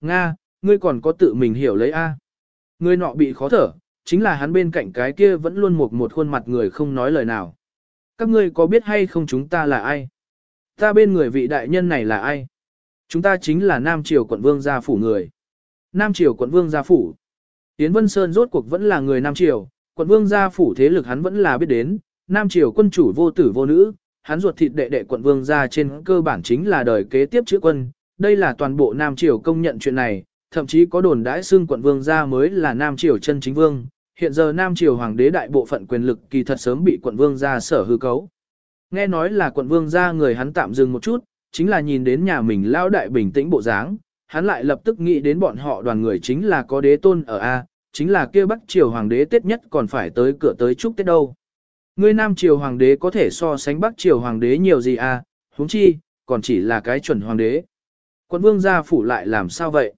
Nga, ngươi còn có tự mình hiểu lấy A. Người nọ bị khó thở, chính là hắn bên cạnh cái kia vẫn luôn một một khuôn mặt người không nói lời nào. Các ngươi có biết hay không chúng ta là ai? Ta bên người vị đại nhân này là ai? Chúng ta chính là Nam Triều quận vương gia phủ người. Nam Triều quận vương gia phủ. Yến Vân Sơn rốt cuộc vẫn là người Nam Triều, quận vương gia phủ thế lực hắn vẫn là biết đến, Nam Triều quân chủ vô tử vô nữ, hắn ruột thịt đệ đệ quận vương gia trên cơ bản chính là đời kế tiếp chữ quân, đây là toàn bộ Nam Triều công nhận chuyện này, thậm chí có đồn đãi xương quận vương gia mới là Nam Triều chân chính vương, hiện giờ Nam Triều hoàng đế đại bộ phận quyền lực kỳ thật sớm bị quận vương gia sở hư cấu. Nghe nói là quận vương gia người hắn tạm dừng một chút, chính là nhìn đến nhà mình lao đại bình tĩnh bộ dáng, hắn lại lập tức nghĩ đến bọn họ đoàn người chính là có đế tôn ở A, chính là kia Bắc Triều Hoàng đế Tết nhất còn phải tới cửa tới chúc Tết đâu. Ngươi Nam Triều Hoàng đế có thể so sánh Bắc Triều Hoàng đế nhiều gì a? huống chi, còn chỉ là cái chuẩn Hoàng đế. Quận vương gia phủ lại làm sao vậy?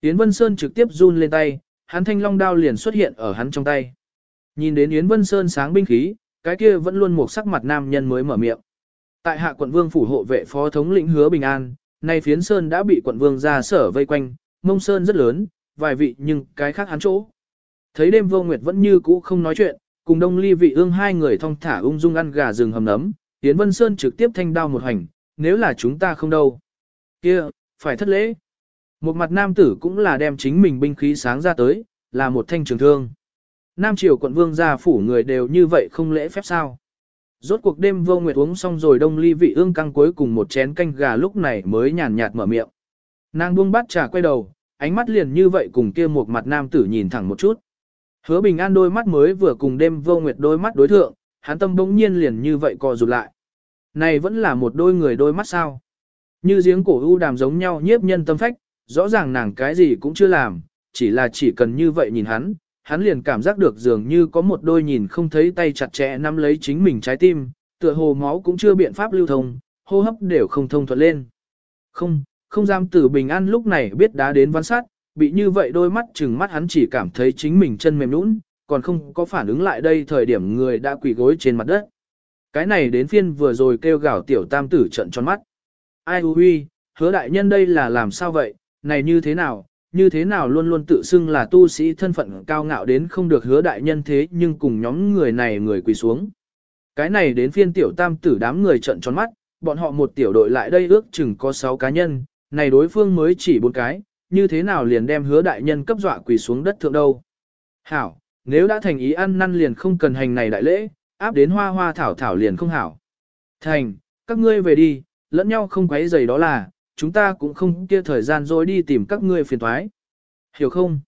Yến Vân Sơn trực tiếp run lên tay, hắn thanh long đao liền xuất hiện ở hắn trong tay. Nhìn đến Yến Vân Sơn sáng binh khí, cái kia vẫn luôn một sắc mặt nam nhân mới mở miệng. Tại hạ quận vương phủ hộ vệ phó thống lĩnh hứa bình an, nay phiến sơn đã bị quận vương ra sở vây quanh, mông sơn rất lớn, vài vị nhưng cái khác hắn chỗ. Thấy đêm vô nguyệt vẫn như cũ không nói chuyện, cùng đông ly vị ương hai người thong thả ung dung ăn gà rừng hầm nấm, Yến Vân Sơn trực tiếp thanh đao một hành, nếu là chúng ta không đâu. kia phải thất lễ. Một mặt nam tử cũng là đem chính mình binh khí sáng ra tới, là một thanh trường thương. Nam triều quận vương gia phủ người đều như vậy không lễ phép sao. Rốt cuộc đêm vô nguyệt uống xong rồi đông ly vị ương căng cuối cùng một chén canh gà lúc này mới nhàn nhạt mở miệng. Nàng buông bát trà quay đầu, ánh mắt liền như vậy cùng kia một mặt nam tử nhìn thẳng một chút. Hứa bình an đôi mắt mới vừa cùng đêm vô nguyệt đôi mắt đối thượng, hắn tâm bỗng nhiên liền như vậy co rụt lại. Này vẫn là một đôi người đôi mắt sao. Như giếng cổ u đàm giống nhau nhiếp nhân tâm phách, rõ ràng nàng cái gì cũng chưa làm, chỉ là chỉ cần như vậy nhìn hắn, hắn liền cảm giác được dường như có một đôi nhìn không thấy tay chặt chẽ nắm lấy chính mình trái tim, tựa hồ máu cũng chưa biện pháp lưu thông, hô hấp đều không thông thuận lên. Không, không dám tử bình an lúc này biết đã đến văn sát, bị như vậy đôi mắt chừng mắt hắn chỉ cảm thấy chính mình chân mềm nũng, còn không có phản ứng lại đây thời điểm người đã quỳ gối trên mặt đất. Cái này đến phiên vừa rồi kêu gào tiểu tam tử trận tròn mắt. Ai huy, hứa đại nhân đây là làm sao vậy, này như thế nào, như thế nào luôn luôn tự xưng là tu sĩ thân phận cao ngạo đến không được hứa đại nhân thế nhưng cùng nhóm người này người quỳ xuống. Cái này đến phiên tiểu tam tử đám người trận tròn mắt, bọn họ một tiểu đội lại đây ước chừng có 6 cá nhân, này đối phương mới chỉ bốn cái, như thế nào liền đem hứa đại nhân cấp dọa quỳ xuống đất thượng đâu. Hảo, nếu đã thành ý ăn năn liền không cần hành này đại lễ, áp đến hoa hoa thảo thảo liền không hảo. Thành, các ngươi về đi, lẫn nhau không quấy giày đó là, chúng ta cũng không kia thời gian rồi đi tìm các ngươi phiền thoái. Hiểu không?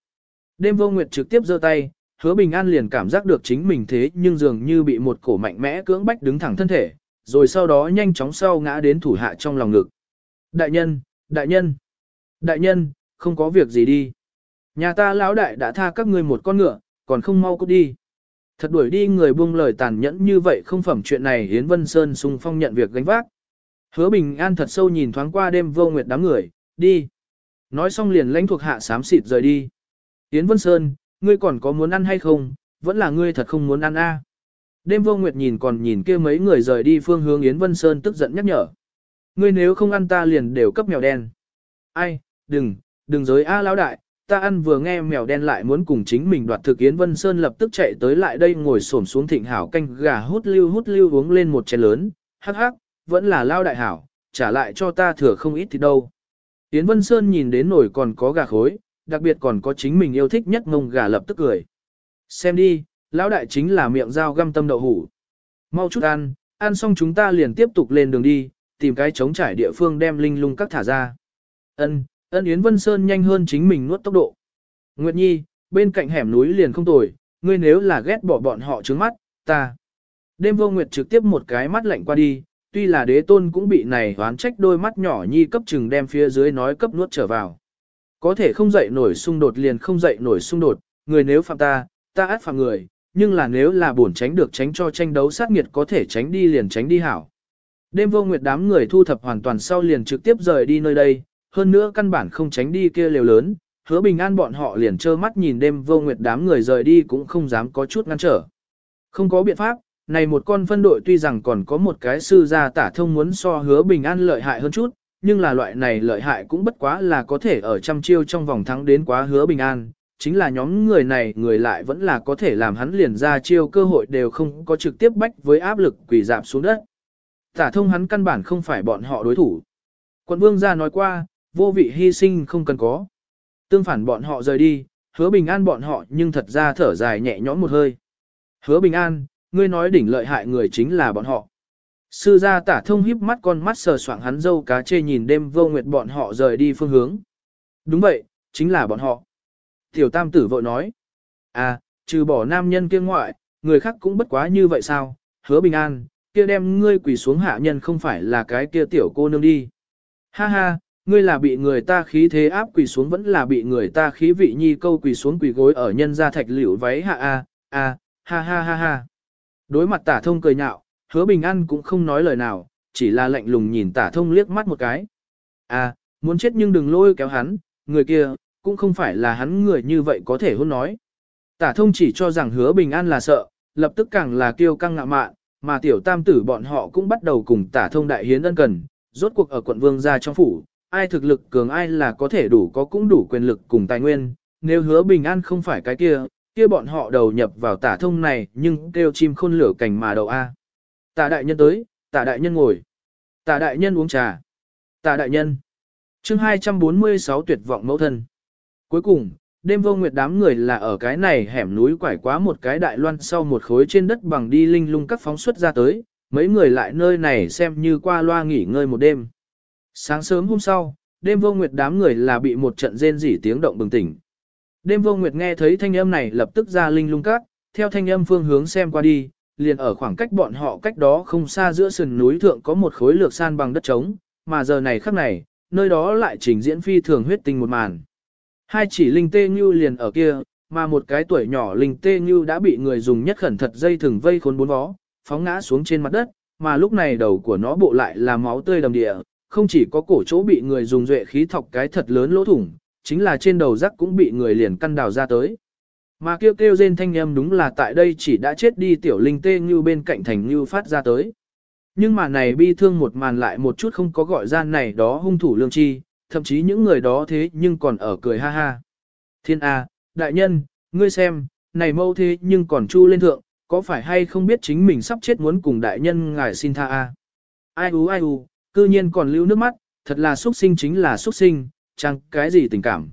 Đêm vô nguyệt trực tiếp giơ tay, hứa bình an liền cảm giác được chính mình thế nhưng dường như bị một cổ mạnh mẽ cưỡng bách đứng thẳng thân thể, rồi sau đó nhanh chóng sau ngã đến thủ hạ trong lòng ngực. Đại nhân, đại nhân, đại nhân, không có việc gì đi. Nhà ta lão đại đã tha các ngươi một con ngựa, còn không mau cút đi. Thật đuổi đi người buông lời tàn nhẫn như vậy không phẩm chuyện này Hiến Vân Sơn sung phong nhận việc gánh vác. Hứa Bình An thật sâu nhìn thoáng qua đêm vô nguyệt đám người, đi. Nói xong liền lãnh thuộc hạ sám xịt rời đi. Yến Vân Sơn, ngươi còn có muốn ăn hay không, vẫn là ngươi thật không muốn ăn a. Đêm vô nguyệt nhìn còn nhìn kia mấy người rời đi phương hướng Yến Vân Sơn tức giận nhắc nhở. Ngươi nếu không ăn ta liền đều cấp mèo đen. Ai, đừng, đừng giới a lão đại, ta ăn vừa nghe mèo đen lại muốn cùng chính mình đoạt thực Yến Vân Sơn lập tức chạy tới lại đây ngồi xổm xuống thịnh hảo canh gà hút lưu hút lưu uống lên một chén lớn, hắc hắc, vẫn là lao đại hảo, trả lại cho ta thừa không ít thì đâu. Yến Vân Sơn nhìn đến nổi còn có gà khối, đặc biệt còn có chính mình yêu thích nhất ngông gà lập tức cười. Xem đi, lão đại chính là miệng dao găm tâm đậu hủ. Mau chút ăn, ăn xong chúng ta liền tiếp tục lên đường đi, tìm cái trống trải địa phương đem linh lung các thả ra. Ân, ân Yến Vân Sơn nhanh hơn chính mình nuốt tốc độ. Nguyệt Nhi, bên cạnh hẻm núi liền không tồi, ngươi nếu là ghét bỏ bọn họ trướng mắt, ta. Đêm vô Nguyệt trực tiếp một cái mắt lạnh qua đi, tuy là đế tôn cũng bị này hoán trách đôi mắt nhỏ nhi cấp chừng đem phía dưới nói cấp nuốt trở vào. Có thể không dậy nổi xung đột liền không dậy nổi xung đột, người nếu phạm ta, ta át phạm người, nhưng là nếu là bổn tránh được tránh cho tranh đấu sát nghiệt có thể tránh đi liền tránh đi hảo. Đêm vô nguyệt đám người thu thập hoàn toàn sau liền trực tiếp rời đi nơi đây, hơn nữa căn bản không tránh đi kia lều lớn, hứa bình an bọn họ liền trơ mắt nhìn đêm vô nguyệt đám người rời đi cũng không dám có chút ngăn trở. Không có biện pháp, này một con phân đội tuy rằng còn có một cái sư gia tả thông muốn so hứa bình an lợi hại hơn chút, nhưng là loại này lợi hại cũng bất quá là có thể ở trăm chiêu trong vòng thắng đến quá hứa bình an, chính là nhóm người này người lại vẫn là có thể làm hắn liền ra chiêu cơ hội đều không có trực tiếp bách với áp lực quỷ dạp xuống đất. Tả thông hắn căn bản không phải bọn họ đối thủ. Quận vương gia nói qua, vô vị hy sinh không cần có. Tương phản bọn họ rời đi, hứa bình an bọn họ nhưng thật ra thở dài nhẹ nhõm một hơi. Hứa bình an, ngươi nói đỉnh lợi hại người chính là bọn họ. Sư gia tả thông híp mắt con mắt sờ soạng hắn dâu cá chê nhìn đêm vô nguyệt bọn họ rời đi phương hướng. Đúng vậy, chính là bọn họ. Tiểu tam tử vội nói. À, trừ bỏ nam nhân kia ngoại, người khác cũng bất quá như vậy sao, hứa bình an, kia đem ngươi quỳ xuống hạ nhân không phải là cái kia tiểu cô nương đi. Ha ha, ngươi là bị người ta khí thế áp quỳ xuống vẫn là bị người ta khí vị nhi câu quỳ xuống quỳ gối ở nhân gia thạch liễu váy hạ a, a, ha ha ha ha. Đối mặt tả thông cười nhạo, hứa bình an cũng không nói lời nào, chỉ là lạnh lùng nhìn tả thông liếc mắt một cái. À, muốn chết nhưng đừng lôi kéo hắn, người kia, cũng không phải là hắn người như vậy có thể hôn nói. Tả thông chỉ cho rằng hứa bình an là sợ, lập tức càng là kiêu căng ngạ mạn, mà tiểu tam tử bọn họ cũng bắt đầu cùng tả thông đại hiến ân cần, rốt cuộc ở quận vương gia trong phủ, ai thực lực cường ai là có thể đủ có cũng đủ quyền lực cùng tài nguyên, nếu hứa bình an không phải cái kia, kia bọn họ đầu nhập vào tả thông này nhưng kêu chim khôn lửa cảnh mà đầu A. Tả đại nhân tới, tả đại nhân ngồi. Tả đại nhân uống trà. Tả đại nhân. chương 246 tuyệt vọng mẫu thân. Cuối cùng, đêm vô nguyệt đám người là ở cái này hẻm núi quải quá một cái đại loan sau một khối trên đất bằng đi linh lung các phóng xuất ra tới, mấy người lại nơi này xem như qua loa nghỉ ngơi một đêm. Sáng sớm hôm sau, đêm vô nguyệt đám người là bị một trận rên rỉ tiếng động bừng tỉnh. Đêm vô nguyệt nghe thấy thanh âm này lập tức ra linh lung các, theo thanh âm phương hướng xem qua đi, liền ở khoảng cách bọn họ cách đó không xa giữa sườn núi thượng có một khối lược san bằng đất trống, mà giờ này khắc này, nơi đó lại trình diễn phi thường huyết tinh một màn. Hai chỉ linh tê như liền ở kia, mà một cái tuổi nhỏ linh tê như đã bị người dùng nhất khẩn thật dây thừng vây khốn bốn vó, phóng ngã xuống trên mặt đất, mà lúc này đầu của nó bộ lại là máu tươi đầm địa, không chỉ có cổ chỗ bị người dùng duệ khí thọc cái thật lớn lỗ thủng, chính là trên đầu rắc cũng bị người liền căn đào ra tới. Mà kêu kêu rên thanh âm đúng là tại đây chỉ đã chết đi tiểu linh tê như bên cạnh thành như phát ra tới. Nhưng mà này bi thương một màn lại một chút không có gọi ra này đó hung thủ lương chi, thậm chí những người đó thế nhưng còn ở cười ha ha. Thiên A, đại nhân, ngươi xem, này mâu thế nhưng còn chu lên thượng, có phải hay không biết chính mình sắp chết muốn cùng đại nhân ngài xin tha A. Ai u ai u, cư nhiên còn lưu nước mắt, thật là xuất sinh chính là xuất sinh, chẳng cái gì tình cảm.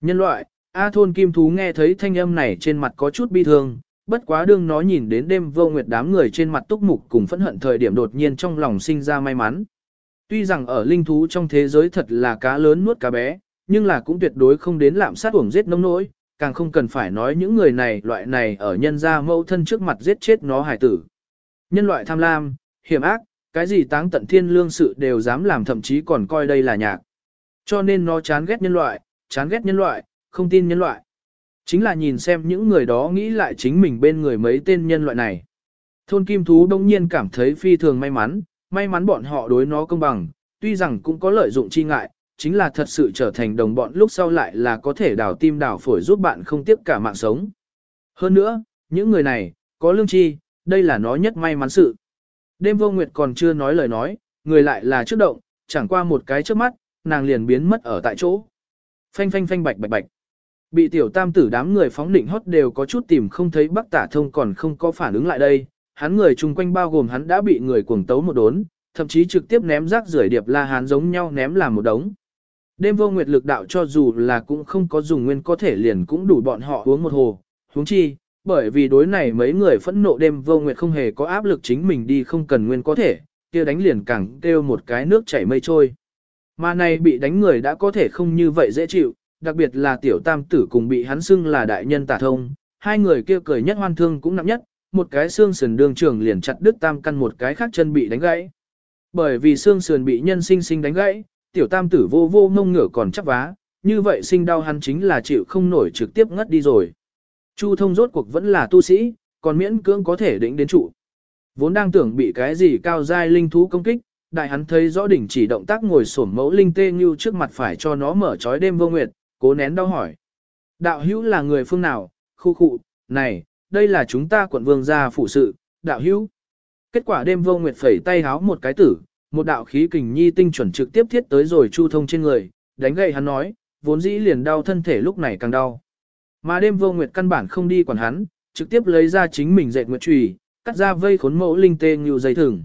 Nhân loại, A thôn kim thú nghe thấy thanh âm này trên mặt có chút bi thương, bất quá đương nó nhìn đến đêm vô nguyệt đám người trên mặt túc mục cùng phẫn hận thời điểm đột nhiên trong lòng sinh ra may mắn. Tuy rằng ở linh thú trong thế giới thật là cá lớn nuốt cá bé, nhưng là cũng tuyệt đối không đến lạm sát uổng giết nông nỗi, càng không cần phải nói những người này loại này ở nhân gia mâu thân trước mặt giết chết nó hải tử. Nhân loại tham lam, hiểm ác, cái gì táng tận thiên lương sự đều dám làm thậm chí còn coi đây là nhạc. Cho nên nó chán ghét nhân loại, chán ghét nhân loại, không tin nhân loại. Chính là nhìn xem những người đó nghĩ lại chính mình bên người mấy tên nhân loại này. Thôn kim thú đông nhiên cảm thấy phi thường may mắn, may mắn bọn họ đối nó công bằng, tuy rằng cũng có lợi dụng chi ngại, chính là thật sự trở thành đồng bọn lúc sau lại là có thể đào tim đào phổi giúp bạn không tiếc cả mạng sống. Hơn nữa, những người này, có lương chi, đây là nó nhất may mắn sự. Đêm vô nguyệt còn chưa nói lời nói, người lại là trước động, chẳng qua một cái trước mắt, nàng liền biến mất ở tại chỗ. Phanh phanh phanh bạch bạch bạch. Bị tiểu tam tử đám người phóng định hót đều có chút tìm không thấy bắc tả thông còn không có phản ứng lại đây, hắn người chung quanh bao gồm hắn đã bị người cuồng tấu một đốn, thậm chí trực tiếp ném rác rưởi điệp la hán giống nhau ném làm một đống. Đêm vô nguyệt lực đạo cho dù là cũng không có dùng nguyên có thể liền cũng đủ bọn họ uống một hồ, huống chi, bởi vì đối này mấy người phẫn nộ đêm vô nguyệt không hề có áp lực chính mình đi không cần nguyên có thể, kia đánh liền cẳng kêu một cái nước chảy mây trôi. Mà này bị đánh người đã có thể không như vậy dễ chịu, đặc biệt là tiểu tam tử cùng bị hắn xưng là đại nhân tả thông, hai người kia cười nhất hoan thương cũng nặng nhất, một cái xương sườn đường trường liền chặt đứt tam căn một cái khác chân bị đánh gãy. Bởi vì xương sườn bị nhân sinh sinh đánh gãy, tiểu tam tử vô vô ngông ngửa còn chắc vá, như vậy sinh đau hắn chính là chịu không nổi trực tiếp ngất đi rồi. Chu thông rốt cuộc vẫn là tu sĩ, còn miễn cưỡng có thể định đến trụ. Vốn đang tưởng bị cái gì cao giai linh thú công kích, đại hắn thấy rõ đỉnh chỉ động tác ngồi xổm mẫu linh tê như trước mặt phải cho nó mở trói đêm vô nguyệt, cố nén đau hỏi. Đạo hữu là người phương nào, khu khu, này, đây là chúng ta quận vương gia phụ sự, đạo hữu. Kết quả đêm vô nguyệt phẩy tay háo một cái tử, một đạo khí kình nhi tinh chuẩn trực tiếp thiết tới rồi Chu Thông trên người, đánh gậy hắn nói, vốn dĩ liền đau thân thể lúc này càng đau. Mà đêm vô nguyệt căn bản không đi quản hắn, trực tiếp lấy ra chính mình dệt nguyệt trùy, cắt ra vây khốn mẫu linh tê như dây thừng.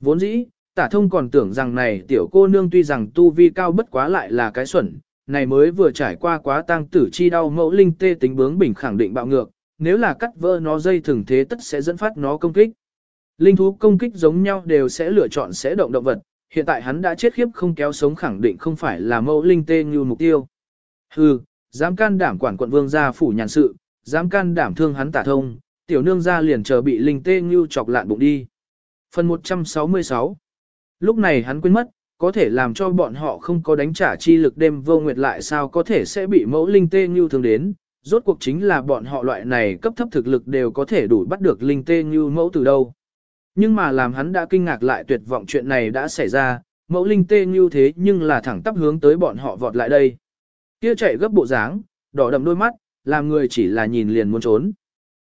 Vốn dĩ, tả thông còn tưởng rằng này tiểu cô nương tuy rằng tu vi cao bất quá lại là cái xuẩn, này mới vừa trải qua quá tăng tử chi đau mẫu linh tê tính bướng bình khẳng định bạo ngược, nếu là cắt vỡ nó dây thường thế tất sẽ dẫn phát nó công kích. Linh thú công kích giống nhau đều sẽ lựa chọn sẽ động động vật, hiện tại hắn đã chết khiếp không kéo sống khẳng định không phải là mẫu linh tê như mục tiêu. Hừ, dám can đảm quản quận vương gia phủ nhàn sự, dám can đảm thương hắn tả thông, tiểu nương gia liền chờ bị linh tê như chọc lạn bụng đi. Phần 166 Lúc này hắn quên mất, có thể làm cho bọn họ không có đánh trả chi lực đêm vô nguyệt lại sao có thể sẽ bị mẫu linh tê như thường đến. Rốt cuộc chính là bọn họ loại này cấp thấp thực lực đều có thể đủ bắt được linh tê như mẫu từ đâu. Nhưng mà làm hắn đã kinh ngạc lại tuyệt vọng chuyện này đã xảy ra, mẫu linh tê như thế nhưng là thẳng tắp hướng tới bọn họ vọt lại đây. Kia chạy gấp bộ dáng, đỏ đậm đôi mắt, làm người chỉ là nhìn liền muốn trốn.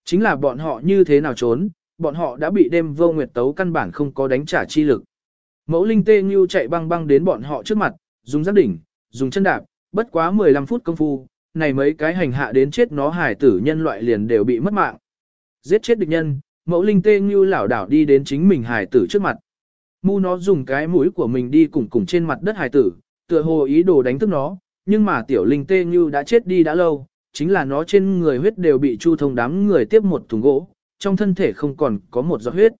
Chính là bọn họ như thế nào trốn, bọn họ đã bị đêm vô nguyệt tấu căn bản không có đánh trả chi lực. Mẫu linh tê như chạy băng băng đến bọn họ trước mặt, dùng giác đỉnh, dùng chân đạp, bất quá 15 phút công phu, này mấy cái hành hạ đến chết nó hải tử nhân loại liền đều bị mất mạng. Giết chết địch nhân, mẫu linh tê như lảo đảo đi đến chính mình hải tử trước mặt. Mu nó dùng cái mũi của mình đi cùng cùng trên mặt đất hải tử, tựa hồ ý đồ đánh thức nó, nhưng mà tiểu linh tê như đã chết đi đã lâu, chính là nó trên người huyết đều bị chu thông đám người tiếp một thùng gỗ, trong thân thể không còn có một giọt huyết.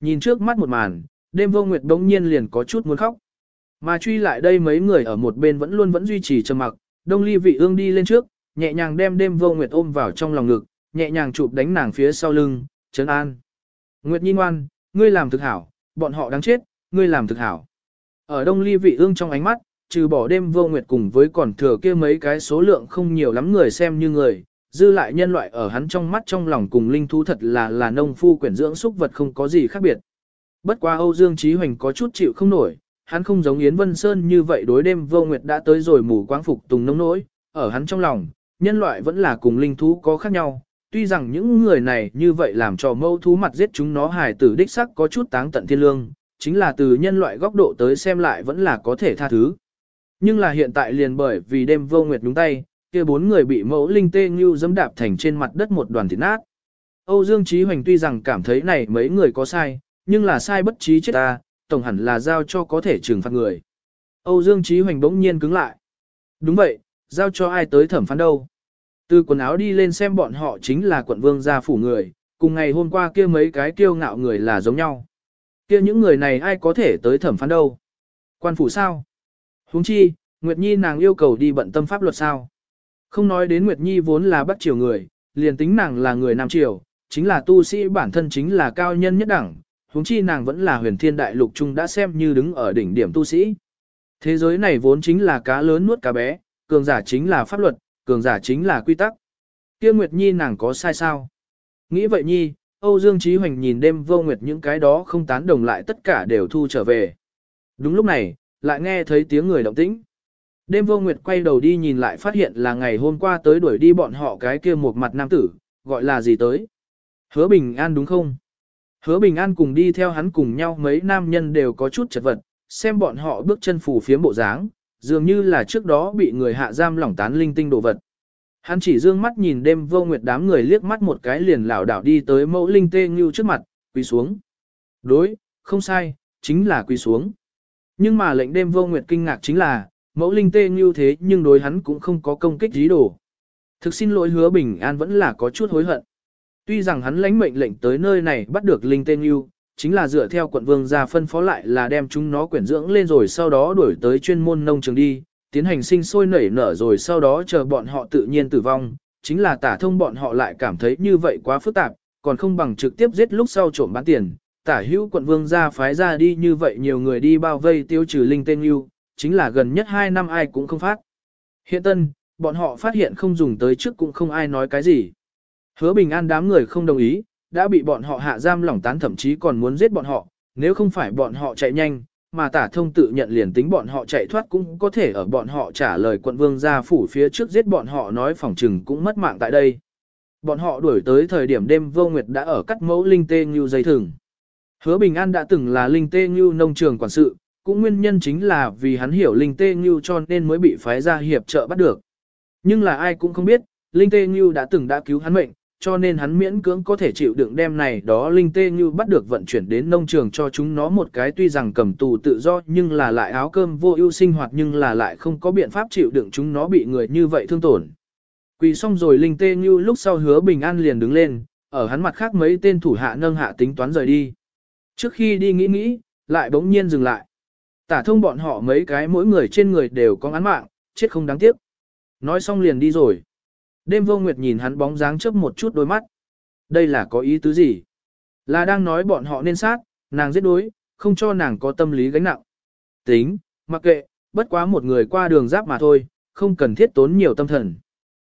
Nhìn trước mắt một màn, đêm vô nguyệt đống nhiên liền có chút muốn khóc. Mà truy lại đây mấy người ở một bên vẫn luôn vẫn duy trì trầm mặc, đông ly vị ương đi lên trước, nhẹ nhàng đem đêm vô nguyệt ôm vào trong lòng ngực, nhẹ nhàng chụp đánh nàng phía sau lưng, trấn an. Nguyệt nhi ngoan, ngươi làm thực hảo, bọn họ đáng chết, ngươi làm thực hảo. Ở đông ly vị ương trong ánh mắt, trừ bỏ đêm vô nguyệt cùng với còn thừa kia mấy cái số lượng không nhiều lắm người xem như người, dư lại nhân loại ở hắn trong mắt trong lòng cùng linh thú thật là là nông phu quyển dưỡng súc vật không có gì khác biệt. Bất quá Âu Dương Chí Hoành có chút chịu không nổi, hắn không giống Yến Vân Sơn như vậy đối đêm vô nguyệt đã tới rồi mù quáng phục tùng nông nỗi, ở hắn trong lòng, nhân loại vẫn là cùng linh thú có khác nhau. Tuy rằng những người này như vậy làm cho mâu thú mặt giết chúng nó hài tử đích sắc có chút táng tận thiên lương, chính là từ nhân loại góc độ tới xem lại vẫn là có thể tha thứ. Nhưng là hiện tại liền bởi vì đêm vô nguyệt đúng tay, kia bốn người bị mẫu linh tê như dẫm đạp thành trên mặt đất một đoàn thịt nát. Âu Dương Chí Hoành tuy rằng cảm thấy này mấy người có sai, nhưng là sai bất trí chết ta, tổng hẳn là giao cho có thể trừng phạt người. Âu Dương Chí Hoành bỗng nhiên cứng lại. Đúng vậy, giao cho ai tới thẩm phán đâu. Từ quần áo đi lên xem bọn họ chính là quận vương gia phủ người, cùng ngày hôm qua kia mấy cái kiêu ngạo người là giống nhau. Kia những người này ai có thể tới thẩm phán đâu. Quan phủ sao? Huống chi, Nguyệt Nhi nàng yêu cầu đi bận tâm pháp luật sao? Không nói đến Nguyệt Nhi vốn là bắt Triều người, liền tính nàng là người Nam Triều, chính là tu sĩ bản thân chính là cao nhân nhất đẳng, huống chi nàng vẫn là huyền thiên đại lục trung đã xem như đứng ở đỉnh điểm tu sĩ. Thế giới này vốn chính là cá lớn nuốt cá bé, cường giả chính là pháp luật, cường giả chính là quy tắc. Kia Nguyệt Nhi nàng có sai sao? Nghĩ vậy Nhi, Âu Dương Chí Hoành nhìn đêm vô nguyệt những cái đó không tán đồng lại tất cả đều thu trở về. Đúng lúc này, lại nghe thấy tiếng người động tĩnh. Đêm vô nguyệt quay đầu đi nhìn lại phát hiện là ngày hôm qua tới đuổi đi bọn họ cái kia một mặt nam tử, gọi là gì tới. Hứa bình an đúng không? Hứa bình an cùng đi theo hắn cùng nhau mấy nam nhân đều có chút chật vật, xem bọn họ bước chân phủ phía bộ dáng, dường như là trước đó bị người hạ giam lỏng tán linh tinh đồ vật. Hắn chỉ dương mắt nhìn đêm vô nguyệt đám người liếc mắt một cái liền lảo đảo đi tới mẫu linh tê như trước mặt, quỳ xuống. Đối, không sai, chính là quỳ xuống. Nhưng mà lệnh đêm vô nguyệt kinh ngạc chính là, mẫu linh tê như thế nhưng đối hắn cũng không có công kích dí đồ. Thực xin lỗi hứa bình an vẫn là có chút hối hận. Tuy rằng hắn lãnh mệnh lệnh tới nơi này bắt được linh Tên Yêu, chính là dựa theo quận vương gia phân phó lại là đem chúng nó quyển dưỡng lên rồi sau đó đuổi tới chuyên môn nông trường đi, tiến hành sinh sôi nảy nở rồi sau đó chờ bọn họ tự nhiên tử vong, chính là tả thông bọn họ lại cảm thấy như vậy quá phức tạp, còn không bằng trực tiếp giết lúc sau trộm bán tiền, tả hữu quận vương gia phái ra đi như vậy nhiều người đi bao vây tiêu trừ linh tên yêu, chính là gần nhất 2 năm ai cũng không phát. Hiện tân, bọn họ phát hiện không dùng tới trước cũng không ai nói cái gì. Hứa bình an đám người không đồng ý, đã bị bọn họ hạ giam lỏng tán thậm chí còn muốn giết bọn họ, nếu không phải bọn họ chạy nhanh, mà tả thông tự nhận liền tính bọn họ chạy thoát cũng có thể ở bọn họ trả lời quận vương gia phủ phía trước giết bọn họ nói phòng trừng cũng mất mạng tại đây. Bọn họ đuổi tới thời điểm đêm vô nguyệt đã ở cắt mẫu linh tê như dây thừng. Hứa Bình An đã từng là Linh Tê Ngưu nông trường quản sự, cũng nguyên nhân chính là vì hắn hiểu Linh Tê Ngưu cho nên mới bị phái ra hiệp trợ bắt được. Nhưng là ai cũng không biết, Linh Tê Ngưu đã từng đã cứu hắn mệnh, cho nên hắn miễn cưỡng có thể chịu đựng đem này đó Linh Tê như bắt được vận chuyển đến nông trường cho chúng nó một cái tuy rằng cầm tù tự do nhưng là lại áo cơm vô ưu sinh hoạt nhưng là lại không có biện pháp chịu đựng chúng nó bị người như vậy thương tổn. Quỳ xong rồi Linh Tê như lúc sau hứa Bình An liền đứng lên, ở hắn mặt khác mấy tên thủ hạ nâng hạ tính toán rời đi. Trước khi đi nghĩ nghĩ, lại bỗng nhiên dừng lại. Tả thông bọn họ mấy cái mỗi người trên người đều có án mạng, chết không đáng tiếc. Nói xong liền đi rồi. Đêm vô nguyệt nhìn hắn bóng dáng chớp một chút đôi mắt. Đây là có ý tứ gì? Là đang nói bọn họ nên sát, nàng giết đối, không cho nàng có tâm lý gánh nặng. Tính, mặc kệ, bất quá một người qua đường giáp mà thôi, không cần thiết tốn nhiều tâm thần.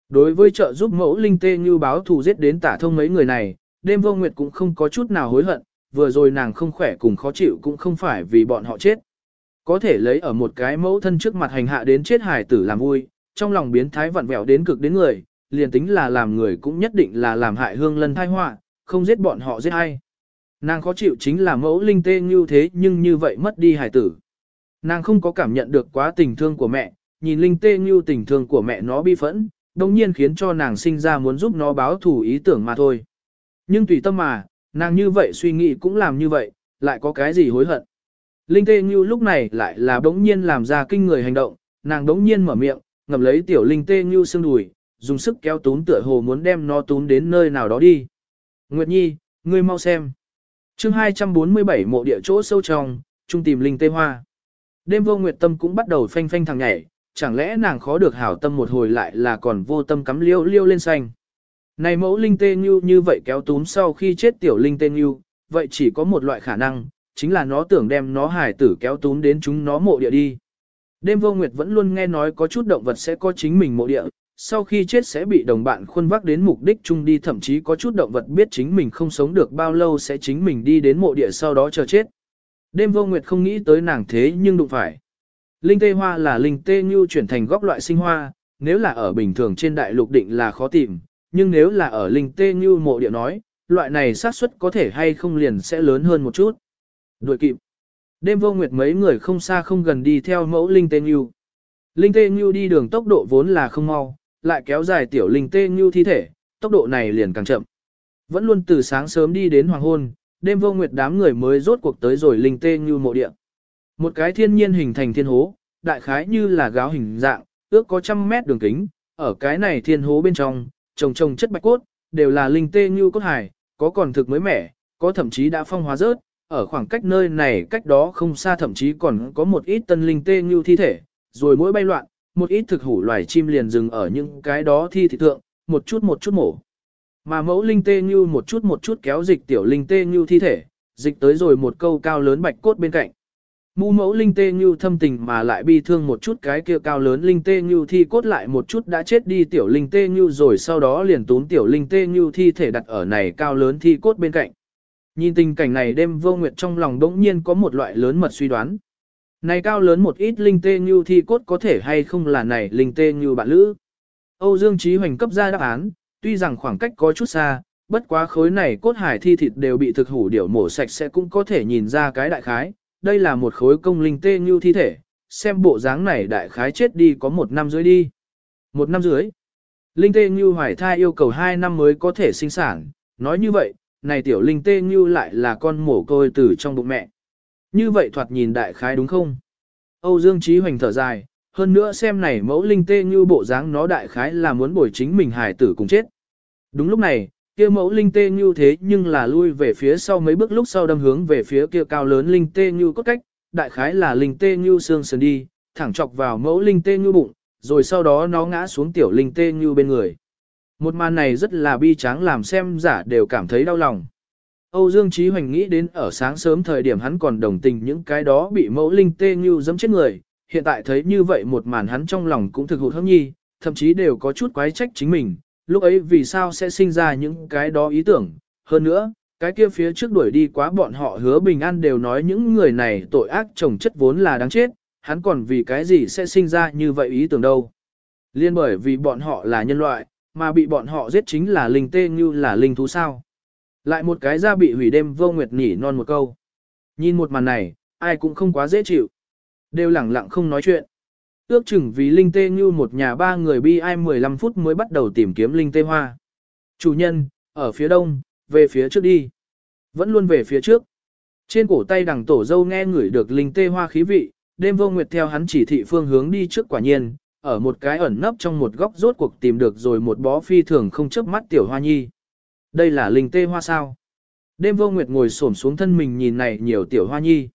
Đối với trợ giúp mẫu linh tê như báo thù giết đến tả thông mấy người này, đêm vô nguyệt cũng không có chút nào hối hận, vừa rồi nàng không khỏe cùng khó chịu cũng không phải vì bọn họ chết. Có thể lấy ở một cái mẫu thân trước mặt hành hạ đến chết hải tử làm vui, trong lòng biến thái vặn vẹo đến cực đến người, liền tính là làm người cũng nhất định là làm hại hương lân thai họa, không giết bọn họ giết ai. Nàng khó chịu chính là mẫu linh tê như thế nhưng như vậy mất đi hải tử. Nàng không có cảm nhận được quá tình thương của mẹ, nhìn linh tê như tình thương của mẹ nó bi phẫn, đồng nhiên khiến cho nàng sinh ra muốn giúp nó báo thù ý tưởng mà thôi. Nhưng tùy tâm mà, nàng như vậy suy nghĩ cũng làm như vậy, lại có cái gì hối hận. Linh tê như lúc này lại là đống nhiên làm ra kinh người hành động, nàng đống nhiên mở miệng, ngầm lấy tiểu linh tê như xương đùi, dùng sức kéo tún tựa hồ muốn đem nó tún đến nơi nào đó đi. Nguyệt Nhi, ngươi mau xem. chương 247 mộ địa chỗ sâu trong, trung tìm linh tê hoa. Đêm vô nguyệt tâm cũng bắt đầu phanh phanh thằng nhảy, chẳng lẽ nàng khó được hảo tâm một hồi lại là còn vô tâm cắm liêu liêu lên xanh. Này mẫu linh tê như như vậy kéo tún sau khi chết tiểu linh tê như, vậy chỉ có một loại khả năng, chính là nó tưởng đem nó hải tử kéo tún đến chúng nó mộ địa đi. Đêm vô nguyệt vẫn luôn nghe nói có chút động vật sẽ có chính mình mộ địa, sau khi chết sẽ bị đồng bạn khuôn vác đến mục đích chung đi thậm chí có chút động vật biết chính mình không sống được bao lâu sẽ chính mình đi đến mộ địa sau đó chờ chết. Đêm vô nguyệt không nghĩ tới nàng thế nhưng đụng phải. Linh tê hoa là linh tê như chuyển thành góc loại sinh hoa, nếu là ở bình thường trên đại lục định là khó tìm, nhưng nếu là ở linh tê như mộ địa nói, loại này xác suất có thể hay không liền sẽ lớn hơn một chút. Đuổi kịp. Đêm vô nguyệt mấy người không xa không gần đi theo mẫu linh tê như. Linh tê như đi đường tốc độ vốn là không mau, lại kéo dài tiểu linh tê như thi thể, tốc độ này liền càng chậm. Vẫn luôn từ sáng sớm đi đến hoàng hôn, đêm vô nguyệt đám người mới rốt cuộc tới rồi linh tê như mộ địa. Một cái thiên nhiên hình thành thiên hố, đại khái như là gáo hình dạng, ước có trăm mét đường kính, ở cái này thiên hố bên trong, trồng trồng chất bạch cốt, đều là linh tê như cốt hải, có còn thực mới mẻ, có thậm chí đã phong hóa rớt, ở khoảng cách nơi này cách đó không xa thậm chí còn có một ít tân linh tê như thi thể, rồi mỗi bay loạn, một ít thực hủ loài chim liền dừng ở những cái đó thi thị thượng, một chút một chút mổ. Mà mẫu linh tê như một chút một chút kéo dịch tiểu linh tê như thi thể, dịch tới rồi một câu cao lớn bạch cốt bên cạnh. Mu mẫu linh tê như thâm tình mà lại bi thương một chút cái kia cao lớn linh tê như thi cốt lại một chút đã chết đi tiểu linh tê như rồi sau đó liền tún tiểu linh tê như thi thể đặt ở này cao lớn thi cốt bên cạnh. Nhìn tình cảnh này đêm vô nguyệt trong lòng đống nhiên có một loại lớn mật suy đoán. Này cao lớn một ít linh tê như thi cốt có thể hay không là này linh tê như bạn lữ. Âu Dương Chí Hoành cấp ra đáp án, tuy rằng khoảng cách có chút xa, bất quá khối này cốt hải thi thịt đều bị thực hủ điểu mổ sạch sẽ cũng có thể nhìn ra cái đại khái. Đây là một khối công linh tê như thi thể, xem bộ dáng này đại khái chết đi có một năm dưới đi. Một năm dưới. Linh tê như hoài thai yêu cầu hai năm mới có thể sinh sản, nói như vậy, này tiểu linh tê như lại là con mổ côi từ trong bụng mẹ. Như vậy thoạt nhìn đại khái đúng không? Âu Dương Chí Hoành thở dài, hơn nữa xem này mẫu linh tê như bộ dáng nó đại khái là muốn bồi chính mình hài tử cùng chết. Đúng lúc này, kia mẫu linh tê như thế nhưng là lui về phía sau mấy bước lúc sau đâm hướng về phía kia cao lớn linh tê như cốt cách, đại khái là linh tê như xương sườn đi, thẳng chọc vào mẫu linh tê như bụng, rồi sau đó nó ngã xuống tiểu linh tê như bên người. Một màn này rất là bi tráng làm xem giả đều cảm thấy đau lòng. Âu Dương Chí Hoành nghĩ đến ở sáng sớm thời điểm hắn còn đồng tình những cái đó bị mẫu linh tê như dẫm chết người, hiện tại thấy như vậy một màn hắn trong lòng cũng thực hụt hâm nhi, thậm chí đều có chút quái trách chính mình, lúc ấy vì sao sẽ sinh ra những cái đó ý tưởng, hơn nữa, cái kia phía trước đuổi đi quá bọn họ hứa bình an đều nói những người này tội ác chồng chất vốn là đáng chết, hắn còn vì cái gì sẽ sinh ra như vậy ý tưởng đâu. Liên bởi vì bọn họ là nhân loại, mà bị bọn họ giết chính là linh tê như là linh thú sao. Lại một cái da bị hủy đêm vô nguyệt nhỉ non một câu. Nhìn một màn này, ai cũng không quá dễ chịu. Đều lẳng lặng không nói chuyện. Ước chừng vì Linh Tê như một nhà ba người bi ai 15 phút mới bắt đầu tìm kiếm Linh Tê Hoa. Chủ nhân, ở phía đông, về phía trước đi. Vẫn luôn về phía trước. Trên cổ tay đằng tổ dâu nghe ngửi được Linh Tê Hoa khí vị, đêm vô nguyệt theo hắn chỉ thị phương hướng đi trước quả nhiên, ở một cái ẩn nấp trong một góc rốt cuộc tìm được rồi một bó phi thường không chớp mắt tiểu hoa nhi. Đây là linh tê hoa sao. Đêm vô nguyệt ngồi xổm xuống thân mình nhìn này nhiều tiểu hoa nhi.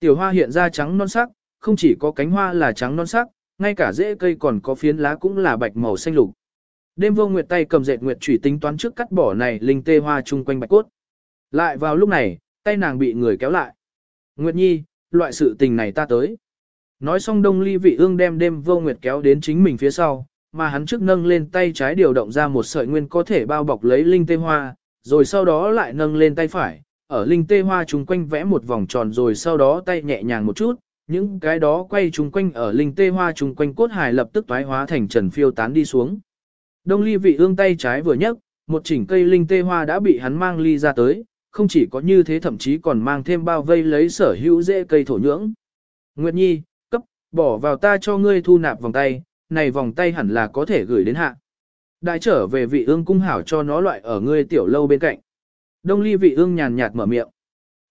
Tiểu hoa hiện ra trắng non sắc, không chỉ có cánh hoa là trắng non sắc, ngay cả rễ cây còn có phiến lá cũng là bạch màu xanh lục. Đêm vô nguyệt tay cầm dệt nguyệt chủy tính toán trước cắt bỏ này linh tê hoa chung quanh bạch cốt. Lại vào lúc này, tay nàng bị người kéo lại. Nguyệt nhi, loại sự tình này ta tới. Nói xong đông ly vị ương đem đêm vô nguyệt kéo đến chính mình phía sau, mà hắn trước nâng lên tay trái điều động ra một sợi nguyên có thể bao bọc lấy linh tê hoa, rồi sau đó lại nâng lên tay phải, ở linh tê hoa chúng quanh vẽ một vòng tròn rồi sau đó tay nhẹ nhàng một chút, những cái đó quay chúng quanh ở linh tê hoa chúng quanh cốt hài lập tức toái hóa thành trần phiêu tán đi xuống. Đông ly vị ương tay trái vừa nhấc, một chỉnh cây linh tê hoa đã bị hắn mang ly ra tới, không chỉ có như thế thậm chí còn mang thêm bao vây lấy sở hữu dễ cây thổ nhưỡng. Nguyệt Nhi, cấp, bỏ vào ta cho ngươi thu nạp vòng tay, này vòng tay hẳn là có thể gửi đến hạ. Đại trở về vị ương cung hảo cho nó loại ở ngươi tiểu lâu bên cạnh. Đông ly vị ương nhàn nhạt mở miệng.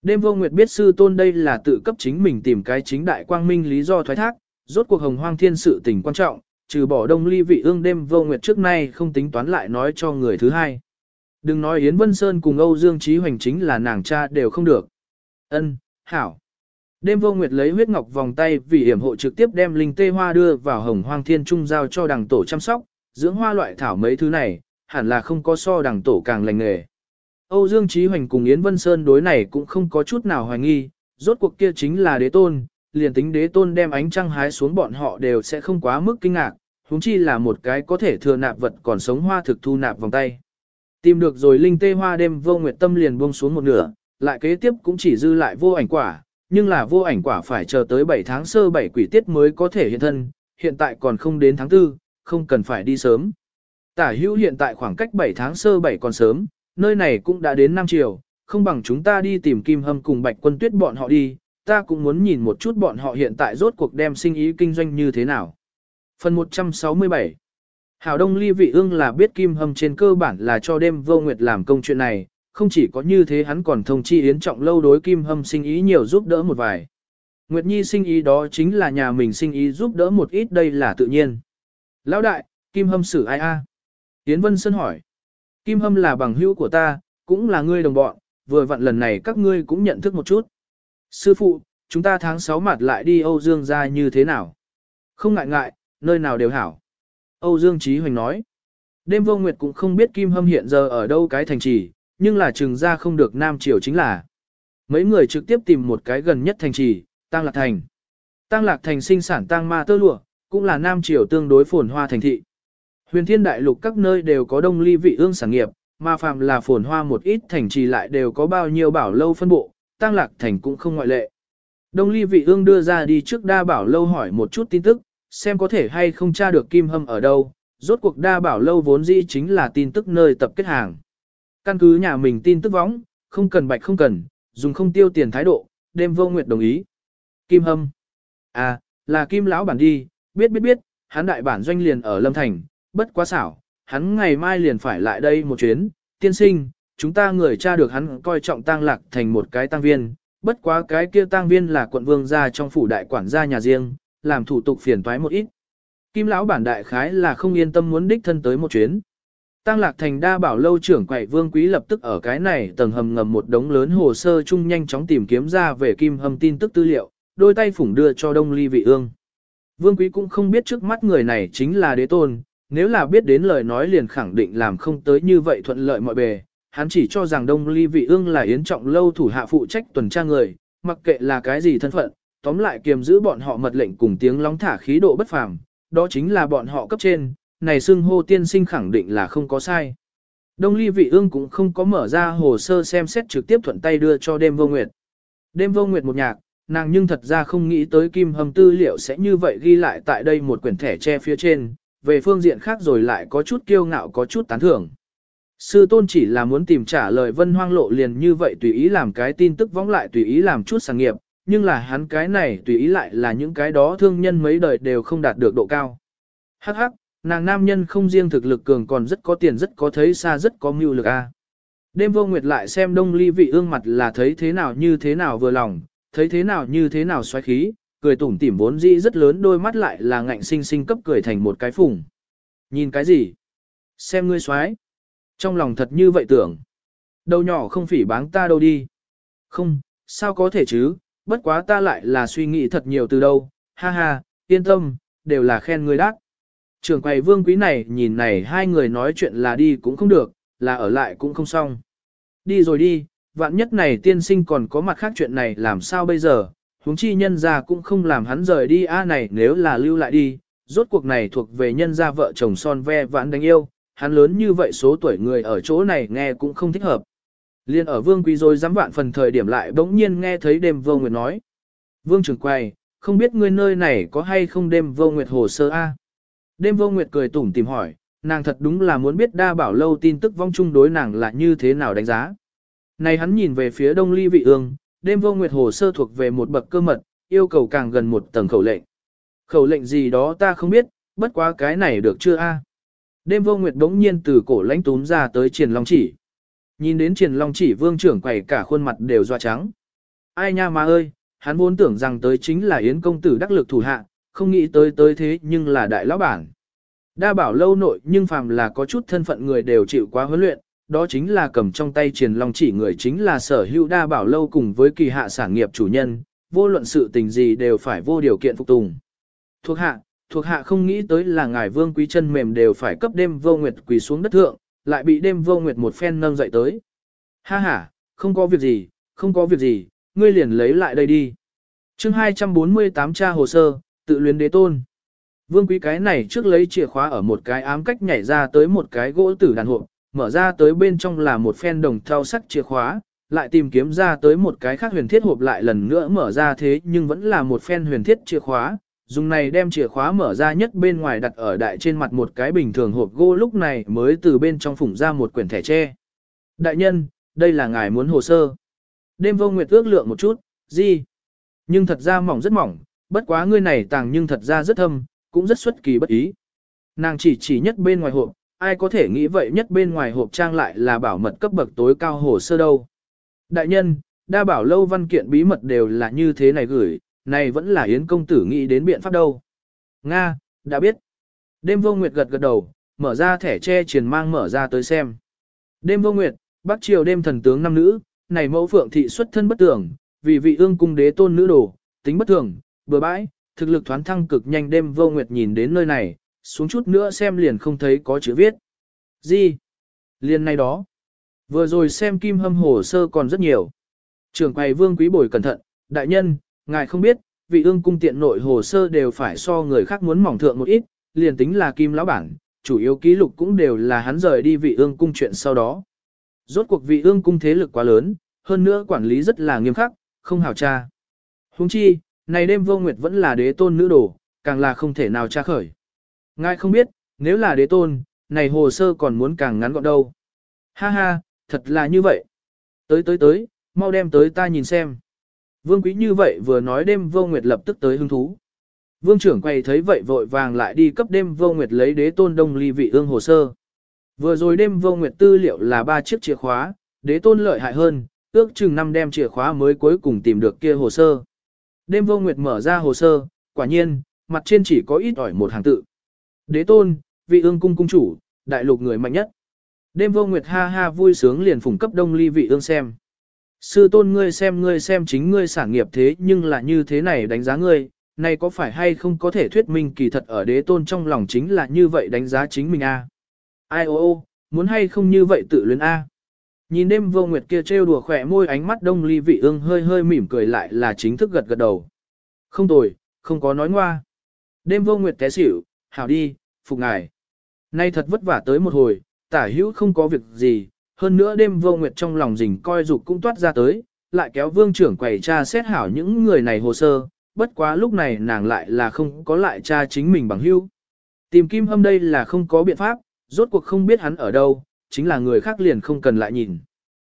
Đêm vô nguyệt biết sư tôn đây là tự cấp chính mình tìm cái chính đại quang minh lý do thoái thác, rốt cuộc hồng hoang thiên sự tình quan trọng, trừ bỏ đông ly vị ương đêm vô nguyệt trước nay không tính toán lại nói cho người thứ hai. Đừng nói Yến Vân Sơn cùng Âu Dương Trí Hoành chính là nàng cha đều không được. Ân, hảo. Đêm vô nguyệt lấy huyết ngọc vòng tay vì hiểm hộ trực tiếp đem linh tê hoa đưa vào hồng hoang thiên trung giao cho đằng tổ chăm sóc, dưỡng hoa loại thảo mấy thứ này, hẳn là không có so đằng tổ càng lành nghề. Âu Dương Trí Hoành cùng Yến Vân Sơn đối này cũng không có chút nào hoài nghi, rốt cuộc kia chính là đế tôn, liền tính đế tôn đem ánh trăng hái xuống bọn họ đều sẽ không quá mức kinh ngạc, huống chi là một cái có thể thừa nạp vật còn sống hoa thực thu nạp vòng tay. Tìm được rồi linh tê hoa đêm vô nguyệt tâm liền buông xuống một nửa, lại kế tiếp cũng chỉ dư lại vô ảnh quả, nhưng là vô ảnh quả phải chờ tới 7 tháng sơ 7 quỷ tiết mới có thể hiện thân, hiện tại còn không đến tháng 4, không cần phải đi sớm. Tả hữu hiện tại khoảng cách 7 tháng sơ 7 còn sớm, nơi này cũng đã đến 5 chiều, không bằng chúng ta đi tìm Kim Hâm cùng Bạch Quân Tuyết bọn họ đi, ta cũng muốn nhìn một chút bọn họ hiện tại rốt cuộc đem sinh ý kinh doanh như thế nào. Phần 167 Hảo Đông Ly Vị Ương là biết Kim Hâm trên cơ bản là cho đêm vô nguyệt làm công chuyện này, không chỉ có như thế hắn còn thông chi yến trọng lâu đối Kim Hâm sinh ý nhiều giúp đỡ một vài. Nguyệt Nhi sinh ý đó chính là nhà mình sinh ý giúp đỡ một ít đây là tự nhiên. Lão đại, Kim Hâm xử ai a? Yến Vân Sơn hỏi. Kim Hâm là bằng hữu của ta, cũng là ngươi đồng bọn, vừa vặn lần này các ngươi cũng nhận thức một chút. Sư phụ, chúng ta tháng 6 mặt lại đi Âu Dương ra như thế nào? Không ngại ngại, nơi nào đều hảo. Âu Dương Chí Hoành nói. Đêm vô nguyệt cũng không biết Kim Hâm hiện giờ ở đâu cái thành trì, nhưng là trừng ra không được Nam Triều chính là. Mấy người trực tiếp tìm một cái gần nhất thành trì, Tăng Lạc Thành. Tăng Lạc Thành sinh sản tăng ma tơ lụa, cũng là Nam Triều tương đối phồn hoa thành thị. Huyền thiên đại lục các nơi đều có đông ly vị ương sản nghiệp, mà phàm là phồn hoa một ít thành trì lại đều có bao nhiêu bảo lâu phân bộ, Tăng Lạc Thành cũng không ngoại lệ. Đông ly vị ương đưa ra đi trước đa bảo lâu hỏi một chút tin tức, xem có thể hay không tra được kim hâm ở đâu, rốt cuộc đa bảo lâu vốn dĩ chính là tin tức nơi tập kết hàng. Căn cứ nhà mình tin tức võng, không cần bạch không cần, dùng không tiêu tiền thái độ, đêm vô nguyệt đồng ý. Kim hâm. À, là kim lão bản đi, biết biết biết, hắn đại bản doanh liền ở Lâm Thành, bất quá xảo, hắn ngày mai liền phải lại đây một chuyến, tiên sinh, chúng ta người cha được hắn coi trọng tang lạc thành một cái tang viên, bất quá cái kia tang viên là quận vương gia trong phủ đại quản gia nhà riêng, làm thủ tục phiền toái một ít. Kim lão bản đại khái là không yên tâm muốn đích thân tới một chuyến. Tăng lạc thành đa bảo lâu trưởng quậy vương quý lập tức ở cái này tầng hầm ngầm một đống lớn hồ sơ chung nhanh chóng tìm kiếm ra về kim hầm tin tức tư liệu, đôi tay phủng đưa cho đông ly vị ương. Vương quý cũng không biết trước mắt người này chính là đế tôn, nếu là biết đến lời nói liền khẳng định làm không tới như vậy thuận lợi mọi bề. Hắn chỉ cho rằng đông ly vị ương là yến trọng lâu thủ hạ phụ trách tuần tra người, mặc kệ là cái gì thân phận, tóm lại kiềm giữ bọn họ mật lệnh cùng tiếng lóng thả khí độ bất phàm, đó chính là bọn họ cấp trên, này xưng hô tiên sinh khẳng định là không có sai. Đông ly vị ương cũng không có mở ra hồ sơ xem xét trực tiếp thuận tay đưa cho đêm vô nguyệt. Đêm vô nguyệt một nhạc, nàng nhưng thật ra không nghĩ tới kim hầm tư liệu sẽ như vậy ghi lại tại đây một quyển thẻ che phía trên, về phương diện khác rồi lại có chút kiêu ngạo có chút tán thưởng. Sư tôn chỉ là muốn tìm trả lời vân hoang lộ liền như vậy tùy ý làm cái tin tức vóng lại tùy ý làm chút sáng nghiệp, nhưng là hắn cái này tùy ý lại là những cái đó thương nhân mấy đời đều không đạt được độ cao. Hắc hắc, nàng nam nhân không riêng thực lực cường còn rất có tiền rất có thấy xa rất có mưu lực a. Đêm vô nguyệt lại xem đông ly vị ương mặt là thấy thế nào như thế nào vừa lòng, thấy thế nào như thế nào xoáy khí, cười tủm tỉm vốn dĩ rất lớn đôi mắt lại là ngạnh sinh sinh cấp cười thành một cái phùng. Nhìn cái gì? Xem ngươi xoáy. Trong lòng thật như vậy tưởng. Đầu nhỏ không phỉ báng ta đâu đi. Không, sao có thể chứ, bất quá ta lại là suy nghĩ thật nhiều từ đâu, ha ha, yên tâm, đều là khen ngươi đắc. Trường quầy vương quý này nhìn này hai người nói chuyện là đi cũng không được, là ở lại cũng không xong. Đi rồi đi, vạn nhất này tiên sinh còn có mặt khác chuyện này làm sao bây giờ, huống chi nhân ra cũng không làm hắn rời đi a này nếu là lưu lại đi, rốt cuộc này thuộc về nhân gia vợ chồng son ve vãn đánh yêu, hắn lớn như vậy số tuổi người ở chỗ này nghe cũng không thích hợp. Liên ở vương quý rồi dám vạn phần thời điểm lại bỗng nhiên nghe thấy đêm vô nguyệt nói. Vương trưởng quầy, không biết ngươi nơi này có hay không đêm vô nguyệt hồ sơ A. Đêm vô nguyệt cười tủm tìm hỏi, nàng thật đúng là muốn biết đa bảo lâu tin tức vong chung đối nàng là như thế nào đánh giá. Này hắn nhìn về phía đông ly vị ương, đêm vô nguyệt hồ sơ thuộc về một bậc cơ mật, yêu cầu càng gần một tầng khẩu lệnh. Khẩu lệnh gì đó ta không biết, bất quá cái này được chưa a? Đêm vô nguyệt đống nhiên từ cổ lãnh túm ra tới Triển long chỉ. Nhìn đến Triển long chỉ vương trưởng quầy cả khuôn mặt đều doa trắng. Ai nha má ơi, hắn vốn tưởng rằng tới chính là yến công tử đắc lực thủ hạ, không nghĩ tới tới thế nhưng là đại lão bản. Đa bảo lâu nội nhưng phàm là có chút thân phận người đều chịu quá huấn luyện, đó chính là cầm trong tay triền long chỉ người chính là sở hữu đa bảo lâu cùng với kỳ hạ sản nghiệp chủ nhân, vô luận sự tình gì đều phải vô điều kiện phục tùng. Thuộc hạ, thuộc hạ không nghĩ tới là ngài vương quý chân mềm đều phải cấp đêm vô nguyệt quỳ xuống đất thượng, lại bị đêm vô nguyệt một phen nâng dậy tới. Ha ha, không có việc gì, không có việc gì, ngươi liền lấy lại đây đi. chương 248 tra hồ sơ, tự luyến đế tôn. Vương quý cái này trước lấy chìa khóa ở một cái ám cách nhảy ra tới một cái gỗ tử đàn hộp, mở ra tới bên trong là một phen đồng thau sắc chìa khóa, lại tìm kiếm ra tới một cái khác huyền thiết hộp lại lần nữa mở ra thế nhưng vẫn là một phen huyền thiết chìa khóa, dùng này đem chìa khóa mở ra nhất bên ngoài đặt ở đại trên mặt một cái bình thường hộp gỗ lúc này mới từ bên trong phủng ra một quyển thẻ tre. Đại nhân, đây là ngài muốn hồ sơ. Đêm vô nguyệt ước lượng một chút, gì? Nhưng thật ra mỏng rất mỏng, bất quá ngươi này tàng nhưng thật ra rất thâm, cũng rất xuất kỳ bất ý. Nàng chỉ chỉ nhất bên ngoài hộp, ai có thể nghĩ vậy nhất bên ngoài hộp trang lại là bảo mật cấp bậc tối cao hồ sơ đâu. Đại nhân, đa bảo lâu văn kiện bí mật đều là như thế này gửi, này vẫn là Yến công tử nghĩ đến biện pháp đâu. Nga, đã biết. Đêm vô nguyệt gật gật đầu, mở ra thẻ che truyền mang mở ra tới xem. Đêm vô nguyệt, bắc triều đêm thần tướng năm nữ, này mẫu phượng thị xuất thân bất tưởng, vì vị ương cung đế tôn nữ đồ, tính bất thường, bừa bãi, thực lực thoán thăng cực nhanh đêm vô nguyệt nhìn đến nơi này, xuống chút nữa xem liền không thấy có chữ viết. Gì? Liền này đó. Vừa rồi xem kim hâm hồ sơ còn rất nhiều. trưởng quầy vương quý bồi cẩn thận, đại nhân, ngài không biết, vị ương cung tiện nội hồ sơ đều phải so người khác muốn mỏng thượng một ít, liền tính là kim lão bản, chủ yếu ký lục cũng đều là hắn rời đi vị ương cung chuyện sau đó. Rốt cuộc vị ương cung thế lực quá lớn, hơn nữa quản lý rất là nghiêm khắc, không hào tra. Huống chi, này đêm vô nguyệt vẫn là đế tôn nữ đồ, càng là không thể nào tra khởi. Ngài không biết, nếu là đế tôn, này hồ sơ còn muốn càng ngắn gọn đâu. Ha ha, thật là như vậy. Tới tới tới, mau đem tới ta nhìn xem. Vương quý như vậy vừa nói đêm vô nguyệt lập tức tới hứng thú. Vương trưởng quay thấy vậy vội vàng lại đi cấp đêm vô nguyệt lấy đế tôn đông ly vị ương hồ sơ. Vừa rồi đêm vô nguyệt tư liệu là ba chiếc chìa khóa, đế tôn lợi hại hơn, ước chừng năm đem chìa khóa mới cuối cùng tìm được kia hồ sơ. Đêm vô nguyệt mở ra hồ sơ, quả nhiên, mặt trên chỉ có ít ỏi một hàng tự. Đế tôn, vị ương cung cung chủ, đại lục người mạnh nhất. Đêm vô nguyệt ha ha vui sướng liền phủng cấp đông ly vị ương xem. Sư tôn ngươi xem ngươi xem chính ngươi sản nghiệp thế nhưng là như thế này đánh giá ngươi, này có phải hay không có thể thuyết minh kỳ thật ở đế tôn trong lòng chính là như vậy đánh giá chính mình a Ai ô ô, muốn hay không như vậy tự luyến a Nhìn đêm vô nguyệt kia trêu đùa khỏe môi ánh mắt đông ly vị ương hơi hơi mỉm cười lại là chính thức gật gật đầu. Không tồi, không có nói ngoa. Đêm vô nguyệt té xỉu, hảo đi, phục ngài. Nay thật vất vả tới một hồi, tả hữu không có việc gì, hơn nữa đêm vô nguyệt trong lòng rình coi dục cũng toát ra tới, lại kéo vương trưởng quầy tra xét hảo những người này hồ sơ, bất quá lúc này nàng lại là không có lại tra chính mình bằng hữu. Tìm kim hâm đây là không có biện pháp, rốt cuộc không biết hắn ở đâu, chính là người khác liền không cần lại nhìn.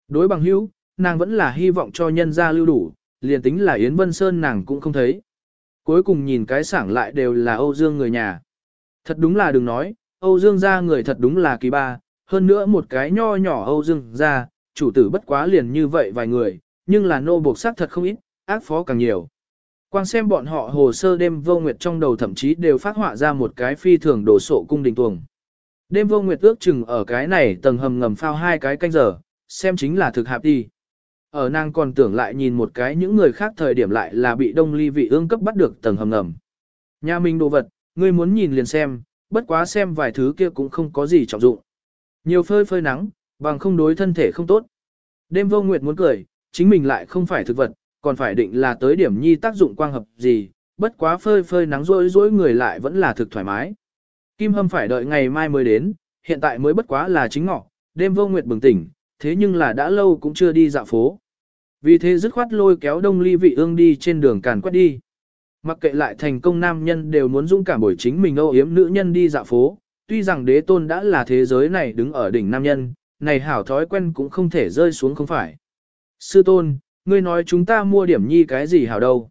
Đối bằng hữu, nàng vẫn là hy vọng cho nhân gia lưu đủ, liền tính là Yến Vân Sơn nàng cũng không thấy. Cuối cùng nhìn cái sảng lại đều là Âu Dương người nhà. Thật đúng là đừng nói, Âu Dương gia người thật đúng là kỳ ba, hơn nữa một cái nho nhỏ Âu Dương gia, chủ tử bất quá liền như vậy vài người, nhưng là nô buộc sắc thật không ít, ác phó càng nhiều. Quang xem bọn họ hồ sơ đêm vô nguyệt trong đầu thậm chí đều phát họa ra một cái phi thường đổ sộ cung đình tuồng. Đêm vô nguyệt ước chừng ở cái này tầng hầm ngầm phao hai cái canh giờ, xem chính là thực hạp đi. Ở nàng còn tưởng lại nhìn một cái những người khác thời điểm lại là bị đông ly vị ương cấp bắt được tầng hầm ngầm. Nhà mình đồ vật, ngươi muốn nhìn liền xem, bất quá xem vài thứ kia cũng không có gì trọng dụng. Nhiều phơi phơi nắng, bằng không đối thân thể không tốt. Đêm vô nguyệt muốn cười, chính mình lại không phải thực vật, còn phải định là tới điểm nhi tác dụng quang hợp gì, bất quá phơi phơi nắng rối rối người lại vẫn là thực thoải mái. Kim Hâm phải đợi ngày mai mới đến, hiện tại mới bất quá là chính ngọ, đêm vô nguyệt bừng tỉnh, thế nhưng là đã lâu cũng chưa đi dạo phố. Vì thế dứt khoát lôi kéo đông ly vị ương đi trên đường càn quét đi. Mặc kệ lại thành công nam nhân đều muốn dũng cảm buổi chính mình âu yếm nữ nhân đi dạo phố, tuy rằng đế tôn đã là thế giới này đứng ở đỉnh nam nhân, này hảo thói quen cũng không thể rơi xuống không phải. Sư tôn, ngươi nói chúng ta mua điểm nhi cái gì hảo đâu.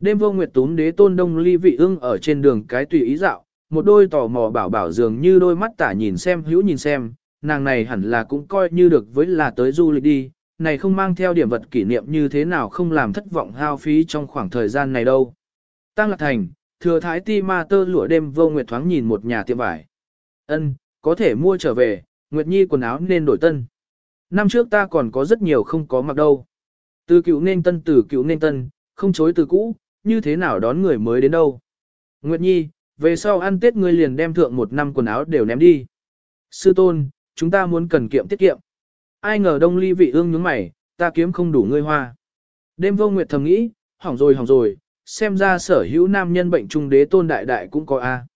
Đêm vô nguyệt túm đế tôn đông ly vị ương ở trên đường cái tùy ý dạo, một đôi tò mò bảo bảo dường như đôi mắt tả nhìn xem hữu nhìn xem, nàng này hẳn là cũng coi như được với là tới du lịch đi, này không mang theo điểm vật kỷ niệm như thế nào không làm thất vọng hao phí trong khoảng thời gian này đâu. Tăng Lạc Thành, thừa thái ti ma tơ lụa đêm vô nguyệt thoáng nhìn một nhà tiệm vải. Ân, có thể mua trở về, Nguyệt Nhi quần áo nên đổi tân. Năm trước ta còn có rất nhiều không có mặc đâu. Từ cựu nên tân từ cựu nên tân, không chối từ cũ, như thế nào đón người mới đến đâu. Nguyệt Nhi, về sau ăn Tết ngươi liền đem thượng một năm quần áo đều ném đi. Sư tôn, chúng ta muốn cần kiệm tiết kiệm. Ai ngờ đông ly vị ương nhướng mày, ta kiếm không đủ ngươi hoa. Đêm vô nguyệt thầm nghĩ, hỏng rồi hỏng rồi, xem ra sở hữu nam nhân bệnh trung đế tôn đại đại cũng có A.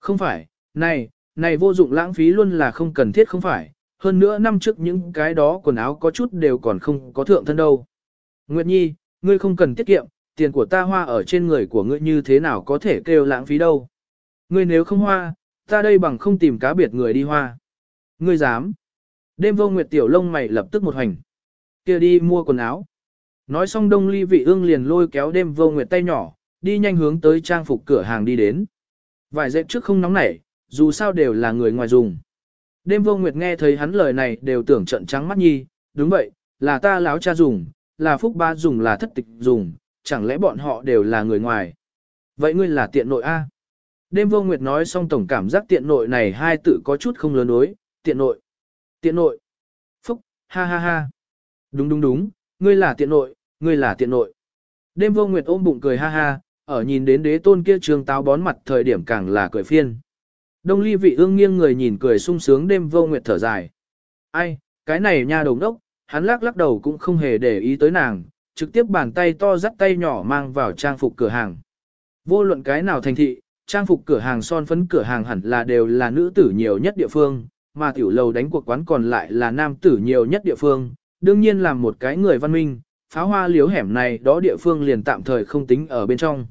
Không phải, này, này vô dụng lãng phí luôn là không cần thiết không phải, hơn nữa năm trước những cái đó quần áo có chút đều còn không có thượng thân đâu. Nguyệt Nhi, ngươi không cần tiết kiệm, tiền của ta hoa ở trên người của ngươi như thế nào có thể kêu lãng phí đâu. Ngươi nếu không hoa, ta đây bằng không tìm cá biệt người đi hoa. Ngươi dám. Đêm vô nguyệt tiểu lông mày lập tức một hành. kia đi mua quần áo. Nói xong đông ly vị ương liền lôi kéo đêm vô nguyệt tay nhỏ, đi nhanh hướng tới trang phục cửa hàng đi đến. Vài dẹp trước không nóng nảy, dù sao đều là người ngoài dùng. Đêm vô nguyệt nghe thấy hắn lời này đều tưởng trận trắng mắt nhi, đúng vậy, là ta láo cha dùng, là phúc ba dùng là thất tịch dùng, chẳng lẽ bọn họ đều là người ngoài. Vậy ngươi là tiện nội A. Đêm vô nguyệt nói xong tổng cảm giác tiện nội này hai tự có chút không lớn đối, tiện nội. Tiện nội. Phúc, ha ha ha. Đúng đúng đúng, ngươi là tiện nội, ngươi là tiện nội. Đêm vô nguyệt ôm bụng cười ha ha, ở nhìn đến đế tôn kia trường táo bón mặt thời điểm càng là cười phiên. Đông ly vị ương nghiêng người nhìn cười sung sướng đêm vô nguyệt thở dài. Ai, cái này nha đồng đốc, hắn lắc lắc đầu cũng không hề để ý tới nàng, trực tiếp bàn tay to dắt tay nhỏ mang vào trang phục cửa hàng. Vô luận cái nào thành thị, trang phục cửa hàng son phấn cửa hàng hẳn là đều là nữ tử nhiều nhất địa phương, mà tiểu lầu đánh cuộc quán còn lại là nam tử nhiều nhất địa phương, đương nhiên là một cái người văn minh, pháo hoa liếu hẻm này đó địa phương liền tạm thời không tính ở bên trong.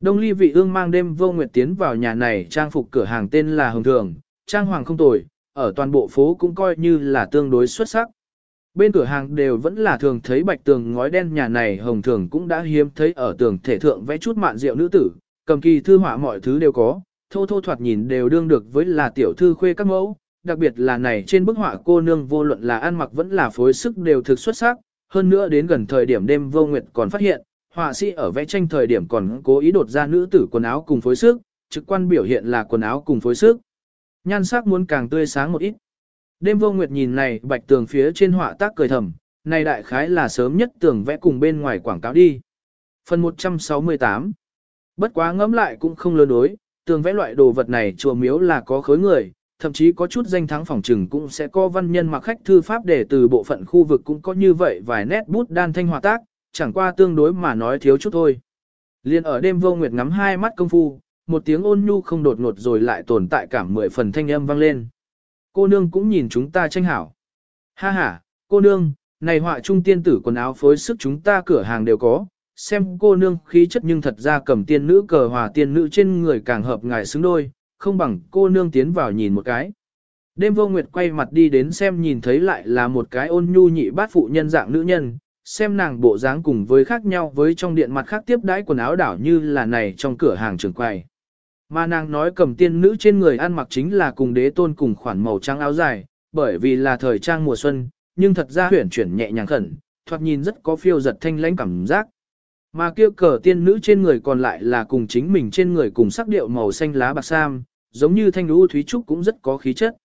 Đông ly vị ương mang đêm vô nguyệt tiến vào nhà này trang phục cửa hàng tên là Hồng Thường, trang hoàng không tồi, ở toàn bộ phố cũng coi như là tương đối xuất sắc. Bên cửa hàng đều vẫn là thường thấy bạch tường ngói đen nhà này Hồng Thường cũng đã hiếm thấy ở tường thể thượng vẽ chút mạn rượu nữ tử, cầm kỳ thư họa mọi thứ đều có, thô thô thoạt nhìn đều đương được với là tiểu thư khuê các mẫu, đặc biệt là này trên bức họa cô nương vô luận là ăn mặc vẫn là phối sức đều thực xuất sắc, hơn nữa đến gần thời điểm đêm vô nguyệt còn phát hiện, họa sĩ ở vẽ tranh thời điểm còn cố ý đột ra nữ tử quần áo cùng phối sức, trực quan biểu hiện là quần áo cùng phối sức. Nhan sắc muốn càng tươi sáng một ít. Đêm vô nguyệt nhìn này bạch tường phía trên họa tác cười thầm, này đại khái là sớm nhất tường vẽ cùng bên ngoài quảng cáo đi. Phần 168 Bất quá ngẫm lại cũng không lớn đối, tường vẽ loại đồ vật này chùa miếu là có khối người, thậm chí có chút danh thắng phòng trừng cũng sẽ có văn nhân mặc khách thư pháp để từ bộ phận khu vực cũng có như vậy vài nét bút đan thanh hòa tác, chẳng qua tương đối mà nói thiếu chút thôi. Liên ở đêm vô nguyệt ngắm hai mắt công phu, một tiếng ôn nhu không đột ngột rồi lại tồn tại cảm mười phần thanh âm vang lên. Cô nương cũng nhìn chúng ta tranh hảo. Ha ha, cô nương, này họa trung tiên tử quần áo phối sức chúng ta cửa hàng đều có, xem cô nương khí chất nhưng thật ra cầm tiên nữ cờ hòa tiên nữ trên người càng hợp ngài xứng đôi, không bằng cô nương tiến vào nhìn một cái. Đêm vô nguyệt quay mặt đi đến xem nhìn thấy lại là một cái ôn nhu nhị bát phụ nhân dạng nữ nhân, xem nàng bộ dáng cùng với khác nhau với trong điện mặt khác tiếp đãi quần áo đảo như là này trong cửa hàng trường quầy. Mà nàng nói cầm tiên nữ trên người ăn mặc chính là cùng đế tôn cùng khoản màu trắng áo dài, bởi vì là thời trang mùa xuân, nhưng thật ra huyển chuyển nhẹ nhàng khẩn, thoạt nhìn rất có phiêu giật thanh lãnh cảm giác. Mà kia cờ tiên nữ trên người còn lại là cùng chính mình trên người cùng sắc điệu màu xanh lá bạc sam, giống như thanh lũ thúy trúc cũng rất có khí chất.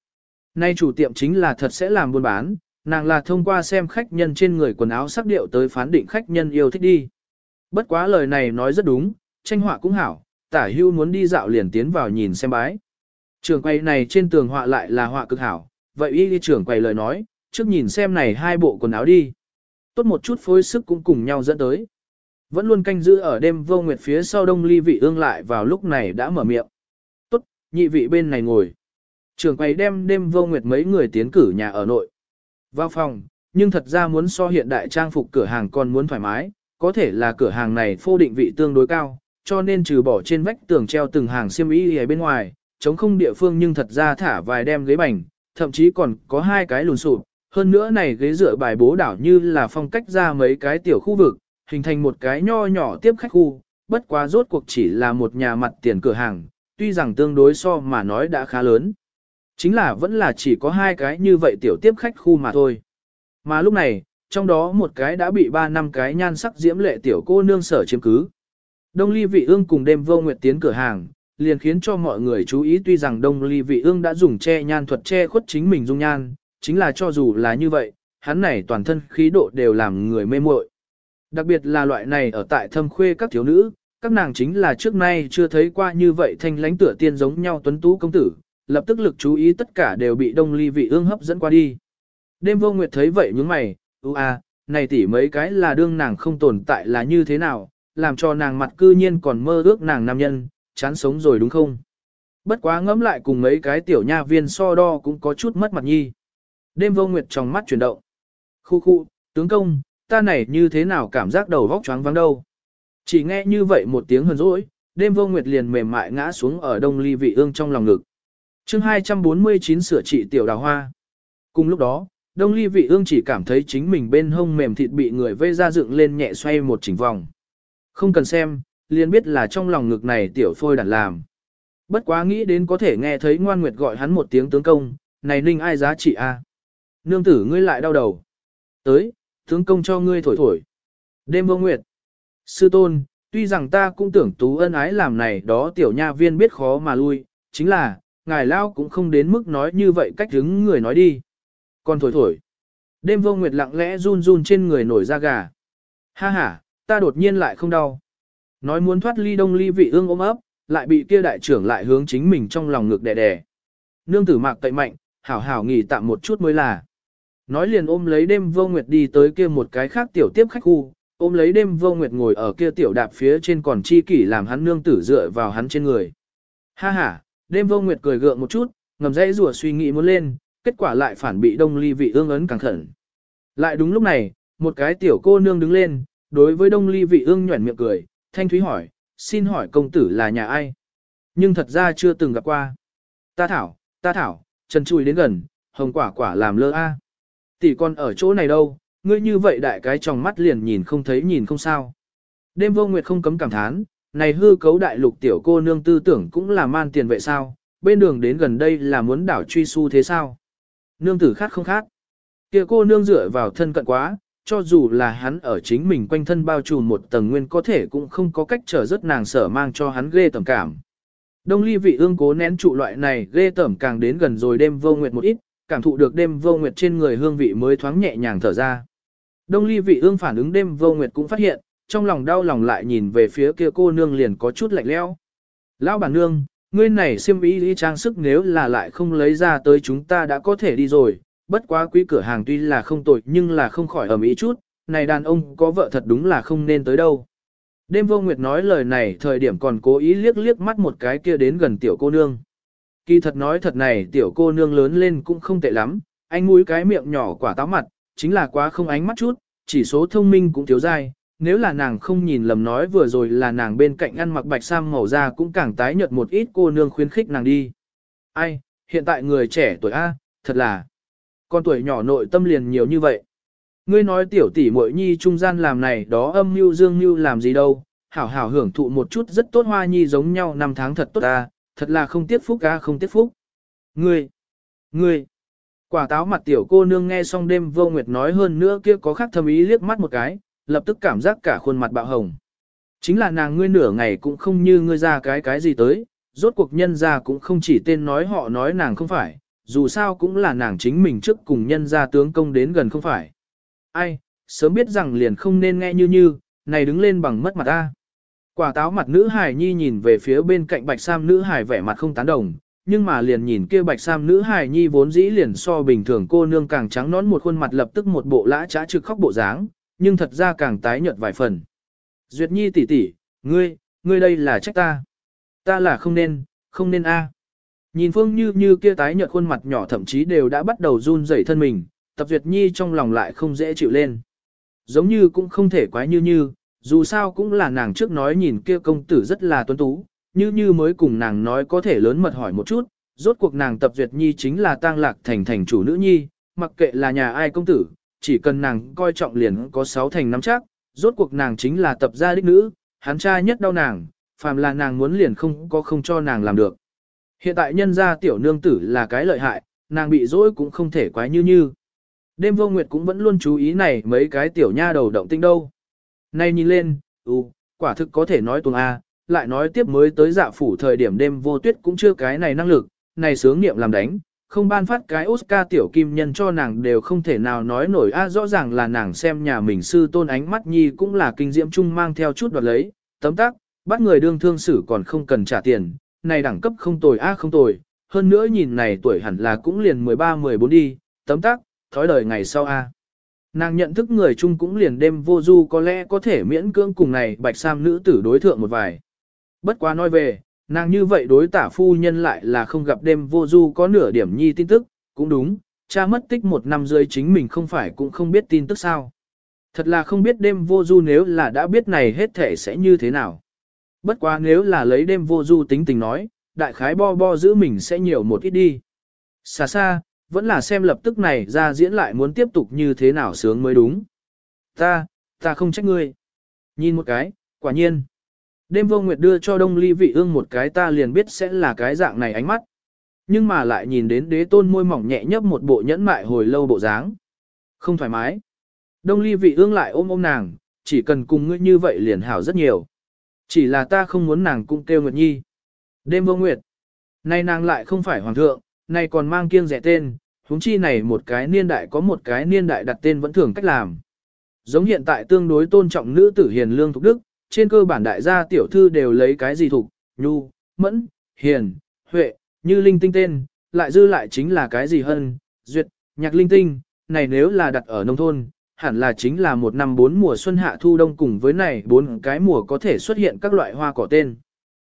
Nay chủ tiệm chính là thật sẽ làm buôn bán, nàng là thông qua xem khách nhân trên người quần áo sắc điệu tới phán định khách nhân yêu thích đi. Bất quá lời này nói rất đúng, tranh họa cũng hảo, tả hưu muốn đi dạo liền tiến vào nhìn xem bái. Trường quay này trên tường họa lại là họa cực hảo, vậy y đi trưởng quầy lời nói, trước nhìn xem này hai bộ quần áo đi. Tốt một chút phối sức cũng cùng nhau dẫn tới. Vẫn luôn canh giữ ở đêm vô nguyệt phía sau đông ly vị ương lại vào lúc này đã mở miệng. Tốt, nhị vị bên này ngồi. Trường quầy đem đêm vô nguyệt mấy người tiến cử nhà ở nội. Vào phòng, nhưng thật ra muốn so hiện đại trang phục cửa hàng còn muốn thoải mái, có thể là cửa hàng này phô định vị tương đối cao, cho nên trừ bỏ trên vách tường treo từng hàng xiêm y ở bên ngoài, chống không địa phương nhưng thật ra thả vài đem ghế bành, thậm chí còn có hai cái lùn sụp. Hơn nữa này ghế dựa bài bố đảo như là phong cách ra mấy cái tiểu khu vực, hình thành một cái nho nhỏ tiếp khách khu, bất quá rốt cuộc chỉ là một nhà mặt tiền cửa hàng, tuy rằng tương đối so mà nói đã khá lớn. Chính là vẫn là chỉ có hai cái như vậy tiểu tiếp khách khu mà thôi. Mà lúc này, trong đó một cái đã bị ba năm cái nhan sắc diễm lệ tiểu cô nương sở chiếm cứ. Đông ly vị ương cùng đêm vô nguyệt tiến cửa hàng, liền khiến cho mọi người chú ý tuy rằng đông ly vị ương đã dùng che nhan thuật che khuất chính mình dung nhan, chính là cho dù là như vậy, hắn này toàn thân khí độ đều làm người mê muội. Đặc biệt là loại này ở tại thâm khuê các thiếu nữ, các nàng chính là trước nay chưa thấy qua như vậy thanh lãnh tựa tiên giống nhau tuấn tú công tử, lập tức lực chú ý tất cả đều bị đông ly vị ương hấp dẫn qua đi. Đêm vô nguyệt thấy vậy nhướng mày, ưu a, này tỉ mấy cái là đương nàng không tồn tại là như thế nào, làm cho nàng mặt cư nhiên còn mơ ước nàng nam nhân, chán sống rồi đúng không? Bất quá ngẫm lại cùng mấy cái tiểu nha viên so đo cũng có chút mất mặt nhi. Đêm vô nguyệt trong mắt chuyển động. Khu khu, tướng công, ta này như thế nào cảm giác đầu vóc choáng vắng đâu. Chỉ nghe như vậy một tiếng hờn rỗi, đêm vô nguyệt liền mềm mại ngã xuống ở đông ly vị ương trong lòng ngực. chương 249 sửa trị tiểu đào hoa. Cùng lúc đó, đông ly vị ương chỉ cảm thấy chính mình bên hông mềm thịt bị người vây ra dựng lên nhẹ xoay một chỉnh vòng. Không cần xem, liền biết là trong lòng ngực này tiểu phôi đàn làm. Bất quá nghĩ đến có thể nghe thấy ngoan nguyệt gọi hắn một tiếng tướng công, này ninh ai giá trị a Nương tử ngươi lại đau đầu. Tới, tướng công cho ngươi thổi thổi. Đêm vô nguyệt. Sư tôn, tuy rằng ta cũng tưởng tú ân ái làm này đó tiểu nha viên biết khó mà lui, chính là, ngài lao cũng không đến mức nói như vậy cách đứng người nói đi. Còn thổi thổi. Đêm vô nguyệt lặng lẽ run run trên người nổi da gà. Ha ha, ta đột nhiên lại không đau. Nói muốn thoát ly đông ly vị ương ôm ấp, lại bị kia đại trưởng lại hướng chính mình trong lòng ngực đè đè. Nương tử mạc cậy mạnh, hảo hảo nghỉ tạm một chút mới là. Nói liền ôm lấy đêm vô nguyệt đi tới kia một cái khác tiểu tiếp khách khu, ôm lấy đêm vô nguyệt ngồi ở kia tiểu đạp phía trên còn chi kỷ làm hắn nương tử dựa vào hắn trên người. Ha ha, đêm vô nguyệt cười gượng một chút, ngầm dãy rùa suy nghĩ muốn lên, kết quả lại phản bị đông ly vị ương ấn càng khẩn. Lại đúng lúc này, một cái tiểu cô nương đứng lên, đối với đông ly vị ương nhuẩn miệng cười, thanh thúy hỏi, xin hỏi công tử là nhà ai? Nhưng thật ra chưa từng gặp qua. Ta thảo, ta thảo, chân chui đến gần, hồng quả quả làm lơ a. Tỷ con ở chỗ này đâu, ngươi như vậy đại cái trong mắt liền nhìn không thấy nhìn không sao. Đêm vô nguyệt không cấm cảm thán, này hư cấu đại lục tiểu cô nương tư tưởng cũng là man tiền vậy sao, bên đường đến gần đây là muốn đảo truy su thế sao. Nương tử khát không khát. kia cô nương dựa vào thân cận quá, cho dù là hắn ở chính mình quanh thân bao trùm một tầng nguyên có thể cũng không có cách trở rất nàng sở mang cho hắn ghê tầm cảm. Đông ly vị ương cố nén trụ loại này ghê tởm càng đến gần rồi đêm vô nguyệt một ít, cảm thụ được đêm vô nguyệt trên người hương vị mới thoáng nhẹ nhàng thở ra. Đông ly vị ương phản ứng đêm vô nguyệt cũng phát hiện, trong lòng đau lòng lại nhìn về phía kia cô nương liền có chút lạnh lẽo. Lão bản nương, ngươi này xiêm y đi trang sức nếu là lại không lấy ra tới chúng ta đã có thể đi rồi, bất quá quý cửa hàng tuy là không tội nhưng là không khỏi ẩm ý chút, này đàn ông có vợ thật đúng là không nên tới đâu. Đêm vô nguyệt nói lời này thời điểm còn cố ý liếc liếc mắt một cái kia đến gần tiểu cô nương. Kỳ thật nói thật này tiểu cô nương lớn lên cũng không tệ lắm, anh mũi cái miệng nhỏ quả táo mặt, chính là quá không ánh mắt chút, chỉ số thông minh cũng thiếu dai. Nếu là nàng không nhìn lầm nói vừa rồi là nàng bên cạnh ăn mặc bạch sam màu da cũng càng tái nhợt một ít cô nương khuyến khích nàng đi. Ai, hiện tại người trẻ tuổi A, thật là, con tuổi nhỏ nội tâm liền nhiều như vậy. Ngươi nói tiểu tỷ muội nhi trung gian làm này đó âm mưu dương mưu làm gì đâu, hảo hảo hưởng thụ một chút rất tốt hoa nhi giống nhau năm tháng thật tốt ta, thật là không tiếc phúc ca không tiếc phúc. Ngươi, ngươi, quả táo mặt tiểu cô nương nghe xong đêm vô nguyệt nói hơn nữa kia có khác thầm ý liếc mắt một cái, lập tức cảm giác cả khuôn mặt bạo hồng. Chính là nàng ngươi nửa ngày cũng không như ngươi ra cái cái gì tới, rốt cuộc nhân ra cũng không chỉ tên nói họ nói nàng không phải, dù sao cũng là nàng chính mình trước cùng nhân ra tướng công đến gần không phải. Ai, sớm biết rằng liền không nên nghe như như, này đứng lên bằng mất mặt ta. Quả táo mặt nữ hải nhi nhìn về phía bên cạnh bạch sam nữ hải vẻ mặt không tán đồng, nhưng mà liền nhìn kia bạch sam nữ hải nhi vốn dĩ liền so bình thường cô nương càng trắng nón một khuôn mặt lập tức một bộ lã trá trực khóc bộ dáng, nhưng thật ra càng tái nhợt vài phần. Duyệt nhi tỷ tỷ, ngươi, ngươi đây là trách ta. Ta là không nên, không nên a. Nhìn Phương Như Như kia tái nhợt khuôn mặt nhỏ thậm chí đều đã bắt đầu run rẩy thân mình, Tập Duyệt Nhi trong lòng lại không dễ chịu lên. Giống như cũng không thể quái Như Như, dù sao cũng là nàng trước nói nhìn kia công tử rất là tuấn tú, Như Như mới cùng nàng nói có thể lớn mật hỏi một chút, rốt cuộc nàng Tập Duyệt Nhi chính là tang lạc thành thành chủ nữ nhi, mặc kệ là nhà ai công tử, chỉ cần nàng coi trọng liền có sáu thành nắm chắc, rốt cuộc nàng chính là tập gia đích nữ, hắn cha nhất đau nàng, phàm là nàng muốn liền không có không cho nàng làm được. Hiện tại nhân gia tiểu nương tử là cái lợi hại, nàng bị dỗi cũng không thể quái như như. Đêm vô nguyệt cũng vẫn luôn chú ý này mấy cái tiểu nha đầu động tinh đâu. Nay nhìn lên, ừ, quả thực có thể nói tuồng A, lại nói tiếp mới tới dạ phủ thời điểm đêm vô tuyết cũng chưa cái này năng lực, này sướng nghiệm làm đánh, không ban phát cái Oscar tiểu kim nhân cho nàng đều không thể nào nói nổi a rõ ràng là nàng xem nhà mình sư tôn ánh mắt nhi cũng là kinh diễm chung mang theo chút đoạt lấy, tấm tắc, bắt người đương thương xử còn không cần trả tiền, này đẳng cấp không tồi a không tồi, hơn nữa nhìn này tuổi hẳn là cũng liền 13-14 đi, tấm tắc, thói đời ngày sau a. Nàng nhận thức người chung cũng liền đêm vô du có lẽ có thể miễn cưỡng cùng này bạch sam nữ tử đối thượng một vài. Bất quá nói về, nàng như vậy đối tả phu nhân lại là không gặp đêm vô du có nửa điểm nhi tin tức, cũng đúng, cha mất tích một năm rơi chính mình không phải cũng không biết tin tức sao. Thật là không biết đêm vô du nếu là đã biết này hết thể sẽ như thế nào. Bất quá nếu là lấy đêm vô du tính tình nói, đại khái bo bo giữ mình sẽ nhiều một ít đi. Xa xa, vẫn là xem lập tức này ra diễn lại muốn tiếp tục như thế nào sướng mới đúng. Ta, ta không trách ngươi. Nhìn một cái, quả nhiên. Đêm vô nguyệt đưa cho đông ly vị ương một cái ta liền biết sẽ là cái dạng này ánh mắt. Nhưng mà lại nhìn đến đế tôn môi mỏng nhẹ nhấp một bộ nhẫn mại hồi lâu bộ dáng. Không thoải mái. Đông ly vị ương lại ôm ôm nàng, chỉ cần cùng ngươi như vậy liền hảo rất nhiều. Chỉ là ta không muốn nàng cũng kêu Nguyệt Nhi. Đêm vô nguyệt. Nay nàng lại không phải hoàng thượng, nay còn mang kiêng rẻ tên, huống chi này một cái niên đại có một cái niên đại đặt tên vẫn thường cách làm. Giống hiện tại tương đối tôn trọng nữ tử hiền lương thục đức, trên cơ bản đại gia tiểu thư đều lấy cái gì thục, nhu, mẫn, hiền, huệ, như linh tinh tên, lại dư lại chính là cái gì hơn, duyệt, nhạc linh tinh, này nếu là đặt ở nông thôn, hẳn là chính là một năm bốn mùa xuân hạ thu đông cùng với này bốn cái mùa có thể xuất hiện các loại hoa cỏ tên.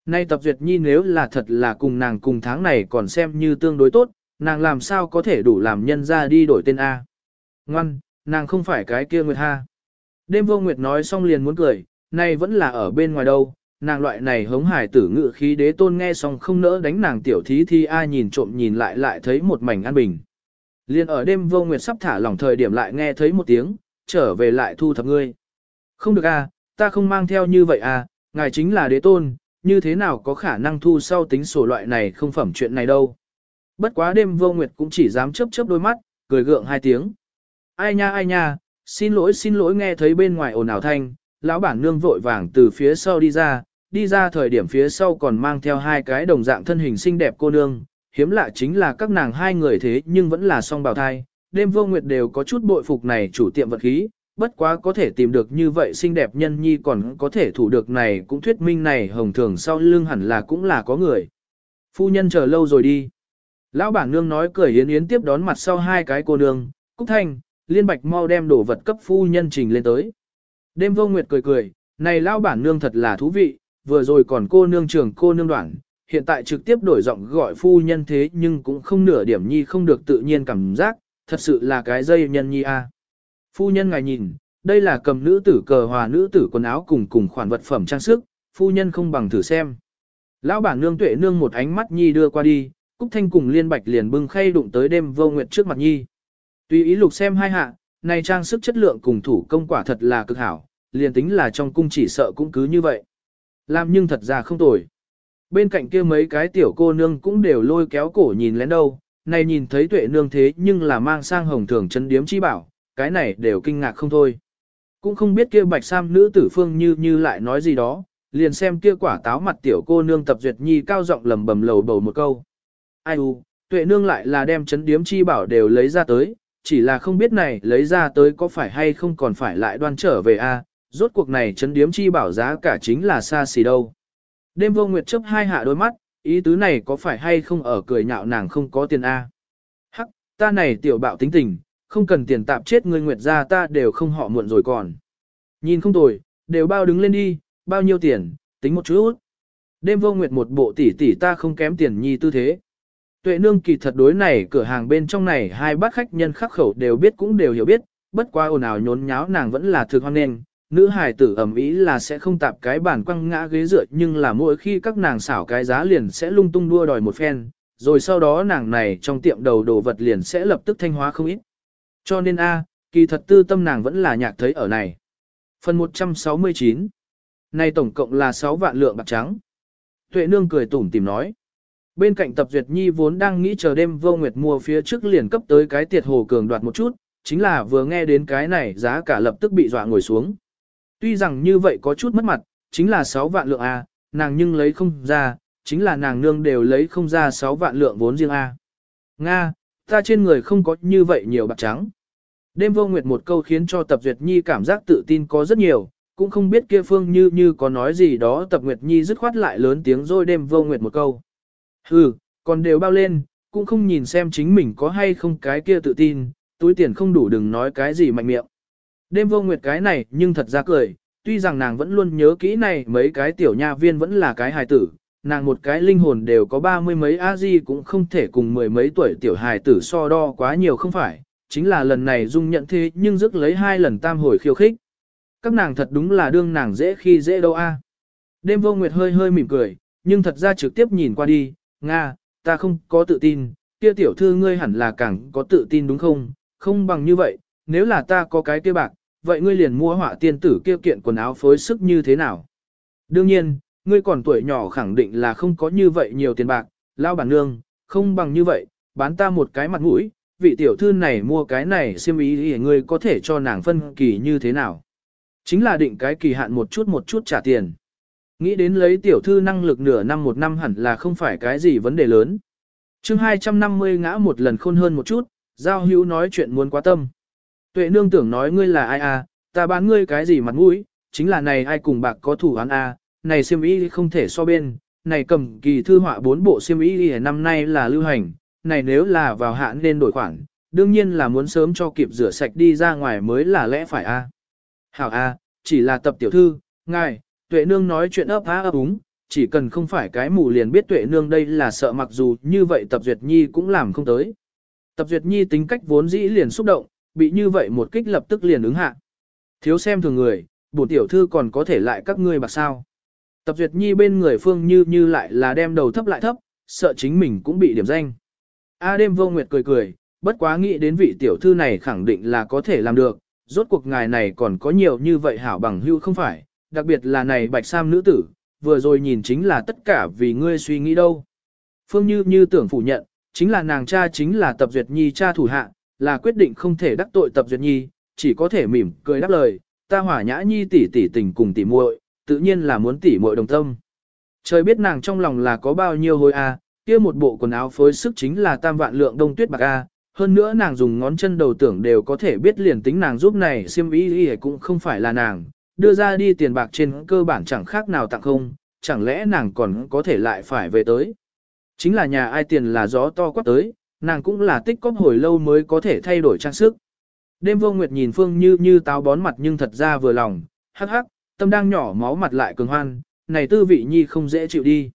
Nay tập duyệt nhi nếu là thật là cùng nàng cùng tháng này còn xem như tương đối tốt, nàng làm sao có thể đủ làm nhân ra đi đổi tên A. Ngoan, nàng không phải cái kia Nguyệt Ha. Đêm vô Nguyệt nói xong liền muốn cười, nay vẫn là ở bên ngoài đâu, nàng loại này hống hải tử ngự khí đế tôn nghe xong không nỡ đánh nàng tiểu thí thi ai nhìn trộm nhìn lại lại thấy một mảnh an bình. Liên ở đêm vô nguyệt sắp thả lỏng thời điểm lại nghe thấy một tiếng, trở về lại thu thập ngươi. Không được à, ta không mang theo như vậy à, ngài chính là đế tôn, như thế nào có khả năng thu sau tính sổ loại này không phẩm chuyện này đâu. Bất quá đêm vô nguyệt cũng chỉ dám chớp chớp đôi mắt, cười gượng hai tiếng. Ai nha ai nha, xin lỗi xin lỗi nghe thấy bên ngoài ồn ào thanh, lão bản nương vội vàng từ phía sau đi ra, đi ra thời điểm phía sau còn mang theo hai cái đồng dạng thân hình xinh đẹp cô nương, hiếm lạ chính là các nàng hai người thế nhưng vẫn là song bào thai, đêm vô nguyệt đều có chút bội phục này chủ tiệm vật khí, bất quá có thể tìm được như vậy xinh đẹp nhân nhi còn có thể thủ được này cũng thuyết minh này hồng thường sau lưng hẳn là cũng là có người. Phu nhân chờ lâu rồi đi. Lão bản nương nói cười yến yến tiếp đón mặt sau hai cái cô nương, Cúc Thanh, Liên Bạch mau đem đồ vật cấp phu nhân trình lên tới. Đêm vô nguyệt cười cười, này lão bản nương thật là thú vị, vừa rồi còn cô nương trưởng cô nương đoạn, hiện tại trực tiếp đổi giọng gọi phu nhân thế nhưng cũng không nửa điểm nhi không được tự nhiên cảm giác, thật sự là cái dây nhân nhi a. À. Phu nhân ngài nhìn, đây là cầm nữ tử cờ hòa nữ tử quần áo cùng cùng khoản vật phẩm trang sức, phu nhân không bằng thử xem. Lão bản nương tuệ nương một ánh mắt nhi đưa qua đi, Cúc Thanh cùng Liên Bạch liền bưng khay đụng tới đêm vô nguyệt trước mặt nhi. Tùy ý lục xem hai hạ, này trang sức chất lượng cùng thủ công quả thật là cực hảo, liền tính là trong cung chỉ sợ cũng cứ như vậy. Làm nhưng thật ra không tồi. Bên cạnh kia mấy cái tiểu cô nương cũng đều lôi kéo cổ nhìn lén đâu, này nhìn thấy tuệ nương thế nhưng là mang sang hồng thường chân điếm chi bảo, cái này đều kinh ngạc không thôi. Cũng không biết kia bạch sam nữ tử phương như như lại nói gì đó, liền xem kia quả táo mặt tiểu cô nương tập duyệt nhi cao giọng lầm bầm lầu bầu một câu. Ai u, tuệ nương lại là đem chấn điếm chi bảo đều lấy ra tới, chỉ là không biết này lấy ra tới có phải hay không còn phải lại đoan trở về a rốt cuộc này chấn điếm chi bảo giá cả chính là xa xỉ đâu. Đêm vô nguyệt chấp hai hạ đôi mắt, ý tứ này có phải hay không ở cười nhạo nàng không có tiền a Hắc, ta này tiểu bạo tính tình, không cần tiền tạp chết ngươi nguyệt ra ta đều không họ muộn rồi còn. Nhìn không tồi, đều bao đứng lên đi, bao nhiêu tiền, tính một chút. Đêm vô nguyệt một bộ tỷ tỷ ta không kém tiền nhi tư thế. Tuệ nương kỳ thật đối này cửa hàng bên trong này hai bát khách nhân khắc khẩu đều biết cũng đều hiểu biết, bất qua ồn ào nhốn nháo nàng vẫn là thực hoan nghênh. Nữ hài tử ẩm ý là sẽ không tạp cái bản quăng ngã ghế dựa nhưng là mỗi khi các nàng xảo cái giá liền sẽ lung tung đua đòi một phen, rồi sau đó nàng này trong tiệm đầu đồ vật liền sẽ lập tức thanh hóa không ít. Cho nên a, kỳ thật tư tâm nàng vẫn là nhạc thấy ở này. Phần 169 Này tổng cộng là 6 vạn lượng bạc trắng. Tuệ nương cười tủm tìm nói. Bên cạnh tập duyệt nhi vốn đang nghĩ chờ đêm vô nguyệt mua phía trước liền cấp tới cái tiệt hồ cường đoạt một chút, chính là vừa nghe đến cái này giá cả lập tức bị dọa ngồi xuống. Tuy rằng như vậy có chút mất mặt, chính là 6 vạn lượng A, nàng nhưng lấy không ra, chính là nàng nương đều lấy không ra 6 vạn lượng vốn riêng A. Nga, ta trên người không có như vậy nhiều bạc trắng. Đêm vô nguyệt một câu khiến cho tập duyệt nhi cảm giác tự tin có rất nhiều, cũng không biết kia phương như như có nói gì đó tập nguyệt nhi dứt khoát lại lớn tiếng rồi đêm vô nguyệt một câu. Hừ, còn đều bao lên, cũng không nhìn xem chính mình có hay không cái kia tự tin, túi tiền không đủ đừng nói cái gì mạnh miệng. Đêm vô nguyệt cái này nhưng thật ra cười, tuy rằng nàng vẫn luôn nhớ kỹ này mấy cái tiểu nha viên vẫn là cái hài tử, nàng một cái linh hồn đều có ba mươi mấy a di cũng không thể cùng mười mấy tuổi tiểu hài tử so đo quá nhiều không phải, chính là lần này dung nhận thế nhưng rước lấy hai lần tam hồi khiêu khích. Các nàng thật đúng là đương nàng dễ khi dễ đâu a. Đêm vô nguyệt hơi hơi mỉm cười, nhưng thật ra trực tiếp nhìn qua đi, Nga, ta không có tự tin, kia tiểu thư ngươi hẳn là càng có tự tin đúng không, không bằng như vậy, nếu là ta có cái kia bạc, vậy ngươi liền mua họa tiên tử kia kiện quần áo phối sức như thế nào? Đương nhiên, ngươi còn tuổi nhỏ khẳng định là không có như vậy nhiều tiền bạc, lao bản nương, không bằng như vậy, bán ta một cái mặt mũi, vị tiểu thư này mua cái này xem ý thì ngươi có thể cho nàng phân kỳ như thế nào? Chính là định cái kỳ hạn một chút một chút trả tiền. Nghĩ đến lấy tiểu thư năng lực nửa năm một năm hẳn là không phải cái gì vấn đề lớn. chương 250 ngã một lần khôn hơn một chút, giao hữu nói chuyện muốn quá tâm. Tuệ nương tưởng nói ngươi là ai à, ta bán ngươi cái gì mặt mũi, chính là này ai cùng bạc có thủ án à, này siêm y không thể so bên, này cầm kỳ thư họa bốn bộ siêm y năm nay là lưu hành, này nếu là vào hạn nên đổi khoản, đương nhiên là muốn sớm cho kịp rửa sạch đi ra ngoài mới là lẽ phải a. À. Hảo a, à, chỉ là tập tiểu thư, ngài, tuệ nương nói chuyện ấp á ấp úng, chỉ cần không phải cái mù liền biết tuệ nương đây là sợ mặc dù như vậy tập duyệt nhi cũng làm không tới. Tập duyệt nhi tính cách vốn dĩ liền xúc động, bị như vậy một kích lập tức liền ứng hạ. Thiếu xem thường người, bổn tiểu thư còn có thể lại các ngươi bạc sao. Tập duyệt nhi bên người phương như như lại là đem đầu thấp lại thấp, sợ chính mình cũng bị điểm danh. A đêm vô nguyệt cười cười, bất quá nghĩ đến vị tiểu thư này khẳng định là có thể làm được, rốt cuộc ngài này còn có nhiều như vậy hảo bằng hưu không phải, đặc biệt là này bạch sam nữ tử, vừa rồi nhìn chính là tất cả vì ngươi suy nghĩ đâu. Phương Như như tưởng phủ nhận, chính là nàng cha chính là tập duyệt nhi cha thủ hạ, là quyết định không thể đắc tội tập duyệt nhi, chỉ có thể mỉm cười đáp lời, ta hỏa nhã nhi tỷ tỷ tình cùng tỷ muội, tự nhiên là muốn tỷ muội đồng tâm. Trời biết nàng trong lòng là có bao nhiêu hối a, kia một bộ quần áo phối sức chính là tam vạn lượng đông tuyết bạc a, hơn nữa nàng dùng ngón chân đầu tưởng đều có thể biết liền tính nàng giúp này xiêm y ý cũng không phải là nàng, đưa ra đi tiền bạc trên cơ bản chẳng khác nào tặng không, chẳng lẽ nàng còn có thể lại phải về tới. Chính là nhà ai tiền là gió to quát tới, nàng cũng là tích cóp hồi lâu mới có thể thay đổi trang sức. Đêm vô nguyệt nhìn Phương như như táo bón mặt nhưng thật ra vừa lòng, hắc hắc, tâm đang nhỏ máu mặt lại cường hoan, này tư vị nhi không dễ chịu đi.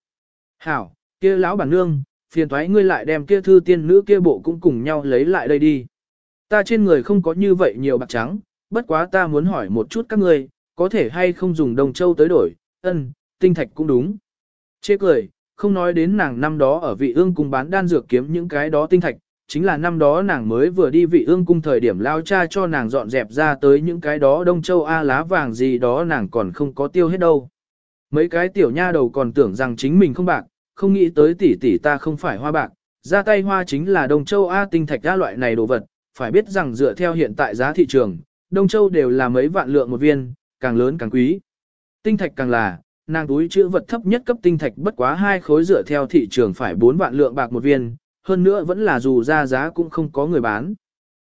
Hảo, kia lão bản nương, phiền thoái ngươi lại đem kia thư tiên nữ kia bộ cũng cùng nhau lấy lại đây đi. Ta trên người không có như vậy nhiều bạc trắng, bất quá ta muốn hỏi một chút các ngươi, có thể hay không dùng đồng châu tới đổi, ân, tinh thạch cũng đúng. Chê cười, không nói đến nàng năm đó ở vị ương cung bán đan dược kiếm những cái đó tinh thạch, chính là năm đó nàng mới vừa đi vị ương cung thời điểm lao cha cho nàng dọn dẹp ra tới những cái đó đông châu A lá vàng gì đó nàng còn không có tiêu hết đâu. Mấy cái tiểu nha đầu còn tưởng rằng chính mình không bạc, không nghĩ tới tỷ tỷ ta không phải hoa bạc, ra tay hoa chính là đông châu A tinh thạch đa loại này đồ vật, phải biết rằng dựa theo hiện tại giá thị trường, đông châu đều là mấy vạn lượng một viên, càng lớn càng quý. Tinh thạch càng là, nàng túi chữ vật thấp nhất cấp tinh thạch bất quá hai khối dựa theo thị trường phải 4 vạn lượng bạc một viên, hơn nữa vẫn là dù ra giá cũng không có người bán.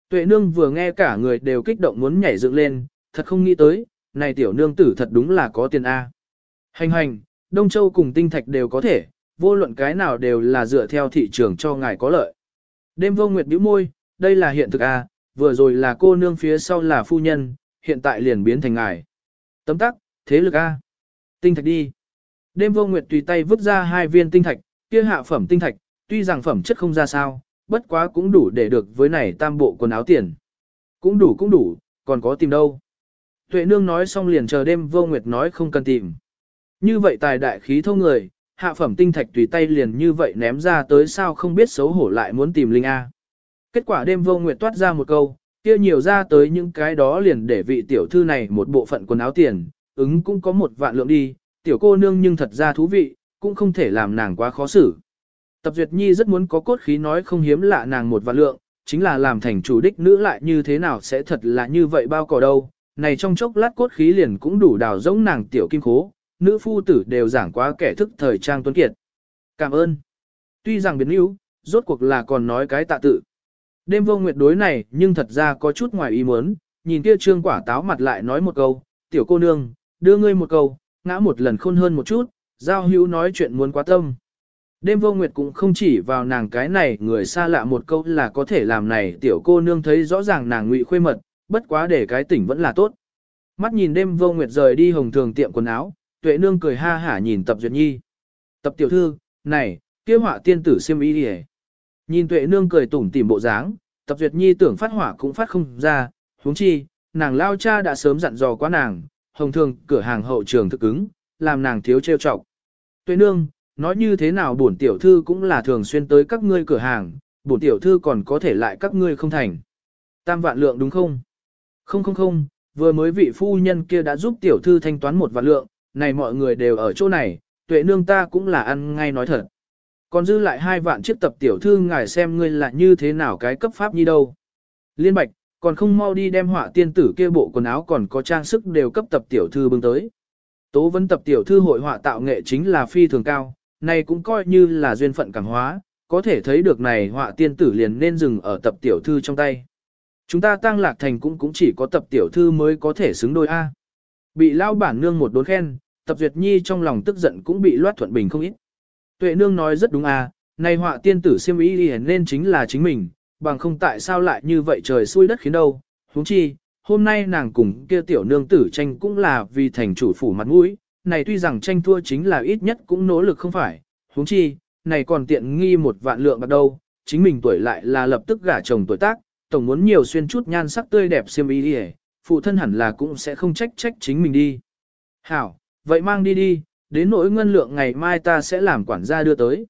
Tuệ nương vừa nghe cả người đều kích động muốn nhảy dựng lên, thật không nghĩ tới, này tiểu nương tử thật đúng là có tiền A. Hành hành, Đông Châu cùng tinh thạch đều có thể, vô luận cái nào đều là dựa theo thị trường cho ngài có lợi. Đêm vô nguyệt bĩu môi, đây là hiện thực A, vừa rồi là cô nương phía sau là phu nhân, hiện tại liền biến thành ngài. Tấm tắc, thế lực A. Tinh thạch đi. Đêm vô nguyệt tùy tay vứt ra hai viên tinh thạch, kia hạ phẩm tinh thạch, tuy rằng phẩm chất không ra sao, bất quá cũng đủ để được với này tam bộ quần áo tiền. Cũng đủ cũng đủ, còn có tìm đâu. Tuệ nương nói xong liền chờ đêm vô nguyệt nói không cần tìm. Như vậy tài đại khí thông người, hạ phẩm tinh thạch tùy tay liền như vậy ném ra tới sao không biết xấu hổ lại muốn tìm Linh A. Kết quả đêm vô nguyệt toát ra một câu, kia nhiều ra tới những cái đó liền để vị tiểu thư này một bộ phận quần áo tiền, ứng cũng có một vạn lượng đi, tiểu cô nương nhưng thật ra thú vị, cũng không thể làm nàng quá khó xử. Tập Duyệt Nhi rất muốn có cốt khí nói không hiếm lạ nàng một vạn lượng, chính là làm thành chủ đích nữ lại như thế nào sẽ thật là như vậy bao cỏ đâu. Này trong chốc lát cốt khí liền cũng đủ đào giống nàng tiểu kim khố, nữ phu tử đều giảng quá kẻ thức thời trang tuấn kiệt. Cảm ơn. Tuy rằng biến yếu, rốt cuộc là còn nói cái tạ tự. Đêm vô nguyệt đối này nhưng thật ra có chút ngoài ý muốn, nhìn kia trương quả táo mặt lại nói một câu, tiểu cô nương, đưa ngươi một câu, ngã một lần khôn hơn một chút, giao hữu nói chuyện muốn quá tâm. Đêm vô nguyệt cũng không chỉ vào nàng cái này người xa lạ một câu là có thể làm này tiểu cô nương thấy rõ ràng nàng ngụy khuê mật, bất quá để cái tỉnh vẫn là tốt. Mắt nhìn đêm vô nguyệt rời đi hồng thường tiệm quần áo, tuệ nương cười ha hả nhìn tập duyệt nhi. Tập tiểu thư, này, kia họa tiên tử siêm ý đi Nhìn tuệ nương cười tủm tỉm bộ dáng, tập duyệt nhi tưởng phát hỏa cũng phát không ra, huống chi, nàng lao cha đã sớm dặn dò quá nàng, hồng thường cửa hàng hậu trường thực ứng, làm nàng thiếu trêu chọc. Tuệ nương, nói như thế nào bổn tiểu thư cũng là thường xuyên tới các ngươi cửa hàng, bổn tiểu thư còn có thể lại các ngươi không thành. Tam vạn lượng đúng không? Không không không, vừa mới vị phu nhân kia đã giúp tiểu thư thanh toán một vạn lượng, này mọi người đều ở chỗ này, tuệ nương ta cũng là ăn ngay nói thật. Còn dư lại hai vạn chiếc tập tiểu thư ngài xem ngươi là như thế nào cái cấp pháp như đâu. Liên bạch, còn không mau đi đem họa tiên tử kia bộ quần áo còn có trang sức đều cấp tập tiểu thư bưng tới. Tố vấn tập tiểu thư hội họa tạo nghệ chính là phi thường cao, này cũng coi như là duyên phận cảm hóa, có thể thấy được này họa tiên tử liền nên dừng ở tập tiểu thư trong tay. Chúng ta tăng lạc thành cũng cũng chỉ có tập tiểu thư mới có thể xứng đôi A. Bị lao bản nương một đốn khen, tập duyệt nhi trong lòng tức giận cũng bị loát thuận bình không ít. Tuệ nương nói rất đúng à, này họa tiên tử siêm ý đi nên chính là chính mình, bằng không tại sao lại như vậy trời xui đất khiến đâu. huống chi, hôm nay nàng cùng kia tiểu nương tử tranh cũng là vì thành chủ phủ mặt mũi, này tuy rằng tranh thua chính là ít nhất cũng nỗ lực không phải, huống chi, này còn tiện nghi một vạn lượng bạc đâu, chính mình tuổi lại là lập tức gả chồng tuổi tác, tổng muốn nhiều xuyên chút nhan sắc tươi đẹp xiêm y đi phụ thân hẳn là cũng sẽ không trách trách chính mình đi. Hảo, vậy mang đi đi, đến nỗi ngân lượng ngày mai ta sẽ làm quản gia đưa tới.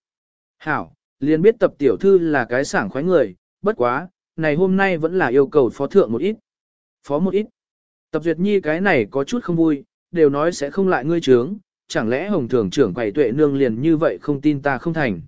Hảo, liền biết tập tiểu thư là cái sảng khoái người, bất quá, này hôm nay vẫn là yêu cầu phó thượng một ít. Phó một ít. Tập duyệt nhi cái này có chút không vui, đều nói sẽ không lại ngươi trướng, chẳng lẽ hồng thường trưởng quầy tuệ nương liền như vậy không tin ta không thành.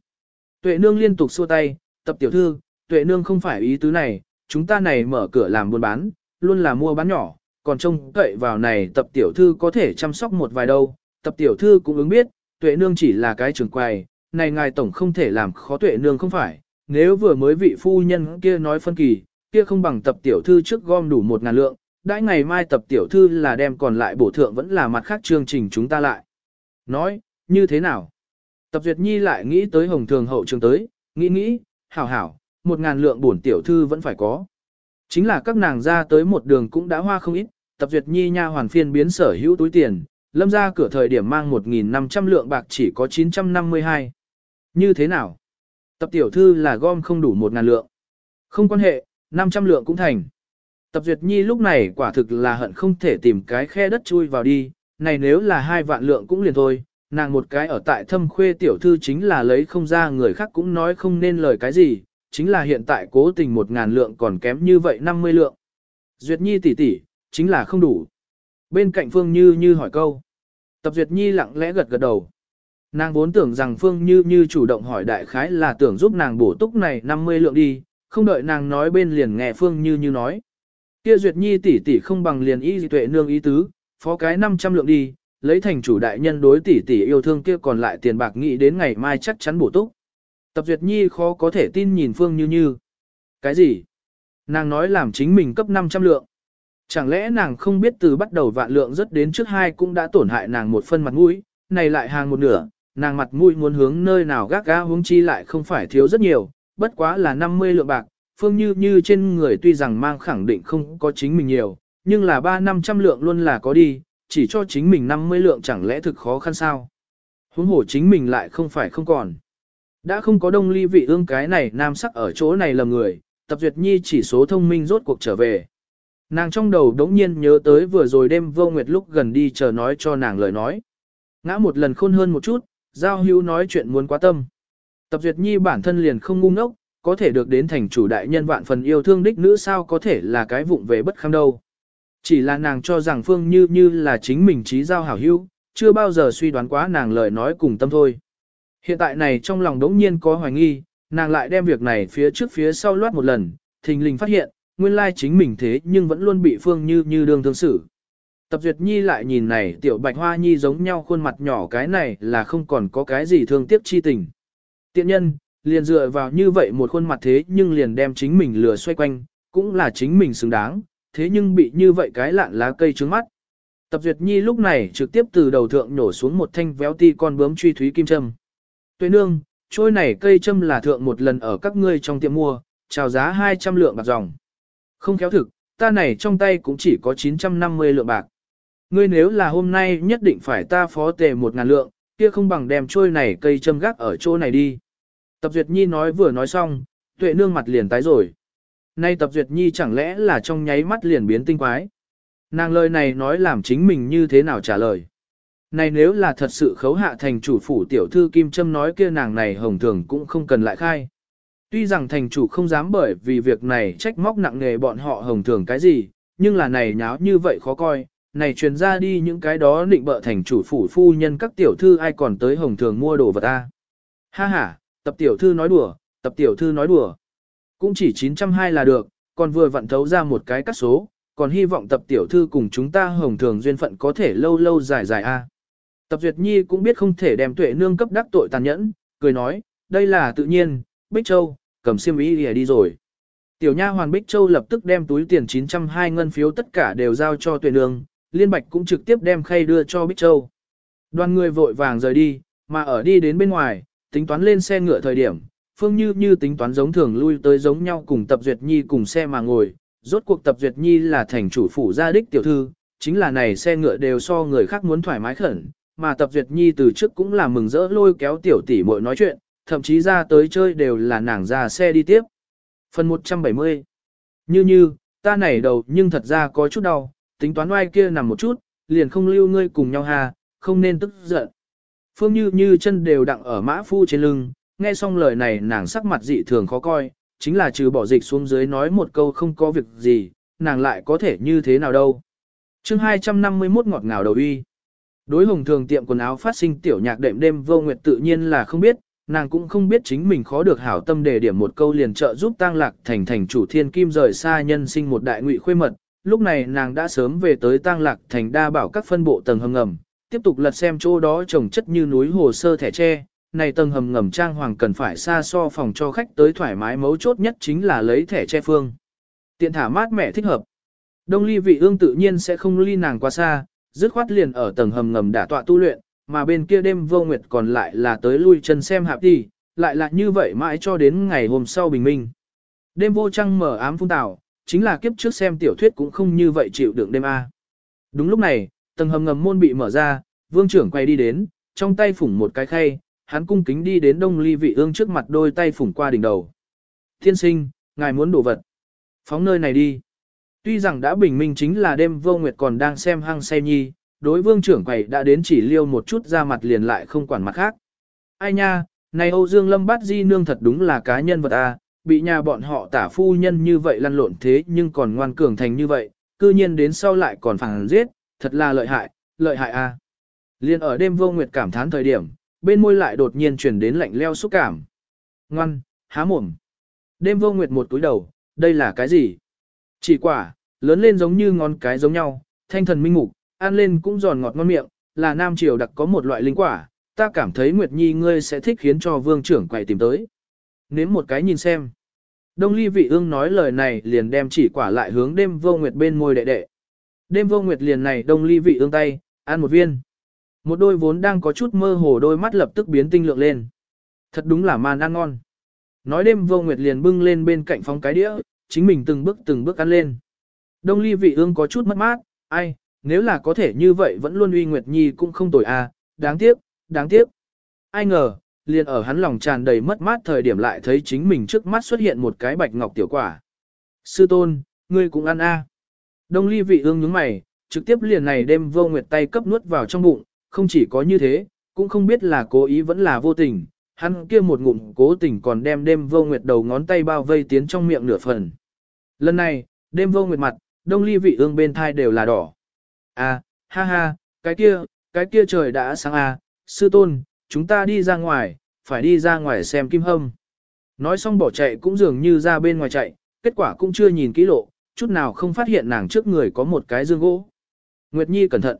Tuệ nương liên tục xua tay, tập tiểu thư, tuệ nương không phải ý tứ này, chúng ta này mở cửa làm buôn bán, luôn là mua bán nhỏ, còn trông cậy vào này tập tiểu thư có thể chăm sóc một vài đâu, tập tiểu thư cũng ứng biết, tuệ nương chỉ là cái trường quầy, này ngài tổng không thể làm khó tuệ nương không phải, nếu vừa mới vị phu nhân kia nói phân kỳ, kia không bằng tập tiểu thư trước gom đủ một ngàn lượng, đãi ngày mai tập tiểu thư là đem còn lại bổ thượng vẫn là mặt khác chương trình chúng ta lại. Nói, như thế nào? Tập Duyệt Nhi lại nghĩ tới hồng thường hậu trường tới, nghĩ nghĩ, hảo hảo, một ngàn lượng bổn tiểu thư vẫn phải có. Chính là các nàng ra tới một đường cũng đã hoa không ít, Tập Duyệt Nhi nha hoàn phiên biến sở hữu túi tiền, lâm ra cửa thời điểm mang 1.500 lượng bạc chỉ có 952. Như thế nào? Tập tiểu thư là gom không đủ 1 ngàn lượng. Không quan hệ, 500 lượng cũng thành. Tập Duyệt Nhi lúc này quả thực là hận không thể tìm cái khe đất chui vào đi, này nếu là hai vạn lượng cũng liền thôi, nàng một cái ở tại thâm khuê tiểu thư chính là lấy không ra người khác cũng nói không nên lời cái gì, chính là hiện tại cố tình một ngàn lượng còn kém như vậy 50 lượng. Duyệt Nhi tỷ tỷ, chính là không đủ. Bên cạnh Phương Như Như hỏi câu. Tập Duyệt Nhi lặng lẽ gật gật đầu. Nàng vốn tưởng rằng Phương Như Như chủ động hỏi đại khái là tưởng giúp nàng bổ túc này 50 lượng đi, không đợi nàng nói bên liền nghe Phương Như Như nói. Kia Duyệt Nhi tỷ tỷ không bằng liền y tuệ nương ý tứ, phó cái 500 lượng đi, lấy thành chủ đại nhân đối tỷ tỷ yêu thương kia còn lại tiền bạc nghĩ đến ngày mai chắc chắn bổ túc. Tập Duyệt Nhi khó có thể tin nhìn Phương Như Như. Cái gì? Nàng nói làm chính mình cấp 500 lượng. Chẳng lẽ nàng không biết từ bắt đầu vạn lượng rất đến trước hai cũng đã tổn hại nàng một phân mặt mũi, này lại hàng một nửa, nàng mặt mũi muốn hướng nơi nào gác gá hướng chi lại không phải thiếu rất nhiều, bất quá là 50 lượng bạc, phương như như trên người tuy rằng mang khẳng định không có chính mình nhiều, nhưng là 3 năm trăm lượng luôn là có đi, chỉ cho chính mình 50 lượng chẳng lẽ thực khó khăn sao. Huống hổ chính mình lại không phải không còn. Đã không có đông ly vị ương cái này nam sắc ở chỗ này lầm người, tập duyệt nhi chỉ số thông minh rốt cuộc trở về. Nàng trong đầu đống nhiên nhớ tới vừa rồi đêm vô nguyệt lúc gần đi chờ nói cho nàng lời nói. Ngã một lần khôn hơn một chút, giao hữu nói chuyện muốn quá tâm. Tập duyệt nhi bản thân liền không ngu ngốc, có thể được đến thành chủ đại nhân vạn phần yêu thương đích nữ sao có thể là cái vụng về bất kham đâu. Chỉ là nàng cho rằng Phương Như Như là chính mình trí giao hảo hữu, chưa bao giờ suy đoán quá nàng lời nói cùng tâm thôi. Hiện tại này trong lòng đống nhiên có hoài nghi, nàng lại đem việc này phía trước phía sau loát một lần, thình lình phát hiện, nguyên lai chính mình thế nhưng vẫn luôn bị Phương Như Như đương thương xử. Tập Duyệt Nhi lại nhìn này tiểu bạch hoa nhi giống nhau khuôn mặt nhỏ cái này là không còn có cái gì thương tiếc chi tình. Tiện nhân, liền dựa vào như vậy một khuôn mặt thế nhưng liền đem chính mình lừa xoay quanh, cũng là chính mình xứng đáng, thế nhưng bị như vậy cái lạn lá cây trướng mắt. Tập Duyệt Nhi lúc này trực tiếp từ đầu thượng nổ xuống một thanh véo ti con bướm truy thúy kim châm. Tuệ nương, trôi này cây châm là thượng một lần ở các ngươi trong tiệm mua, chào giá 200 lượng bạc dòng. Không khéo thực, ta này trong tay cũng chỉ có 950 lượng bạc. Ngươi nếu là hôm nay nhất định phải ta phó tề một ngàn lượng, kia không bằng đem trôi này cây châm gác ở chỗ này đi. Tập Duyệt Nhi nói vừa nói xong, tuệ nương mặt liền tái rồi. Nay Tập Duyệt Nhi chẳng lẽ là trong nháy mắt liền biến tinh quái. Nàng lời này nói làm chính mình như thế nào trả lời. Này nếu là thật sự khấu hạ thành chủ phủ tiểu thư Kim Trâm nói kia nàng này hồng thường cũng không cần lại khai. Tuy rằng thành chủ không dám bởi vì việc này trách móc nặng nề bọn họ hồng thường cái gì, nhưng là này nháo như vậy khó coi, này truyền ra đi những cái đó định bợ thành chủ phủ phu nhân các tiểu thư ai còn tới hồng thường mua đồ vật ta. Ha ha, tập tiểu thư nói đùa, tập tiểu thư nói đùa. Cũng chỉ 920 là được, còn vừa vặn thấu ra một cái cắt số, còn hy vọng tập tiểu thư cùng chúng ta hồng thường duyên phận có thể lâu lâu dài dài a. Tập Duyệt Nhi cũng biết không thể đem tuệ nương cấp đắc tội tàn nhẫn, cười nói, đây là tự nhiên, Bích Châu, cầm xiêm y đi, đi rồi. Tiểu nha hoàn Bích Châu lập tức đem túi tiền 902 ngân phiếu tất cả đều giao cho tuyển đường Liên Bạch cũng trực tiếp đem khay đưa cho Bích Châu. Đoàn người vội vàng rời đi, mà ở đi đến bên ngoài, tính toán lên xe ngựa thời điểm, Phương Như Như tính toán giống thường lui tới giống nhau cùng Tập Duyệt Nhi cùng xe mà ngồi, rốt cuộc Tập Duyệt Nhi là thành chủ phủ gia đích tiểu thư, chính là này xe ngựa đều so người khác muốn thoải mái khẩn, mà Tập Duyệt Nhi từ trước cũng là mừng rỡ lôi kéo tiểu tỷ muội nói chuyện, thậm chí ra tới chơi đều là nàng ra xe đi tiếp. Phần 170 Như như, ta nảy đầu nhưng thật ra có chút đau, tính toán oai kia nằm một chút, liền không lưu ngươi cùng nhau hà, không nên tức giận. Phương Như Như chân đều đặng ở mã phu trên lưng, nghe xong lời này nàng sắc mặt dị thường khó coi, chính là trừ bỏ dịch xuống dưới nói một câu không có việc gì, nàng lại có thể như thế nào đâu. chương 251 ngọt ngào đầu uy. Đối hồng thường tiệm quần áo phát sinh tiểu nhạc đệm đêm vô nguyệt tự nhiên là không biết, nàng cũng không biết chính mình khó được hảo tâm để điểm một câu liền trợ giúp tang lạc thành thành chủ thiên kim rời xa nhân sinh một đại ngụy khuê mật. Lúc này nàng đã sớm về tới tang lạc thành đa bảo các phân bộ tầng hầm ngầm, tiếp tục lật xem chỗ đó trồng chất như núi hồ sơ thẻ tre. Này tầng hầm ngầm trang hoàng cần phải xa so phòng cho khách tới thoải mái mấu chốt nhất chính là lấy thẻ tre phương. Tiện thả mát mẻ thích hợp. Đông ly vị ương tự nhiên sẽ không ly nàng quá xa, dứt khoát liền ở tầng hầm ngầm đả tọa tu luyện, mà bên kia đêm vô nguyệt còn lại là tới lui chân xem hạp đi, lại là như vậy mãi cho đến ngày hôm sau bình minh. Đêm vô trăng mở ám phun tảo, chính là kiếp trước xem tiểu thuyết cũng không như vậy chịu đựng đêm A. Đúng lúc này, tầng hầm ngầm môn bị mở ra, vương trưởng quay đi đến, trong tay phủng một cái khay, hắn cung kính đi đến đông ly vị ương trước mặt đôi tay phủng qua đỉnh đầu. Thiên sinh, ngài muốn đổ vật. Phóng nơi này đi. Tuy rằng đã bình minh chính là đêm vô nguyệt còn đang xem hang say nhi, đối vương trưởng quầy đã đến chỉ liêu một chút ra mặt liền lại không quản mặt khác. Ai nha, này Âu Dương Lâm Bát Di Nương thật đúng là cá nhân vật a, bị nhà bọn họ tả phu nhân như vậy lăn lộn thế nhưng còn ngoan cường thành như vậy, cư nhiên đến sau lại còn phản giết, thật là lợi hại, lợi hại a. Liên ở đêm vô nguyệt cảm thán thời điểm, bên môi lại đột nhiên truyền đến lạnh leo xúc cảm. Ngoan, há mồm. Đêm vô nguyệt một túi đầu, đây là cái gì? Chỉ quả, lớn lên giống như ngón cái giống nhau, thanh thần minh mục, ăn lên cũng giòn ngọt ngon miệng, là nam triều đặc có một loại linh quả, ta cảm thấy Nguyệt Nhi ngươi sẽ thích khiến cho vương trưởng quầy tìm tới. Nếm một cái nhìn xem. Đông ly vị ương nói lời này liền đem chỉ quả lại hướng đêm vô nguyệt bên môi đệ đệ. Đêm vô nguyệt liền này đông ly vị ương tay, ăn một viên. Một đôi vốn đang có chút mơ hồ đôi mắt lập tức biến tinh lượng lên. Thật đúng là màn ăn ngon. Nói đêm vô nguyệt liền bưng lên bên cạnh phong cái đĩa, chính mình từng bước từng bước ăn lên. Đông ly vị ương có chút mất mát, ai, nếu là có thể như vậy vẫn luôn uy Nguyệt Nhi cũng không tồi à, đáng tiếc, đáng tiếc. Ai ngờ, liền ở hắn lòng tràn đầy mất mát thời điểm lại thấy chính mình trước mắt xuất hiện một cái bạch ngọc tiểu quả. Sư tôn, ngươi cũng ăn a. À. Đông ly vị ương nhướng mày, trực tiếp liền này đem vô nguyệt tay cấp nuốt vào trong bụng, không chỉ có như thế, cũng không biết là cố ý vẫn là vô tình, hắn kia một ngụm cố tình còn đem đêm vô nguyệt đầu ngón tay bao vây tiến trong miệng nửa phần. Lần này, đêm vô nguyệt mặt, đông ly vị ương bên thai đều là đỏ. À, ha ha, cái kia, cái kia trời đã sáng à, sư tôn, chúng ta đi ra ngoài, phải đi ra ngoài xem kim hâm. Nói xong bỏ chạy cũng dường như ra bên ngoài chạy, kết quả cũng chưa nhìn kỹ lộ, chút nào không phát hiện nàng trước người có một cái dương gỗ. Nguyệt Nhi cẩn thận.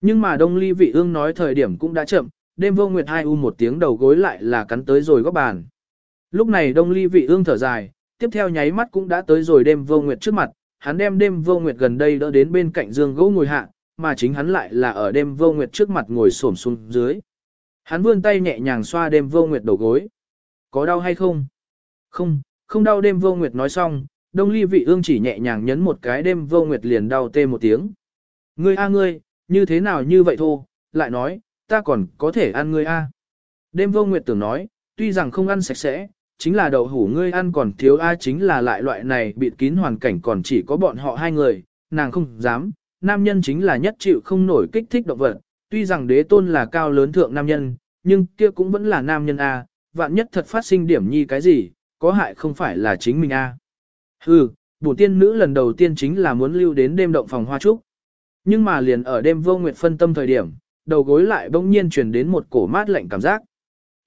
Nhưng mà Đông Ly Vị Ương nói thời điểm cũng đã chậm, đêm vô Nguyệt hai u một tiếng đầu gối lại là cắn tới rồi góc bàn. Lúc này Đông Ly Vị Ương thở dài, tiếp theo nháy mắt cũng đã tới rồi đêm vô Nguyệt trước mặt, hắn đem đêm vô Nguyệt gần đây đỡ đến bên cạnh giường gỗ ngồi hạ, mà chính hắn lại là ở đêm vô Nguyệt trước mặt ngồi xổm xuống dưới. Hắn vươn tay nhẹ nhàng xoa đêm vô Nguyệt đầu gối. Có đau hay không? Không, không đau đêm vô Nguyệt nói xong, Đông Ly Vị Ương chỉ nhẹ nhàng nhấn một cái đêm vô Nguyệt liền đau tê một tiếng. Ngươi a ngươi, như thế nào như vậy thô, lại nói, ta còn có thể ăn ngươi a. Đêm vô nguyệt tưởng nói, tuy rằng không ăn sạch sẽ, chính là đậu hủ ngươi ăn còn thiếu a chính là lại loại này bịt kín hoàn cảnh còn chỉ có bọn họ hai người, nàng không dám, nam nhân chính là nhất chịu không nổi kích thích động vật, tuy rằng đế tôn là cao lớn thượng nam nhân, nhưng kia cũng vẫn là nam nhân a, vạn nhất thật phát sinh điểm nhi cái gì, có hại không phải là chính mình a. Hừ, bổ tiên nữ lần đầu tiên chính là muốn lưu đến đêm động phòng hoa trúc. Nhưng mà liền ở đêm vô nguyệt phân tâm thời điểm, đầu gối lại bỗng nhiên truyền đến một cổ mát lạnh cảm giác.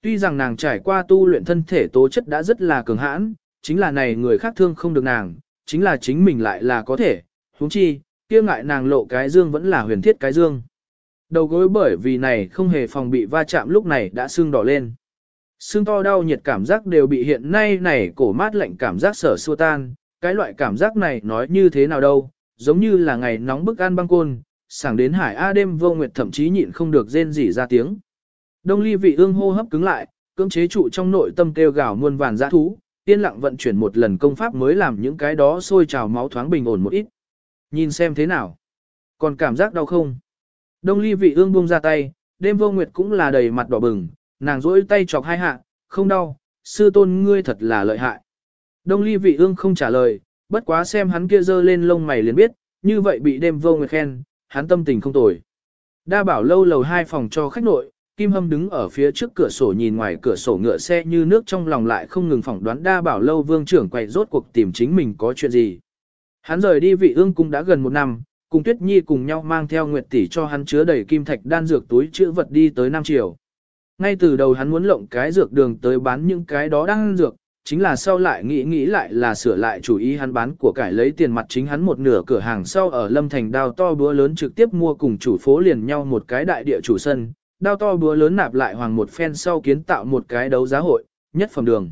Tuy rằng nàng trải qua tu luyện thân thể tố chất đã rất là cường hãn, chính là này người khác thương không được nàng, chính là chính mình lại là có thể, huống chi, kia ngại nàng lộ cái dương vẫn là huyền thiết cái dương. Đầu gối bởi vì này không hề phòng bị va chạm lúc này đã sưng đỏ lên. Sưng to đau nhiệt cảm giác đều bị hiện nay này cổ mát lạnh cảm giác sở xua tan, cái loại cảm giác này nói như thế nào đâu, giống như là ngày nóng bức ăn băng côn, sảng đến hải A đêm vô nguyệt thậm chí nhịn không được rên rỉ ra tiếng. Đông ly vị ương hô hấp cứng lại, cưỡng chế trụ trong nội tâm kêu gào muôn vàn dã thú, yên lặng vận chuyển một lần công pháp mới làm những cái đó sôi trào máu thoáng bình ổn một ít. Nhìn xem thế nào. Còn cảm giác đau không? Đông ly vị ương buông ra tay, đêm vô nguyệt cũng là đầy mặt đỏ bừng, nàng rỗi tay chọc hai hạ, không đau, sư tôn ngươi thật là lợi hại. Đông ly vị ương không trả lời, bất quá xem hắn kia dơ lên lông mày liền biết, như vậy bị đêm vô nguyệt khen, hắn tâm tình không tồi. Đa bảo lâu lầu hai phòng cho khách nội, Kim Hâm đứng ở phía trước cửa sổ nhìn ngoài cửa sổ ngựa xe như nước trong lòng lại không ngừng phỏng đoán đa bảo lâu vương trưởng quay rốt cuộc tìm chính mình có chuyện gì. Hắn rời đi vị ương cung đã gần một năm, cùng Tuyết Nhi cùng nhau mang theo Nguyệt tỷ cho hắn chứa đầy kim thạch đan dược túi chữ vật đi tới Nam Triều. Ngay từ đầu hắn muốn lộng cái dược đường tới bán những cái đó đan dược, chính là sau lại nghĩ nghĩ lại là sửa lại chủ ý hắn bán của cải lấy tiền mặt chính hắn một nửa cửa hàng sau ở Lâm Thành đào to búa lớn trực tiếp mua cùng chủ phố liền nhau một cái đại địa chủ sân, đao to búa lớn nạp lại hoàng một phen sau kiến tạo một cái đấu giá hội, nhất phẩm đường.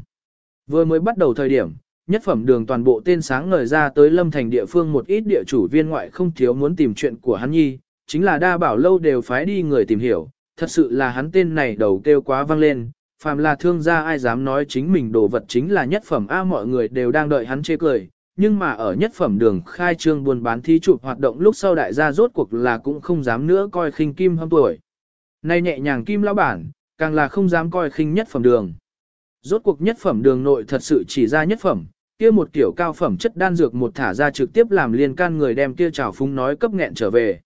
Vừa mới bắt đầu thời điểm, nhất phẩm đường toàn bộ tên sáng ngời ra tới Lâm Thành địa phương một ít địa chủ viên ngoại không thiếu muốn tìm chuyện của hắn nhi, chính là đa bảo lâu đều phái đi người tìm hiểu, thật sự là hắn tên này đầu kêu quá vang lên, phàm là thương gia ai dám nói chính mình đồ vật chính là nhất phẩm A mọi người đều đang đợi hắn chê cười, nhưng mà ở nhất phẩm đường khai trương buôn bán thí chụp hoạt động lúc sau đại gia rốt cuộc là cũng không dám nữa coi khinh kim hâm tuổi. Nay nhẹ nhàng kim lão bản, càng là không dám coi khinh nhất phẩm đường. Rốt cuộc nhất phẩm đường nội thật sự chỉ ra nhất phẩm, kia một kiểu cao phẩm chất đan dược một thả ra trực tiếp làm liên can người đem kia trào phúng nói cấp nghẹn trở về.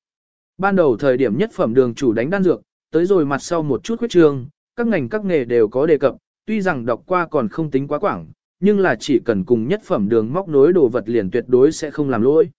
Ban đầu thời điểm nhất phẩm đường chủ đánh đan dược, tới rồi mặt sau một chút khuyết trường, các ngành các nghề đều có đề cập, tuy rằng đọc qua còn không tính quá quảng, nhưng là chỉ cần cùng nhất phẩm đường móc nối đồ vật liền tuyệt đối sẽ không làm lỗi.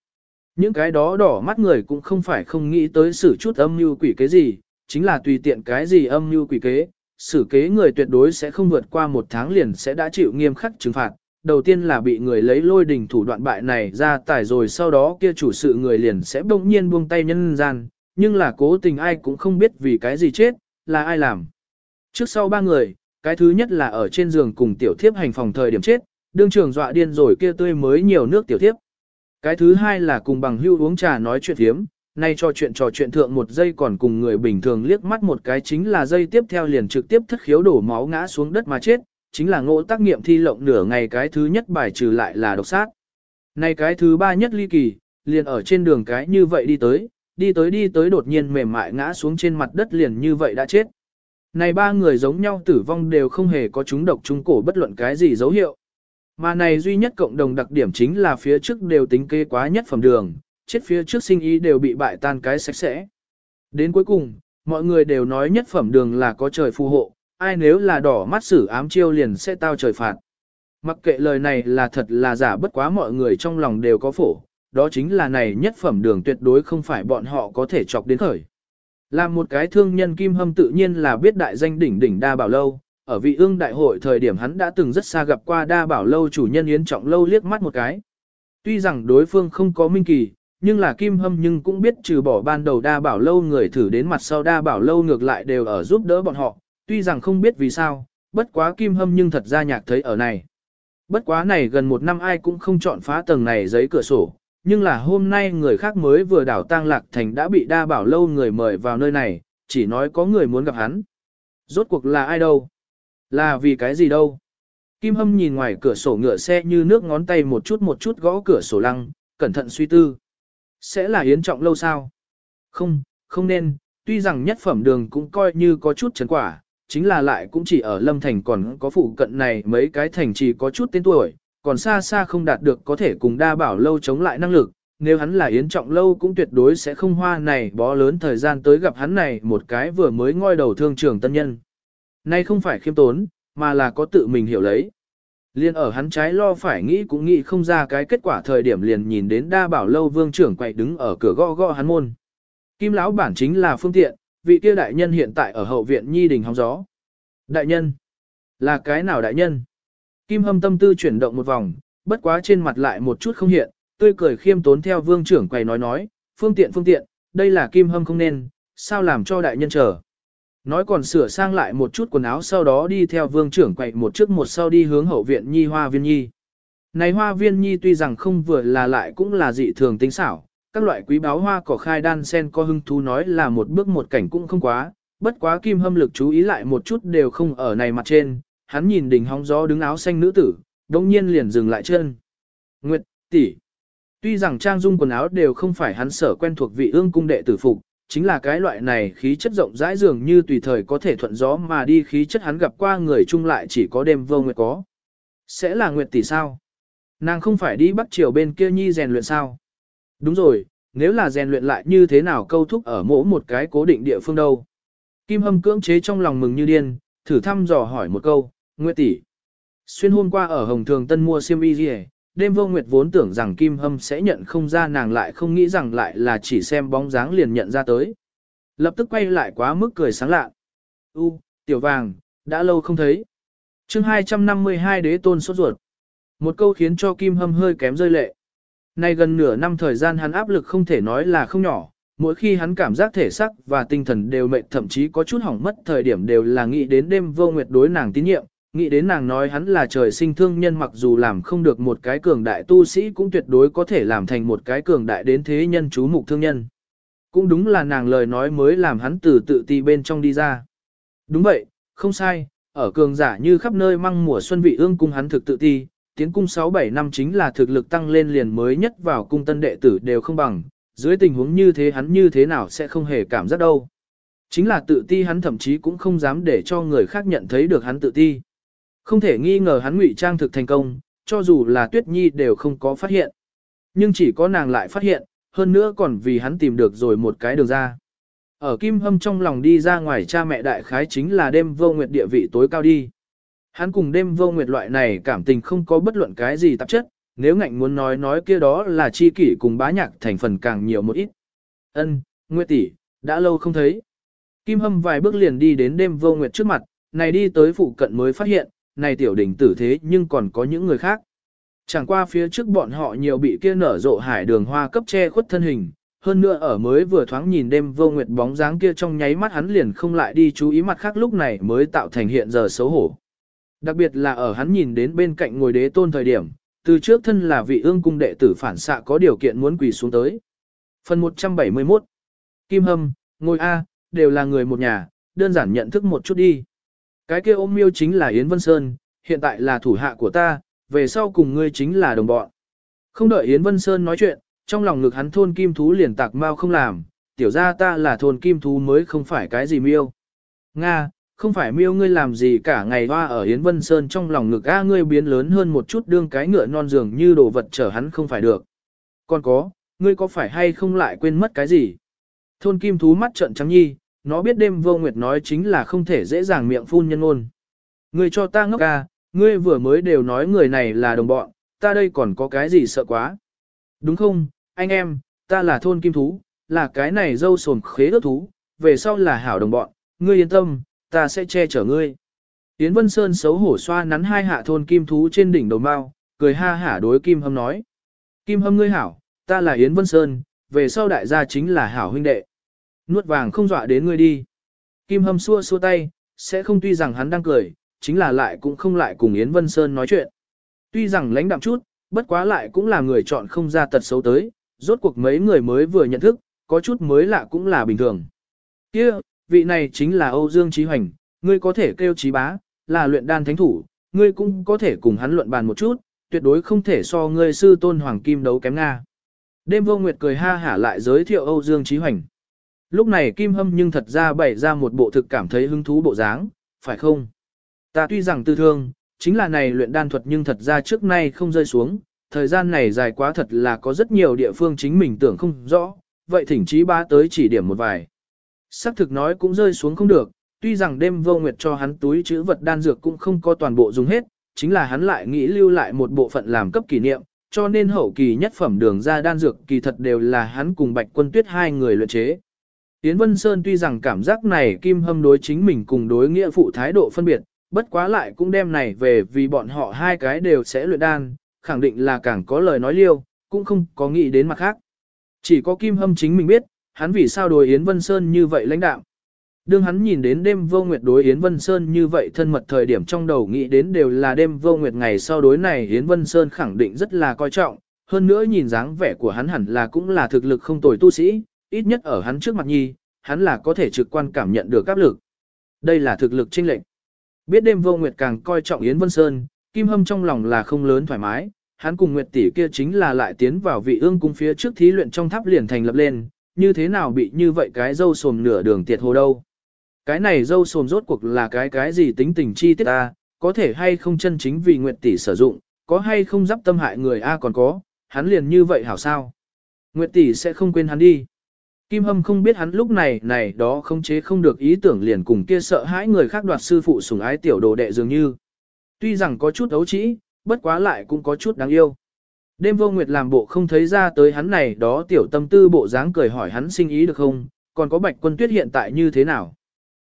Những cái đó đỏ mắt người cũng không phải không nghĩ tới xử chút âm mưu quỷ kế gì, chính là tùy tiện cái gì âm mưu quỷ kế, xử kế người tuyệt đối sẽ không vượt qua một tháng liền sẽ đã chịu nghiêm khắc trừng phạt. Đầu tiên là bị người lấy lôi đình thủ đoạn bại này ra tải rồi sau đó kia chủ sự người liền sẽ bỗng nhiên buông tay nhân gian, nhưng là cố tình ai cũng không biết vì cái gì chết, là ai làm. Trước sau ba người, cái thứ nhất là ở trên giường cùng tiểu thiếp hành phòng thời điểm chết, đương trường dọa điên rồi kia tươi mới nhiều nước tiểu thiếp. Cái thứ hai là cùng bằng hưu uống trà nói chuyện thiếm, nay trò chuyện trò chuyện thượng một giây còn cùng người bình thường liếc mắt một cái chính là giây tiếp theo liền trực tiếp thất khiếu đổ máu ngã xuống đất mà chết, chính là ngộ tác nghiệm thi lộng nửa ngày cái thứ nhất bài trừ lại là độc sát. Này cái thứ ba nhất ly kỳ, liền ở trên đường cái như vậy đi tới, đi tới đi tới đột nhiên mềm mại ngã xuống trên mặt đất liền như vậy đã chết. Này ba người giống nhau tử vong đều không hề có chúng độc chúng cổ bất luận cái gì dấu hiệu. Mà này duy nhất cộng đồng đặc điểm chính là phía trước đều tính kê quá nhất phẩm đường, chết phía trước sinh ý đều bị bại tan cái sạch sẽ. Đến cuối cùng, mọi người đều nói nhất phẩm đường là có trời phù hộ, ai nếu là đỏ mắt xử ám chiêu liền sẽ tao trời phạt. Mặc kệ lời này là thật là giả bất quá mọi người trong lòng đều có phổ, đó chính là này nhất phẩm đường tuyệt đối không phải bọn họ có thể chọc đến khởi. Là một cái thương nhân kim hâm tự nhiên là biết đại danh đỉnh đỉnh đa bảo lâu, ở vị ương đại hội thời điểm hắn đã từng rất xa gặp qua đa bảo lâu chủ nhân yến trọng lâu liếc mắt một cái. Tuy rằng đối phương không có minh kỳ, nhưng là kim hâm nhưng cũng biết trừ bỏ ban đầu đa bảo lâu người thử đến mặt sau đa bảo lâu ngược lại đều ở giúp đỡ bọn họ, tuy rằng không biết vì sao, bất quá kim hâm nhưng thật ra nhạc thấy ở này. Bất quá này gần một năm ai cũng không chọn phá tầng này giấy cửa sổ, nhưng là hôm nay người khác mới vừa đảo tang lạc thành đã bị đa bảo lâu người mời vào nơi này, chỉ nói có người muốn gặp hắn. Rốt cuộc là ai đâu? Là vì cái gì đâu? Kim Hâm nhìn ngoài cửa sổ ngựa xe như nước ngón tay một chút một chút gõ cửa sổ lăng, cẩn thận suy tư. Sẽ là yến trọng lâu sao? Không, không nên, tuy rằng nhất phẩm đường cũng coi như có chút chấn quả, chính là lại cũng chỉ ở Lâm Thành còn có phụ cận này mấy cái thành chỉ có chút tên tuổi, còn xa xa không đạt được có thể cùng đa bảo lâu chống lại năng lực. Nếu hắn là yến trọng lâu cũng tuyệt đối sẽ không hoa này bó lớn thời gian tới gặp hắn này một cái vừa mới ngoi đầu thương trường tân nhân. Nay không phải khiêm tốn, mà là có tự mình hiểu lấy. Liên ở hắn trái lo phải nghĩ cũng nghĩ không ra cái kết quả thời điểm liền nhìn đến đa bảo lâu vương trưởng quậy đứng ở cửa gõ gõ hắn môn. Kim lão bản chính là phương tiện, vị kia đại nhân hiện tại ở hậu viện nhi đình hóng gió. Đại nhân? Là cái nào đại nhân? Kim hâm tâm tư chuyển động một vòng, bất quá trên mặt lại một chút không hiện, tươi cười khiêm tốn theo vương trưởng quầy nói nói, phương tiện phương tiện, đây là kim hâm không nên, sao làm cho đại nhân chờ. Nói còn sửa sang lại một chút quần áo sau đó đi theo vương trưởng quậy một trước một sau đi hướng hậu viện nhi hoa viên nhi. Này hoa viên nhi tuy rằng không vừa là lại cũng là dị thường tính xảo, các loại quý báo hoa cỏ khai đan sen có hưng thú nói là một bước một cảnh cũng không quá, bất quá kim hâm lực chú ý lại một chút đều không ở này mặt trên, hắn nhìn đỉnh hóng gió đứng áo xanh nữ tử, đồng nhiên liền dừng lại chân. Nguyệt, tỷ. Tuy rằng trang dung quần áo đều không phải hắn sở quen thuộc vị ương cung đệ tử phục, chính là cái loại này khí chất rộng rãi dường như tùy thời có thể thuận gió mà đi khí chất hắn gặp qua người chung lại chỉ có đêm vô nguyệt có. Sẽ là nguyệt tỷ sao? Nàng không phải đi bắt triều bên kia nhi rèn luyện sao? Đúng rồi, nếu là rèn luyện lại như thế nào câu thúc ở mỗi một cái cố định địa phương đâu? Kim hâm cưỡng chế trong lòng mừng như điên, thử thăm dò hỏi một câu, Nguyệt tỷ. Xuyên hôm qua ở Hồng Thường Tân mua xiêm y gì đêm vô nguyệt vốn tưởng rằng Kim Hâm sẽ nhận không ra nàng lại không nghĩ rằng lại là chỉ xem bóng dáng liền nhận ra tới. Lập tức quay lại quá mức cười sáng lạ. U, tiểu vàng, đã lâu không thấy. chương 252 đế tôn sốt ruột. Một câu khiến cho Kim Hâm hơi kém rơi lệ. Nay gần nửa năm thời gian hắn áp lực không thể nói là không nhỏ, mỗi khi hắn cảm giác thể sắc và tinh thần đều mệt thậm chí có chút hỏng mất thời điểm đều là nghĩ đến đêm vô nguyệt đối nàng tín nhiệm, nghĩ đến nàng nói hắn là trời sinh thương nhân mặc dù làm không được một cái cường đại tu sĩ cũng tuyệt đối có thể làm thành một cái cường đại đến thế nhân chú mục thương nhân. Cũng đúng là nàng lời nói mới làm hắn từ tự ti bên trong đi ra. Đúng vậy, không sai, ở cường giả như khắp nơi măng mùa xuân vị ương cung hắn thực tự ti, tiến cung 6-7 năm chính là thực lực tăng lên liền mới nhất vào cung tân đệ tử đều không bằng, dưới tình huống như thế hắn như thế nào sẽ không hề cảm giác đâu. Chính là tự ti hắn thậm chí cũng không dám để cho người khác nhận thấy được hắn tự ti. Không thể nghi ngờ hắn ngụy trang thực thành công, cho dù là Tuyết Nhi đều không có phát hiện. Nhưng chỉ có nàng lại phát hiện, hơn nữa còn vì hắn tìm được rồi một cái đường ra. Ở Kim Hâm trong lòng đi ra ngoài cha mẹ đại khái chính là đêm vô nguyệt địa vị tối cao đi. Hắn cùng đêm vô nguyệt loại này cảm tình không có bất luận cái gì tạp chất, nếu ngạnh muốn nói nói kia đó là chi kỷ cùng bá nhạc thành phần càng nhiều một ít. Ân, Nguyệt tỷ, đã lâu không thấy. Kim Hâm vài bước liền đi đến đêm vô nguyệt trước mặt, này đi tới phụ cận mới phát hiện, này tiểu đỉnh tử thế nhưng còn có những người khác. Chẳng qua phía trước bọn họ nhiều bị kia nở rộ hải đường hoa cấp che khuất thân hình, hơn nữa ở mới vừa thoáng nhìn đêm vô nguyệt bóng dáng kia trong nháy mắt hắn liền không lại đi chú ý mặt khác lúc này mới tạo thành hiện giờ xấu hổ. Đặc biệt là ở hắn nhìn đến bên cạnh ngồi đế tôn thời điểm, từ trước thân là vị ương cung đệ tử phản xạ có điều kiện muốn quỳ xuống tới. Phần 171 Kim Hâm, ngồi A, đều là người một nhà, đơn giản nhận thức một chút đi. Cái kia ôm miêu chính là Yến Vân Sơn, hiện tại là thủ hạ của ta, về sau cùng ngươi chính là đồng bọn. Không đợi Yến Vân Sơn nói chuyện, trong lòng ngực hắn thôn kim thú liền tạc mau không làm, tiểu ra ta là thôn kim thú mới không phải cái gì miêu. Nga, không phải miêu ngươi làm gì cả ngày hoa ở Yến Vân Sơn trong lòng ngực a ngươi biến lớn hơn một chút đương cái ngựa non dường như đồ vật chở hắn không phải được. Còn có, ngươi có phải hay không lại quên mất cái gì? Thôn kim thú mắt trợn trắng nhi, nó biết đêm vô nguyệt nói chính là không thể dễ dàng miệng phun nhân ngôn. Ngươi cho ta ngốc ca, ngươi vừa mới đều nói người này là đồng bọn, ta đây còn có cái gì sợ quá. Đúng không, anh em, ta là thôn kim thú, là cái này dâu sồn khế ước thú, về sau là hảo đồng bọn, ngươi yên tâm, ta sẽ che chở ngươi. Yến Vân Sơn xấu hổ xoa nắn hai hạ thôn kim thú trên đỉnh đầu mao, cười ha hả đối Kim Hâm nói. Kim Hâm ngươi hảo, ta là Yến Vân Sơn, về sau đại gia chính là hảo huynh đệ. Nuốt vàng không dọa đến ngươi đi. Kim Hâm xua xua tay, sẽ không tuy rằng hắn đang cười, chính là lại cũng không lại cùng Yến Vân Sơn nói chuyện. Tuy rằng lãnh đạm chút, bất quá lại cũng là người chọn không ra tật xấu tới, rốt cuộc mấy người mới vừa nhận thức, có chút mới lạ cũng là bình thường. Kia, vị này chính là Âu Dương Chí Hoành, ngươi có thể kêu Chí Bá, là luyện đan thánh thủ, ngươi cũng có thể cùng hắn luận bàn một chút, tuyệt đối không thể so ngươi sư tôn Hoàng Kim đấu kém Nga. Đêm vô nguyệt cười ha hả lại giới thiệu Âu Dương Chí Hoành. Lúc này Kim Hâm nhưng thật ra bày ra một bộ thực cảm thấy hứng thú bộ dáng, phải không? Ta tuy rằng tư thương, chính là này luyện đan thuật nhưng thật ra trước nay không rơi xuống, thời gian này dài quá thật là có rất nhiều địa phương chính mình tưởng không rõ, vậy thỉnh chí ba tới chỉ điểm một vài. Sắc thực nói cũng rơi xuống không được, tuy rằng đêm vô nguyệt cho hắn túi chữ vật đan dược cũng không có toàn bộ dùng hết, chính là hắn lại nghĩ lưu lại một bộ phận làm cấp kỷ niệm, cho nên hậu kỳ nhất phẩm đường ra đan dược kỳ thật đều là hắn cùng Bạch Quân Tuyết hai người luyện chế. Yến Vân Sơn tuy rằng cảm giác này kim hâm đối chính mình cùng đối nghĩa phụ thái độ phân biệt, bất quá lại cũng đem này về vì bọn họ hai cái đều sẽ luyện đan, khẳng định là càng có lời nói liêu, cũng không có nghĩ đến mặt khác. Chỉ có kim hâm chính mình biết, hắn vì sao đối Yến Vân Sơn như vậy lãnh đạo. Đương hắn nhìn đến đêm vô nguyệt đối Yến Vân Sơn như vậy thân mật thời điểm trong đầu nghĩ đến đều là đêm vô nguyệt ngày sau đối này Yến Vân Sơn khẳng định rất là coi trọng, hơn nữa nhìn dáng vẻ của hắn hẳn là cũng là thực lực không tồi tu sĩ, ít nhất ở hắn trước mặt nhi, hắn là có thể trực quan cảm nhận được áp lực. Đây là thực lực chênh lệnh. Biết đêm vô nguyệt càng coi trọng Yến Vân Sơn, Kim Hâm trong lòng là không lớn thoải mái, hắn cùng Nguyệt tỷ kia chính là lại tiến vào vị ương cung phía trước thí luyện trong tháp liền thành lập lên, như thế nào bị như vậy cái dâu sồm nửa đường tiệt hồ đâu. Cái này dâu sồm rốt cuộc là cái cái gì tính tình chi tiết ta, có thể hay không chân chính vì Nguyệt tỷ sử dụng, có hay không giáp tâm hại người A còn có, hắn liền như vậy hảo sao. Nguyệt tỷ sẽ không quên hắn đi. Kim Hâm không biết hắn lúc này này đó không chế không được ý tưởng liền cùng kia sợ hãi người khác đoạt sư phụ sủng ái tiểu đồ đệ dường như. Tuy rằng có chút ấu trĩ, bất quá lại cũng có chút đáng yêu. Đêm vô nguyệt làm bộ không thấy ra tới hắn này đó tiểu tâm tư bộ dáng cười hỏi hắn sinh ý được không, còn có bạch quân tuyết hiện tại như thế nào.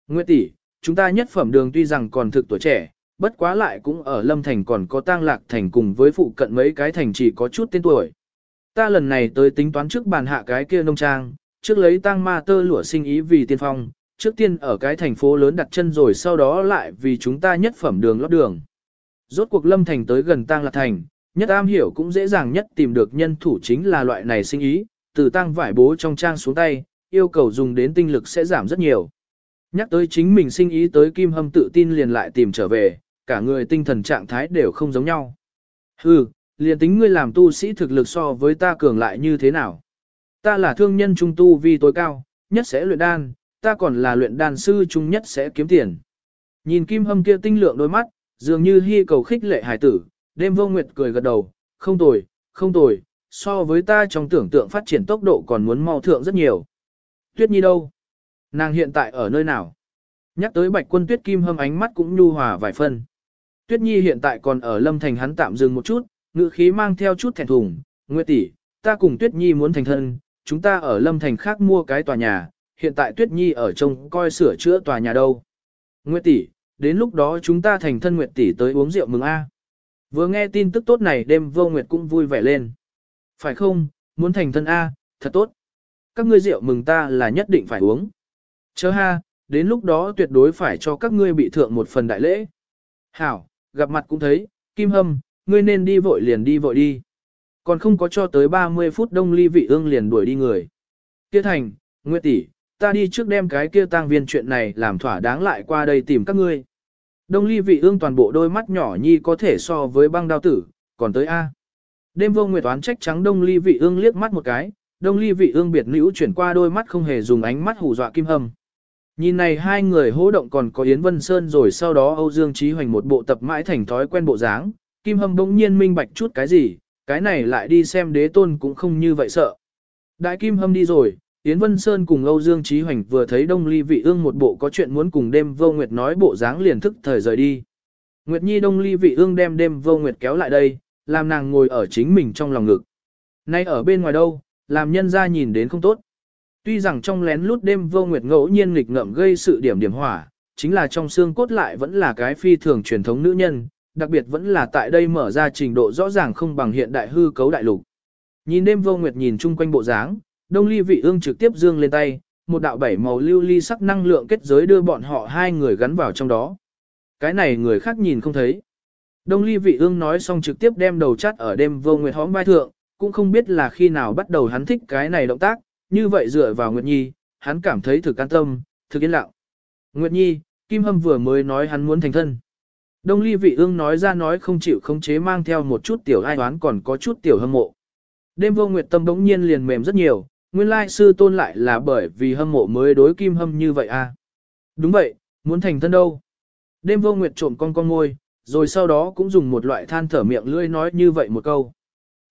Nguyệt tỷ, chúng ta nhất phẩm đường tuy rằng còn thực tuổi trẻ, bất quá lại cũng ở lâm thành còn có tang lạc thành cùng với phụ cận mấy cái thành chỉ có chút tên tuổi. Ta lần này tới tính toán trước bàn hạ cái kia nông trang, trước lấy tang ma tơ lụa sinh ý vì tiên phong, trước tiên ở cái thành phố lớn đặt chân rồi sau đó lại vì chúng ta nhất phẩm đường lót đường. Rốt cuộc lâm thành tới gần tang lạc thành, nhất am hiểu cũng dễ dàng nhất tìm được nhân thủ chính là loại này sinh ý, từ tang vải bố trong trang xuống tay, yêu cầu dùng đến tinh lực sẽ giảm rất nhiều. Nhắc tới chính mình sinh ý tới kim hâm tự tin liền lại tìm trở về, cả người tinh thần trạng thái đều không giống nhau. Hừ, liền tính ngươi làm tu sĩ thực lực so với ta cường lại như thế nào? Ta là thương nhân trung tu vi tối cao, nhất sẽ luyện đan, ta còn là luyện đan sư trung nhất sẽ kiếm tiền. Nhìn kim hâm kia tinh lượng đôi mắt, dường như hy cầu khích lệ hải tử, đêm vô nguyệt cười gật đầu, không tồi, không tồi, so với ta trong tưởng tượng phát triển tốc độ còn muốn mau thượng rất nhiều. Tuyết Nhi đâu? Nàng hiện tại ở nơi nào? Nhắc tới bạch quân Tuyết Kim hâm ánh mắt cũng nhu hòa vài phân. Tuyết Nhi hiện tại còn ở Lâm Thành hắn tạm dừng một chút, ngữ khí mang theo chút thẹn thùng. Nguyệt tỷ, ta cùng Tuyết Nhi muốn thành thân, chúng ta ở Lâm Thành khác mua cái tòa nhà, hiện tại Tuyết Nhi ở trông coi sửa chữa tòa nhà đâu. Nguyệt tỷ, đến lúc đó chúng ta thành thân Nguyệt tỷ tới uống rượu mừng a. Vừa nghe tin tức tốt này đêm vô Nguyệt cũng vui vẻ lên. Phải không, muốn thành thân a, thật tốt. Các ngươi rượu mừng ta là nhất định phải uống. Chớ ha, đến lúc đó tuyệt đối phải cho các ngươi bị thượng một phần đại lễ. Hảo, gặp mặt cũng thấy, Kim Hâm, ngươi nên đi vội liền đi vội đi. Còn không có cho tới 30 phút đông ly vị ương liền đuổi đi người. Kia thành, Nguyệt tỷ, ta đi trước đem cái kia tang viên chuyện này làm thỏa đáng lại qua đây tìm các ngươi. Đông ly vị ương toàn bộ đôi mắt nhỏ nhi có thể so với băng đao tử, còn tới A. Đêm vô nguyệt toán trách trắng đông ly vị ương liếc mắt một cái, đông ly vị ương biệt nữ chuyển qua đôi mắt không hề dùng ánh mắt hù dọa kim hâm. Nhìn này hai người hỗ động còn có Yến Vân Sơn rồi sau đó Âu Dương Trí Hoành một bộ tập mãi thành thói quen bộ dáng, Kim Hâm bỗng nhiên minh bạch chút cái gì, cái này lại đi xem đế tôn cũng không như vậy sợ. Đại Kim Hâm đi rồi, Yến Vân Sơn cùng Âu Dương Trí Hoành vừa thấy Đông Ly Vị Ương một bộ có chuyện muốn cùng đêm vô nguyệt nói bộ dáng liền thức thời rời đi. Nguyệt Nhi Đông Ly Vị Ương đem đêm vô nguyệt kéo lại đây, làm nàng ngồi ở chính mình trong lòng ngực. Nay ở bên ngoài đâu, làm nhân ra nhìn đến không tốt. Tuy rằng trong lén lút đêm vô nguyệt ngẫu nhiên nghịch ngợm gây sự điểm điểm hỏa, chính là trong xương cốt lại vẫn là cái phi thường truyền thống nữ nhân, đặc biệt vẫn là tại đây mở ra trình độ rõ ràng không bằng hiện đại hư cấu đại lục. Nhìn đêm vô nguyệt nhìn chung quanh bộ dáng, đông ly vị ương trực tiếp dương lên tay, một đạo bảy màu lưu ly sắc năng lượng kết giới đưa bọn họ hai người gắn vào trong đó. Cái này người khác nhìn không thấy. Đông ly vị ương nói xong trực tiếp đem đầu chắt ở đêm vô nguyệt hóm vai thượng, cũng không biết là khi nào bắt đầu hắn thích cái này động tác, như vậy dựa vào Nguyệt Nhi, hắn cảm thấy thực an tâm, thực yên lặng. Nguyệt Nhi, Kim Hâm vừa mới nói hắn muốn thành thân. Đông ly vị ương nói ra nói không chịu khống chế mang theo một chút tiểu ai đoán còn có chút tiểu hâm mộ. Đêm vô nguyệt tâm đống nhiên liền mềm rất nhiều, nguyên lai sư tôn lại là bởi vì hâm mộ mới đối kim hâm như vậy à. Đúng vậy, muốn thành thân đâu. Đêm vô nguyệt trộm con con ngôi, rồi sau đó cũng dùng một loại than thở miệng lưỡi nói như vậy một câu.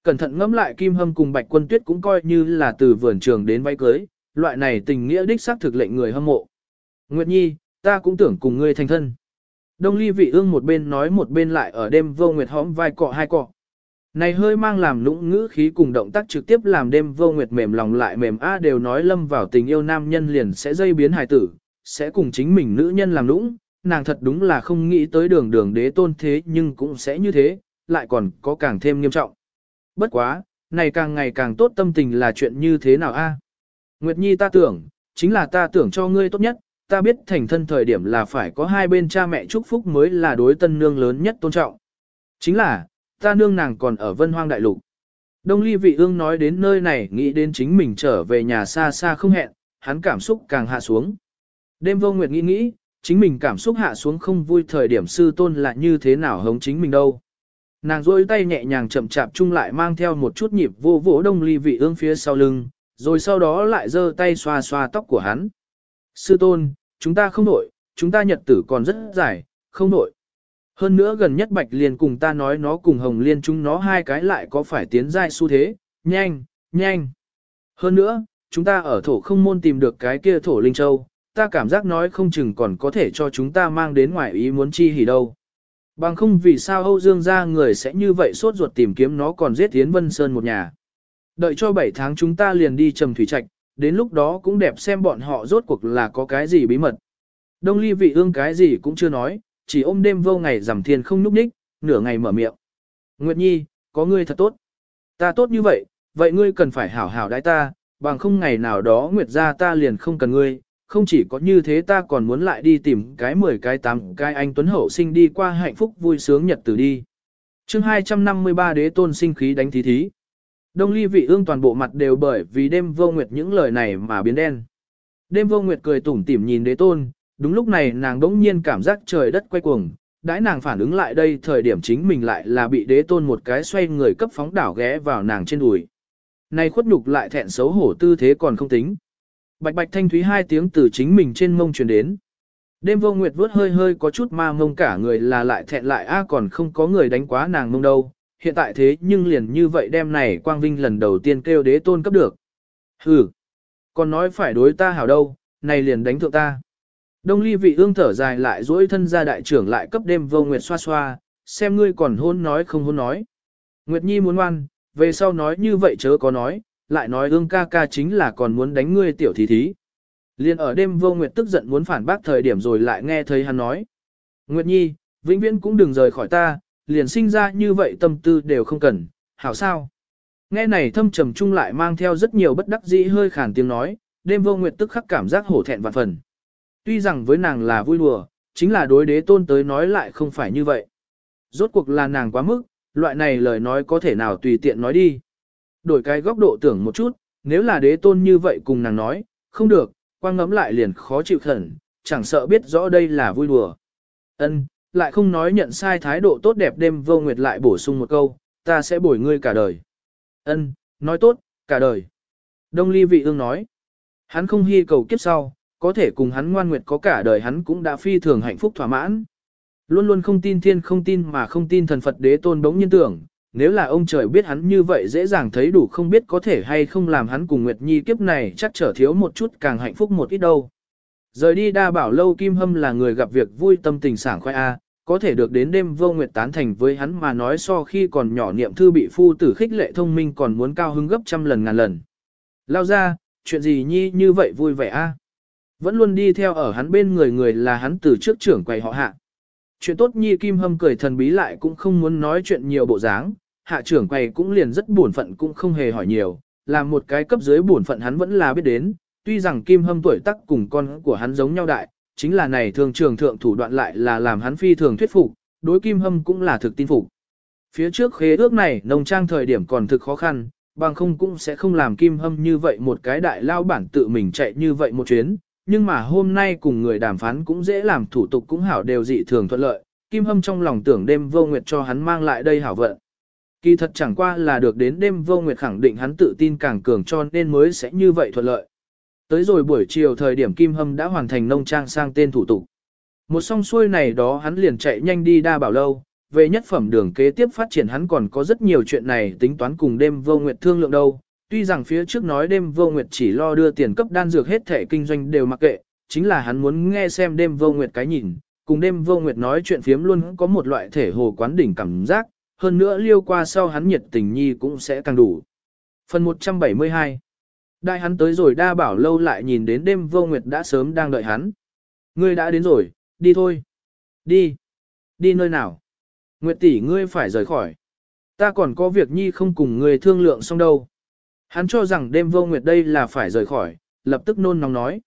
Cẩn thận ngẫm lại Kim Hâm cùng Bạch Quân Tuyết cũng coi như là từ vườn trường đến váy cưới, loại này tình nghĩa đích xác thực lệnh người hâm mộ. Nguyệt Nhi, ta cũng tưởng cùng ngươi thành thân. Đông ly vị ương một bên nói một bên lại ở đêm vô nguyệt hõm vai cọ hai cọ. Này hơi mang làm lũng ngữ khí cùng động tác trực tiếp làm đêm vô nguyệt mềm lòng lại mềm a đều nói lâm vào tình yêu nam nhân liền sẽ dây biến hài tử, sẽ cùng chính mình nữ nhân làm lũng, nàng thật đúng là không nghĩ tới đường đường đế tôn thế nhưng cũng sẽ như thế, lại còn có càng thêm nghiêm trọng. Bất quá, này càng ngày càng tốt tâm tình là chuyện như thế nào a? Nguyệt Nhi ta tưởng, chính là ta tưởng cho ngươi tốt nhất, ta biết thành thân thời điểm là phải có hai bên cha mẹ chúc phúc mới là đối tân nương lớn nhất tôn trọng. Chính là, ta nương nàng còn ở vân hoang đại lục. Đông ly vị ương nói đến nơi này nghĩ đến chính mình trở về nhà xa xa không hẹn, hắn cảm xúc càng hạ xuống. Đêm vô nguyệt nghĩ nghĩ, chính mình cảm xúc hạ xuống không vui thời điểm sư tôn là như thế nào hống chính mình đâu. Nàng rôi tay nhẹ nhàng chậm chạp chung lại mang theo một chút nhịp vô vỗ đông ly vị ương phía sau lưng, rồi sau đó lại giơ tay xoa xoa tóc của hắn. Sư tôn, chúng ta không nổi, chúng ta nhật tử còn rất dài, không nổi. Hơn nữa gần nhất Bạch Liên cùng ta nói nó cùng Hồng Liên chúng nó hai cái lại có phải tiến giai xu thế, nhanh, nhanh. Hơn nữa, chúng ta ở thổ không môn tìm được cái kia thổ linh châu, ta cảm giác nói không chừng còn có thể cho chúng ta mang đến ngoài ý muốn chi hỉ đâu. Bằng không vì sao Âu Dương gia người sẽ như vậy sốt ruột tìm kiếm nó còn giết Yến Vân Sơn một nhà. Đợi cho 7 tháng chúng ta liền đi trầm thủy trạch, đến lúc đó cũng đẹp xem bọn họ rốt cuộc là có cái gì bí mật. Đông ly vị ương cái gì cũng chưa nói, chỉ ôm đêm vô ngày giảm thiên không núp ních, nửa ngày mở miệng. Nguyệt Nhi, có ngươi thật tốt. Ta tốt như vậy, vậy ngươi cần phải hảo hảo đãi ta, bằng không ngày nào đó Nguyệt gia ta liền không cần ngươi, không chỉ có như thế ta còn muốn lại đi tìm cái 10 cái 8 cái anh Tuấn Hậu sinh đi qua hạnh phúc vui sướng nhật tử đi. chương 253 đế tôn sinh khí đánh thí thí. Đông ly vị ương toàn bộ mặt đều bởi vì đêm vô nguyệt những lời này mà biến đen. Đêm vô nguyệt cười tủm tỉm nhìn đế tôn, đúng lúc này nàng đỗng nhiên cảm giác trời đất quay cuồng, đãi nàng phản ứng lại đây thời điểm chính mình lại là bị đế tôn một cái xoay người cấp phóng đảo ghé vào nàng trên đùi. Này khuất nhục lại thẹn xấu hổ tư thế còn không tính. Bạch bạch thanh thúy hai tiếng từ chính mình trên mông truyền đến. Đêm vô nguyệt vớt hơi hơi có chút ma mông cả người là lại thẹn lại a còn không có người đánh quá nàng mông đâu hiện tại thế nhưng liền như vậy đem này quang vinh lần đầu tiên kêu đế tôn cấp được. Hừ, còn nói phải đối ta hảo đâu, này liền đánh thượng ta. Đông ly vị ương thở dài lại duỗi thân ra đại trưởng lại cấp đêm vô nguyệt xoa xoa, xem ngươi còn hôn nói không hôn nói. Nguyệt Nhi muốn ngoan, về sau nói như vậy chớ có nói, lại nói ương ca ca chính là còn muốn đánh ngươi tiểu thí thí. Liên ở đêm vô Nguyệt tức giận muốn phản bác thời điểm rồi lại nghe thấy hắn nói. Nguyệt Nhi, vĩnh viễn cũng đừng rời khỏi ta, liền sinh ra như vậy tâm tư đều không cần, hảo sao. Nghe này thâm trầm chung lại mang theo rất nhiều bất đắc dĩ hơi khàn tiếng nói, đêm vô Nguyệt tức khắc cảm giác hổ thẹn vạn phần. Tuy rằng với nàng là vui đùa, chính là đối đế tôn tới nói lại không phải như vậy. Rốt cuộc là nàng quá mức, loại này lời nói có thể nào tùy tiện nói đi. Đổi cái góc độ tưởng một chút, nếu là đế tôn như vậy cùng nàng nói, không được, quang ngấm lại liền khó chịu khẩn, chẳng sợ biết rõ đây là vui đùa. Ân, lại không nói nhận sai thái độ tốt đẹp đêm vô nguyệt lại bổ sung một câu, ta sẽ bồi ngươi cả đời. Ân, nói tốt, cả đời. Đông ly vị ương nói, hắn không hy cầu kiếp sau, có thể cùng hắn ngoan nguyệt có cả đời hắn cũng đã phi thường hạnh phúc thỏa mãn. Luôn luôn không tin thiên không tin mà không tin thần Phật đế tôn đống nhiên tưởng, nếu là ông trời biết hắn như vậy dễ dàng thấy đủ không biết có thể hay không làm hắn cùng Nguyệt Nhi kiếp này chắc trở thiếu một chút càng hạnh phúc một ít đâu. Rời đi đa bảo lâu Kim Hâm là người gặp việc vui tâm tình sảng khoai A, có thể được đến đêm vô nguyệt tán thành với hắn mà nói so khi còn nhỏ niệm thư bị phu tử khích lệ thông minh còn muốn cao hứng gấp trăm lần ngàn lần. Lao ra, chuyện gì Nhi như vậy vui vẻ A. Vẫn luôn đi theo ở hắn bên người người là hắn từ trước trưởng quầy họ hạ. Chuyện tốt nhi kim hâm cười thần bí lại cũng không muốn nói chuyện nhiều bộ dáng, hạ trưởng quầy cũng liền rất buồn phận cũng không hề hỏi nhiều, làm một cái cấp dưới buồn phận hắn vẫn là biết đến, tuy rằng kim hâm tuổi tác cùng con của hắn giống nhau đại, chính là này thường trường thượng thủ đoạn lại là làm hắn phi thường thuyết phục, đối kim hâm cũng là thực tin phục. Phía trước khế ước này nông trang thời điểm còn thực khó khăn, bằng không cũng sẽ không làm kim hâm như vậy một cái đại lao bản tự mình chạy như vậy một chuyến, nhưng mà hôm nay cùng người đàm phán cũng dễ làm thủ tục cũng hảo đều dị thường thuận lợi, Kim Hâm trong lòng tưởng đêm vô nguyệt cho hắn mang lại đây hảo vận. Kỳ thật chẳng qua là được đến đêm vô nguyệt khẳng định hắn tự tin càng cường cho nên mới sẽ như vậy thuận lợi. Tới rồi buổi chiều thời điểm Kim Hâm đã hoàn thành nông trang sang tên thủ tục. Một song xuôi này đó hắn liền chạy nhanh đi đa bảo lâu, về nhất phẩm đường kế tiếp phát triển hắn còn có rất nhiều chuyện này tính toán cùng đêm vô nguyệt thương lượng đâu, Tuy rằng phía trước nói đêm vô nguyệt chỉ lo đưa tiền cấp đan dược hết thể kinh doanh đều mặc kệ, chính là hắn muốn nghe xem đêm vô nguyệt cái nhìn, cùng đêm vô nguyệt nói chuyện phiếm luôn có một loại thể hồ quán đỉnh cảm giác, hơn nữa liêu qua sau hắn nhiệt tình nhi cũng sẽ càng đủ. Phần 172 Đại hắn tới rồi đa bảo lâu lại nhìn đến đêm vô nguyệt đã sớm đang đợi hắn. Ngươi đã đến rồi, đi thôi. Đi. Đi nơi nào? Nguyệt tỷ ngươi phải rời khỏi. Ta còn có việc nhi không cùng ngươi thương lượng xong đâu. Hắn cho rằng đêm vô nguyệt đây là phải rời khỏi, lập tức nôn nóng nói.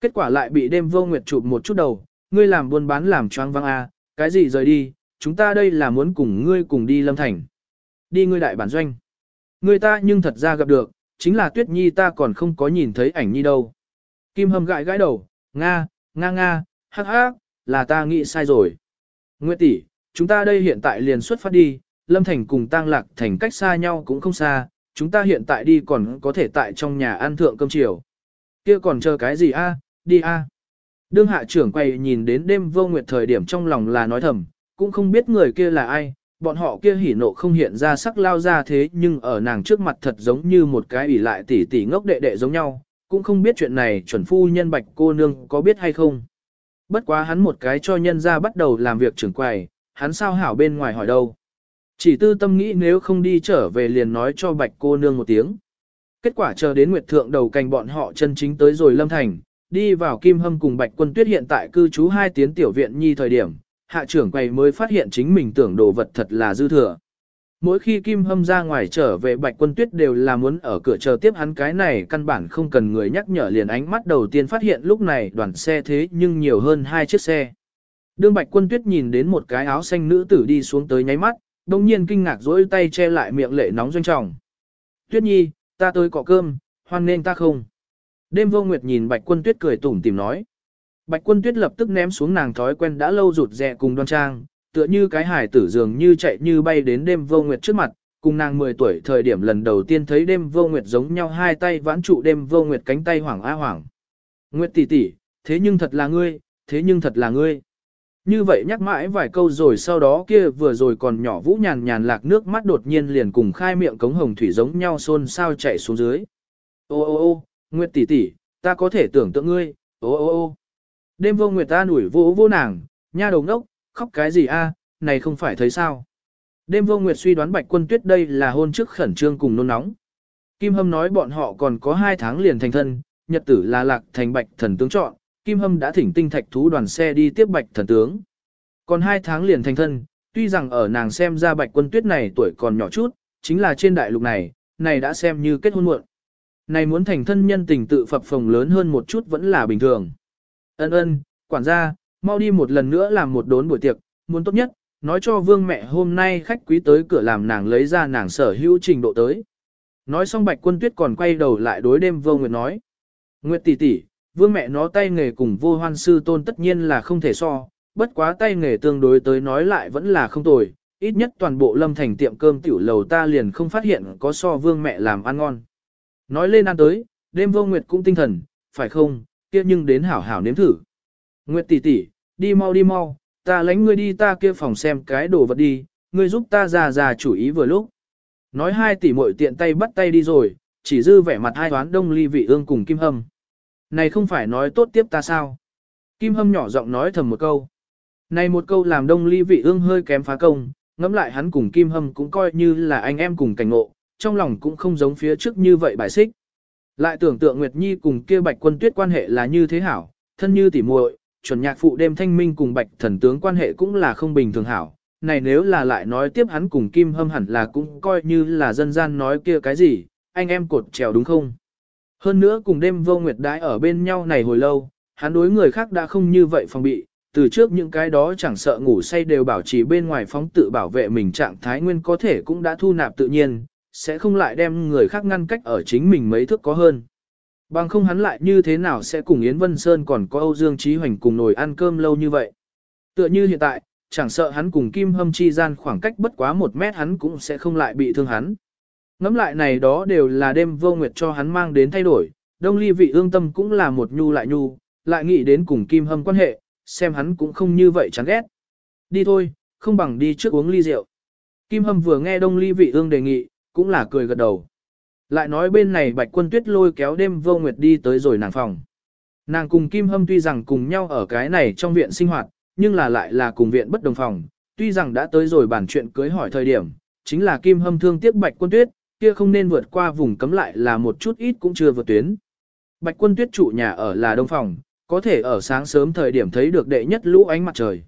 Kết quả lại bị đêm vô nguyệt chụp một chút đầu, ngươi làm buôn bán làm choáng văng a, à, cái gì rời đi, chúng ta đây là muốn cùng ngươi cùng đi lâm thành. Đi ngươi đại bản doanh. Ngươi ta nhưng thật ra gặp được, chính là tuyết nhi ta còn không có nhìn thấy ảnh nhi đâu. Kim hâm gãi gãi đầu, nga, nga nga, hắc hắc, là ta nghĩ sai rồi. Nguyệt tỷ, chúng ta đây hiện tại liền xuất phát đi, lâm thành cùng tang lạc thành cách xa nhau cũng không xa, chúng ta hiện tại đi còn có thể tại trong nhà ăn thượng cơm chiều. Kia còn chờ cái gì a? đi a. Đương hạ trưởng quay nhìn đến đêm vô nguyệt thời điểm trong lòng là nói thầm, cũng không biết người kia là ai, bọn họ kia hỉ nộ không hiện ra sắc lao ra thế nhưng ở nàng trước mặt thật giống như một cái ủy lại tỉ tỉ ngốc đệ đệ giống nhau, cũng không biết chuyện này chuẩn phu nhân bạch cô nương có biết hay không. Bất quá hắn một cái cho nhân ra bắt đầu làm việc trưởng quầy, hắn sao hảo bên ngoài hỏi đâu. Chỉ tư tâm nghĩ nếu không đi trở về liền nói cho bạch cô nương một tiếng. Kết quả chờ đến Nguyệt Thượng đầu cành bọn họ chân chính tới rồi Lâm Thành, đi vào Kim Hâm cùng Bạch Quân Tuyết hiện tại cư trú hai tiến tiểu viện nhi thời điểm, hạ trưởng quầy mới phát hiện chính mình tưởng đồ vật thật là dư thừa. Mỗi khi Kim Hâm ra ngoài trở về Bạch Quân Tuyết đều là muốn ở cửa chờ tiếp hắn cái này căn bản không cần người nhắc nhở liền ánh mắt đầu tiên phát hiện lúc này đoàn xe thế nhưng nhiều hơn hai chiếc xe. Đương Bạch Quân Tuyết nhìn đến một cái áo xanh nữ tử đi xuống tới nháy mắt, đồng nhiên kinh ngạc dỗi tay che lại miệng lệ nóng doanh trọng. Tuyết nhi, ta tới cọ cơm, hoan nên ta không. Đêm vô nguyệt nhìn bạch quân tuyết cười tủm tìm nói. Bạch quân tuyết lập tức ném xuống nàng thói quen đã lâu rụt rè cùng đoan trang, tựa như cái hải tử dường như chạy như bay đến đêm vô nguyệt trước mặt, cùng nàng 10 tuổi thời điểm lần đầu tiên thấy đêm vô nguyệt giống nhau hai tay vãn trụ đêm vô nguyệt cánh tay hoảng a hoảng. Nguyệt tỷ tỷ, thế nhưng thật là ngươi, thế nhưng thật là ngươi. Như vậy nhắc mãi vài câu rồi sau đó kia vừa rồi còn nhỏ vũ nhàn nhàn lạc nước mắt đột nhiên liền cùng khai miệng cống hồng thủy giống nhau xôn xao chạy xuống dưới. Ô ô ô, Nguyệt tỷ tỷ, ta có thể tưởng tượng ngươi, ô ô ô. Đêm vô Nguyệt ta nủi vô vô nàng, nha đầu ngốc, khóc cái gì a, này không phải thấy sao. Đêm vô Nguyệt suy đoán bạch quân tuyết đây là hôn trước khẩn trương cùng nôn nóng. Kim Hâm nói bọn họ còn có hai tháng liền thành thân, nhật tử là lạc thành bạch thần tướng chọn, Kim Hâm đã thỉnh tinh thạch thú đoàn xe đi tiếp bạch thần tướng. Còn hai tháng liền thành thân, tuy rằng ở nàng xem ra bạch quân tuyết này tuổi còn nhỏ chút, chính là trên đại lục này, này đã xem như kết hôn muộn. Này muốn thành thân nhân tình tự phập phồng lớn hơn một chút vẫn là bình thường. Ân ân, quản gia, mau đi một lần nữa làm một đốn buổi tiệc, muốn tốt nhất, nói cho vương mẹ hôm nay khách quý tới cửa làm nàng lấy ra nàng sở hữu trình độ tới. Nói xong bạch quân tuyết còn quay đầu lại đối đêm vô nguyệt nói. Nguyệt tỷ tỷ, vương mẹ nó tay nghề cùng vô hoan sư tôn tất nhiên là không thể so, bất quá tay nghề tương đối tới nói lại vẫn là không tồi, ít nhất toàn bộ lâm thành tiệm cơm tiểu lầu ta liền không phát hiện có so vương mẹ làm ăn ngon. Nói lên ăn tới, đêm vô nguyệt cũng tinh thần, phải không, kia nhưng đến hảo hảo nếm thử. Nguyệt tỷ tỷ, đi mau đi mau, ta lãnh ngươi đi ta kia phòng xem cái đồ vật đi, ngươi giúp ta già già chủ ý vừa lúc. Nói hai tỷ muội tiện tay bắt tay đi rồi, chỉ dư vẻ mặt hai toán đông ly vị ương cùng Kim Hâm. Này không phải nói tốt tiếp ta sao? Kim Hâm nhỏ giọng nói thầm một câu. Này một câu làm đông ly vị ương hơi kém phá công, ngẫm lại hắn cùng Kim Hâm cũng coi như là anh em cùng cảnh ngộ, trong lòng cũng không giống phía trước như vậy bài xích. Lại tưởng tượng Nguyệt Nhi cùng kia Bạch Quân Tuyết quan hệ là như thế hảo, thân như tỉ muội, chuẩn nhạc phụ đêm thanh minh cùng Bạch Thần tướng quan hệ cũng là không bình thường hảo. Này nếu là lại nói tiếp hắn cùng Kim Hâm hẳn là cũng coi như là dân gian nói kia cái gì, anh em cột trèo đúng không? Hơn nữa cùng đêm vô nguyệt đãi ở bên nhau này hồi lâu, hắn đối người khác đã không như vậy phòng bị, từ trước những cái đó chẳng sợ ngủ say đều bảo trì bên ngoài phóng tự bảo vệ mình trạng thái nguyên có thể cũng đã thu nạp tự nhiên, sẽ không lại đem người khác ngăn cách ở chính mình mấy thước có hơn. Bằng không hắn lại như thế nào sẽ cùng Yến Vân Sơn còn có Âu Dương Trí Hoành cùng nồi ăn cơm lâu như vậy. Tựa như hiện tại, chẳng sợ hắn cùng Kim Hâm chi gian khoảng cách bất quá một mét hắn cũng sẽ không lại bị thương hắn. Ngắm lại này đó đều là đêm vô nguyệt cho hắn mang đến thay đổi, đông ly vị ương tâm cũng là một nhu lại nhu, lại nghĩ đến cùng Kim Hâm quan hệ, xem hắn cũng không như vậy chán ghét. Đi thôi, không bằng đi trước uống ly rượu. Kim Hâm vừa nghe đông ly vị ương đề nghị, cũng là cười gật đầu. Lại nói bên này bạch quân tuyết lôi kéo đêm vô nguyệt đi tới rồi nàng phòng. Nàng cùng Kim Hâm tuy rằng cùng nhau ở cái này trong viện sinh hoạt, nhưng là lại là cùng viện bất đồng phòng. Tuy rằng đã tới rồi bản chuyện cưới hỏi thời điểm, chính là Kim Hâm thương tiếc bạch quân tuyết, kia không nên vượt qua vùng cấm lại là một chút ít cũng chưa vượt tuyến. Bạch quân tuyết trụ nhà ở là đông phòng, có thể ở sáng sớm thời điểm thấy được đệ nhất lũ ánh mặt trời.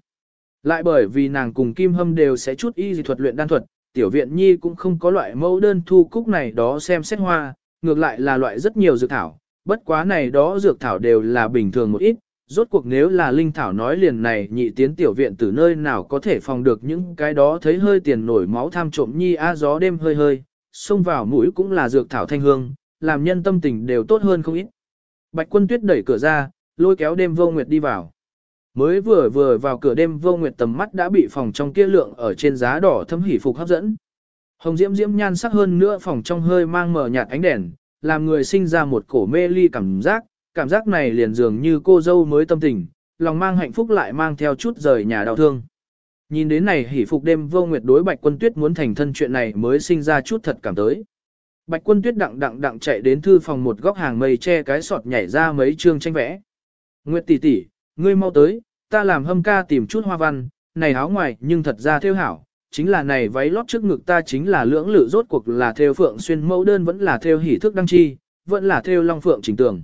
Lại bởi vì nàng cùng Kim Hâm đều sẽ chút y dị thuật luyện đan thuật, tiểu viện nhi cũng không có loại mẫu đơn thu cúc này đó xem xét hoa, ngược lại là loại rất nhiều dược thảo, bất quá này đó dược thảo đều là bình thường một ít, rốt cuộc nếu là linh thảo nói liền này nhị tiến tiểu viện từ nơi nào có thể phòng được những cái đó thấy hơi tiền nổi máu tham trộm nhi a gió đêm hơi hơi, xông vào mũi cũng là dược thảo thanh hương, làm nhân tâm tình đều tốt hơn không ít. Bạch quân tuyết đẩy cửa ra, lôi kéo đêm vô nguyệt đi vào. Mới vừa vừa vào cửa đêm vô nguyệt tầm mắt đã bị phòng trong kia lượng ở trên giá đỏ thâm hỉ phục hấp dẫn. Hồng diễm diễm nhan sắc hơn nữa phòng trong hơi mang mờ nhạt ánh đèn, làm người sinh ra một cổ mê ly cảm giác, cảm giác này liền dường như cô dâu mới tâm tình, lòng mang hạnh phúc lại mang theo chút rời nhà đau thương. Nhìn đến này hỉ phục đêm vô nguyệt đối bạch quân tuyết muốn thành thân chuyện này mới sinh ra chút thật cảm tới. Bạch quân tuyết đặng đặng đặng chạy đến thư phòng một góc hàng mây che cái sọt nhảy ra mấy chương tranh vẽ. Nguyệt tỷ tỷ, ngươi mau tới, ta làm hâm ca tìm chút hoa văn, này áo ngoài nhưng thật ra theo hảo, chính là này váy lót trước ngực ta chính là lưỡng lự rốt cuộc là theo phượng xuyên mẫu đơn vẫn là theo hỉ thức đăng chi, vẫn là theo long phượng trình tường.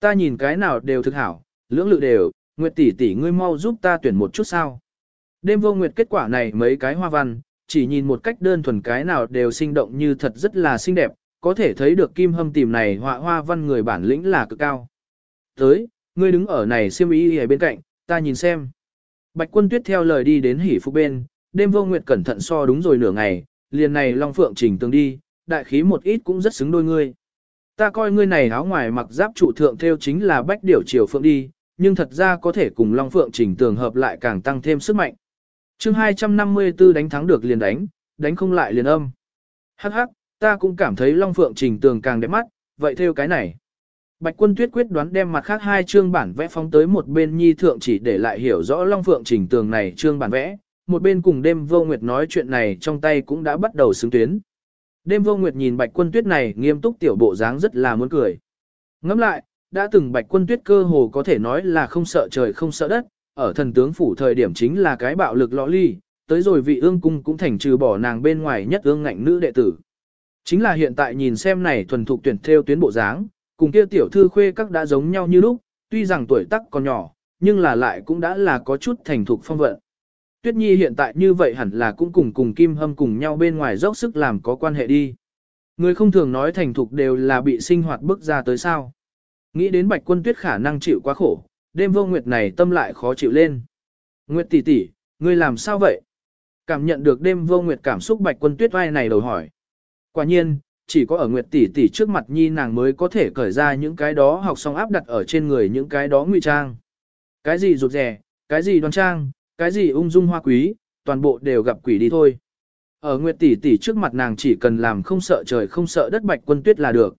Ta nhìn cái nào đều thực hảo, lưỡng lự đều, Nguyệt tỷ tỷ ngươi mau giúp ta tuyển một chút sao. Đêm vô nguyệt kết quả này mấy cái hoa văn, chỉ nhìn một cách đơn thuần cái nào đều sinh động như thật rất là xinh đẹp, có thể thấy được kim hâm tìm này họa hoa văn người bản lĩnh là cực cao. Tới, ngươi đứng ở này siêm ý ở bên cạnh, ta nhìn xem. Bạch quân tuyết theo lời đi đến hỉ phục bên, đêm vô nguyệt cẩn thận so đúng rồi nửa ngày, liền này long phượng chỉnh tường đi, đại khí một ít cũng rất xứng đôi ngươi. Ta coi ngươi này áo ngoài mặc giáp trụ thượng theo chính là bách điểu triều phượng đi, nhưng thật ra có thể cùng long phượng chỉnh tường hợp lại càng tăng thêm sức mạnh chương 254 đánh thắng được liền đánh, đánh không lại liền âm. Hắc hắc, ta cũng cảm thấy Long Phượng Trình Tường càng đẹp mắt, vậy theo cái này. Bạch quân tuyết quyết đoán đem mặt khác hai chương bản vẽ phóng tới một bên nhi thượng chỉ để lại hiểu rõ Long Phượng trình tường này chương bản vẽ, một bên cùng đêm vô nguyệt nói chuyện này trong tay cũng đã bắt đầu xứng tuyến. Đêm vô nguyệt nhìn bạch quân tuyết này nghiêm túc tiểu bộ dáng rất là muốn cười. Ngẫm lại, đã từng bạch quân tuyết cơ hồ có thể nói là không sợ trời không sợ đất, ở thần tướng phủ thời điểm chính là cái bạo lực lõ ly, tới rồi vị ương cung cũng thành trừ bỏ nàng bên ngoài nhất ương ngạnh nữ đệ tử. Chính là hiện tại nhìn xem này thuần thục tuyển theo tuyến bộ dáng, cùng kia tiểu thư khuê các đã giống nhau như lúc, tuy rằng tuổi tác còn nhỏ, nhưng là lại cũng đã là có chút thành thục phong vận. Tuyết Nhi hiện tại như vậy hẳn là cũng cùng cùng Kim Hâm cùng nhau bên ngoài dốc sức làm có quan hệ đi. Người không thường nói thành thục đều là bị sinh hoạt bức ra tới sao. Nghĩ đến Bạch Quân Tuyết khả năng chịu quá khổ, đêm vô nguyệt này tâm lại khó chịu lên. Nguyệt tỷ tỷ, ngươi làm sao vậy? Cảm nhận được đêm vô nguyệt cảm xúc Bạch Quân Tuyết vai này đầu hỏi. Quả nhiên, chỉ có ở Nguyệt tỷ tỷ trước mặt nhi nàng mới có thể cởi ra những cái đó học xong áp đặt ở trên người những cái đó ngụy trang. Cái gì rụt rẻ cái gì đoan trang, cái gì ung dung hoa quý, toàn bộ đều gặp quỷ đi thôi. Ở Nguyệt tỷ tỷ trước mặt nàng chỉ cần làm không sợ trời không sợ đất Bạch Quân Tuyết là được.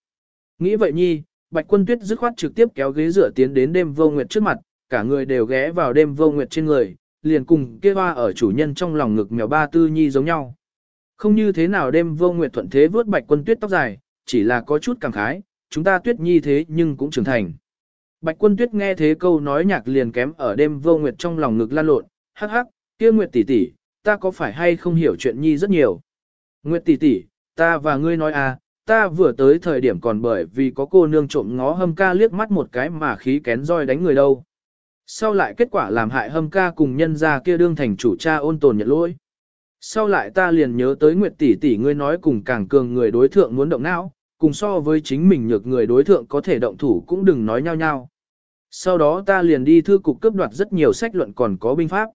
Nghĩ vậy nhi, Bạch Quân Tuyết dứt khoát trực tiếp kéo ghế dựa tiến đến đêm vô nguyệt trước mặt, cả người đều ghé vào đêm vô nguyệt trên người, liền cùng kia hoa ở chủ nhân trong lòng ngực mèo ba tư nhi giống nhau. Không như thế nào đêm vô nguyệt thuận thế vớt Bạch Quân Tuyết tóc dài, chỉ là có chút cảm khái, chúng ta Tuyết nhi thế nhưng cũng trưởng thành. Bạch Quân Tuyết nghe thế câu nói nhạc liền kém ở đêm vô nguyệt trong lòng ngực lan lộn, hắc hắc, kia Nguyệt tỷ tỷ, ta có phải hay không hiểu chuyện nhi rất nhiều. Nguyệt tỷ tỷ, ta và ngươi nói à, ta vừa tới thời điểm còn bởi vì có cô nương trộm ngó hâm ca liếc mắt một cái mà khí kén roi đánh người đâu. Sau lại kết quả làm hại hâm ca cùng nhân gia kia đương thành chủ cha ôn tồn nhận lỗi. Sau lại ta liền nhớ tới Nguyệt tỷ tỷ ngươi nói cùng càng cường người đối thượng muốn động não, cùng so với chính mình nhược người đối thượng có thể động thủ cũng đừng nói nhau nhau. Sau đó ta liền đi thư cục cướp đoạt rất nhiều sách luận còn có binh pháp.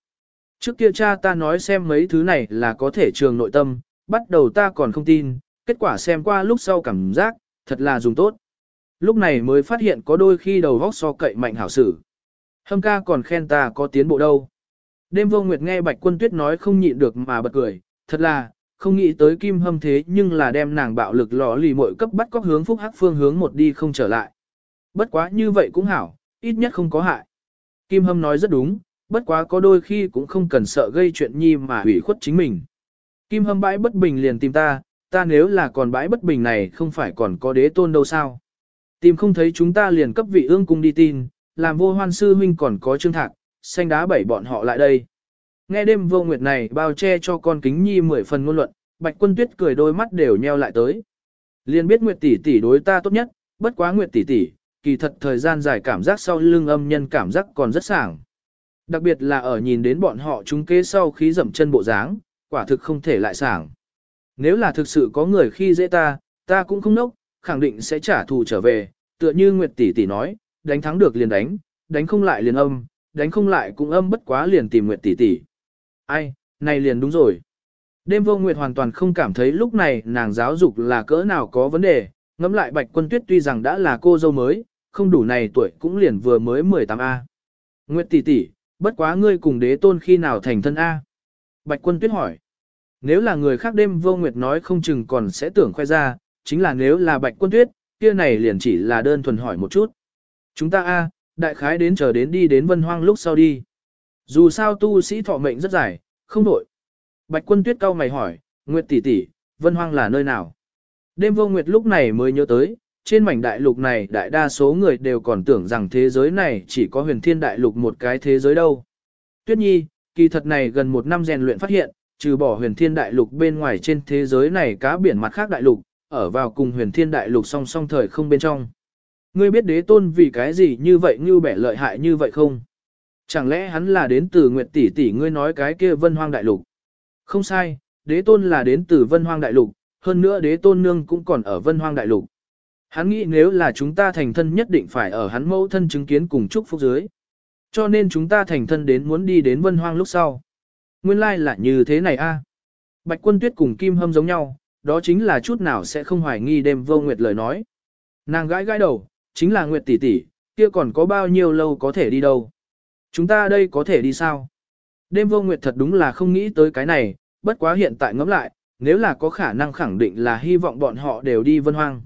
Trước kia cha ta nói xem mấy thứ này là có thể trường nội tâm, bắt đầu ta còn không tin, kết quả xem qua lúc sau cảm giác, thật là dùng tốt. Lúc này mới phát hiện có đôi khi đầu vóc so cậy mạnh hảo sử. Hâm ca còn khen ta có tiến bộ đâu. Đêm vô nguyệt nghe bạch quân tuyết nói không nhịn được mà bật cười, thật là, không nghĩ tới kim hâm thế nhưng là đem nàng bạo lực lò lì mội cấp bắt cóc hướng phúc hắc phương hướng một đi không trở lại. Bất quá như vậy cũng hảo, ít nhất không có hại. Kim hâm nói rất đúng, bất quá có đôi khi cũng không cần sợ gây chuyện nhi mà hủy khuất chính mình. Kim hâm bãi bất bình liền tìm ta, ta nếu là còn bãi bất bình này không phải còn có đế tôn đâu sao. Tìm không thấy chúng ta liền cấp vị ương cung đi tin, làm vô hoan sư huynh còn có trương thạc, xanh đá bảy bọn họ lại đây. Nghe đêm vô nguyệt này bao che cho con kính nhi mười phần ngôn luận, bạch quân tuyết cười đôi mắt đều nheo lại tới. Liền biết nguyệt tỷ tỷ đối ta tốt nhất, bất quá nguyệt tỷ tỷ, kỳ thật thời gian dài cảm giác sau lưng âm nhân cảm giác còn rất sảng. Đặc biệt là ở nhìn đến bọn họ chúng kế sau khí dậm chân bộ dáng, quả thực không thể lại sảng. Nếu là thực sự có người khi dễ ta, ta cũng không nốc, khẳng định sẽ trả thù trở về, tựa như Nguyệt tỷ tỷ nói, đánh thắng được liền đánh, đánh không lại liền âm, đánh không lại cũng âm bất quá liền tìm Nguyệt tỷ tỷ. Ai, này liền đúng rồi. Đêm vô Nguyệt hoàn toàn không cảm thấy lúc này nàng giáo dục là cỡ nào có vấn đề, ngẫm lại Bạch Quân Tuyết tuy rằng đã là cô dâu mới, không đủ này tuổi cũng liền vừa mới 18A. Nguyệt tỷ tỷ, bất quá ngươi cùng đế tôn khi nào thành thân A. Bạch Quân Tuyết hỏi. Nếu là người khác đêm vô nguyệt nói không chừng còn sẽ tưởng khoe ra, chính là nếu là bạch quân tuyết, kia này liền chỉ là đơn thuần hỏi một chút. Chúng ta a đại khái đến chờ đến đi đến vân hoang lúc sau đi. Dù sao tu sĩ thọ mệnh rất dài, không đổi. Bạch quân tuyết cao mày hỏi, Nguyệt tỷ tỷ, vân hoang là nơi nào? Đêm vô nguyệt lúc này mới nhớ tới, trên mảnh đại lục này đại đa số người đều còn tưởng rằng thế giới này chỉ có huyền thiên đại lục một cái thế giới đâu. Tuyết nhi, kỳ thật này gần một năm rèn luyện phát hiện, trừ bỏ huyền thiên đại lục bên ngoài trên thế giới này cá biển mặt khác đại lục, ở vào cùng huyền thiên đại lục song song thời không bên trong. Ngươi biết đế tôn vì cái gì như vậy như bẻ lợi hại như vậy không? Chẳng lẽ hắn là đến từ Nguyệt tỷ tỷ ngươi nói cái kia vân hoang đại lục? Không sai, đế tôn là đến từ vân hoang đại lục, hơn nữa đế tôn nương cũng còn ở vân hoang đại lục. Hắn nghĩ nếu là chúng ta thành thân nhất định phải ở hắn mẫu thân chứng kiến cùng chúc phúc dưới. Cho nên chúng ta thành thân đến muốn đi đến vân hoang lúc sau. Nguyên lai like là như thế này a. Bạch quân tuyết cùng kim hâm giống nhau, đó chính là chút nào sẽ không hoài nghi đêm vô nguyệt lời nói. Nàng gãi gãi đầu, chính là nguyệt tỷ tỷ, kia còn có bao nhiêu lâu có thể đi đâu. Chúng ta đây có thể đi sao? Đêm vô nguyệt thật đúng là không nghĩ tới cái này, bất quá hiện tại ngẫm lại, nếu là có khả năng khẳng định là hy vọng bọn họ đều đi vân hoang.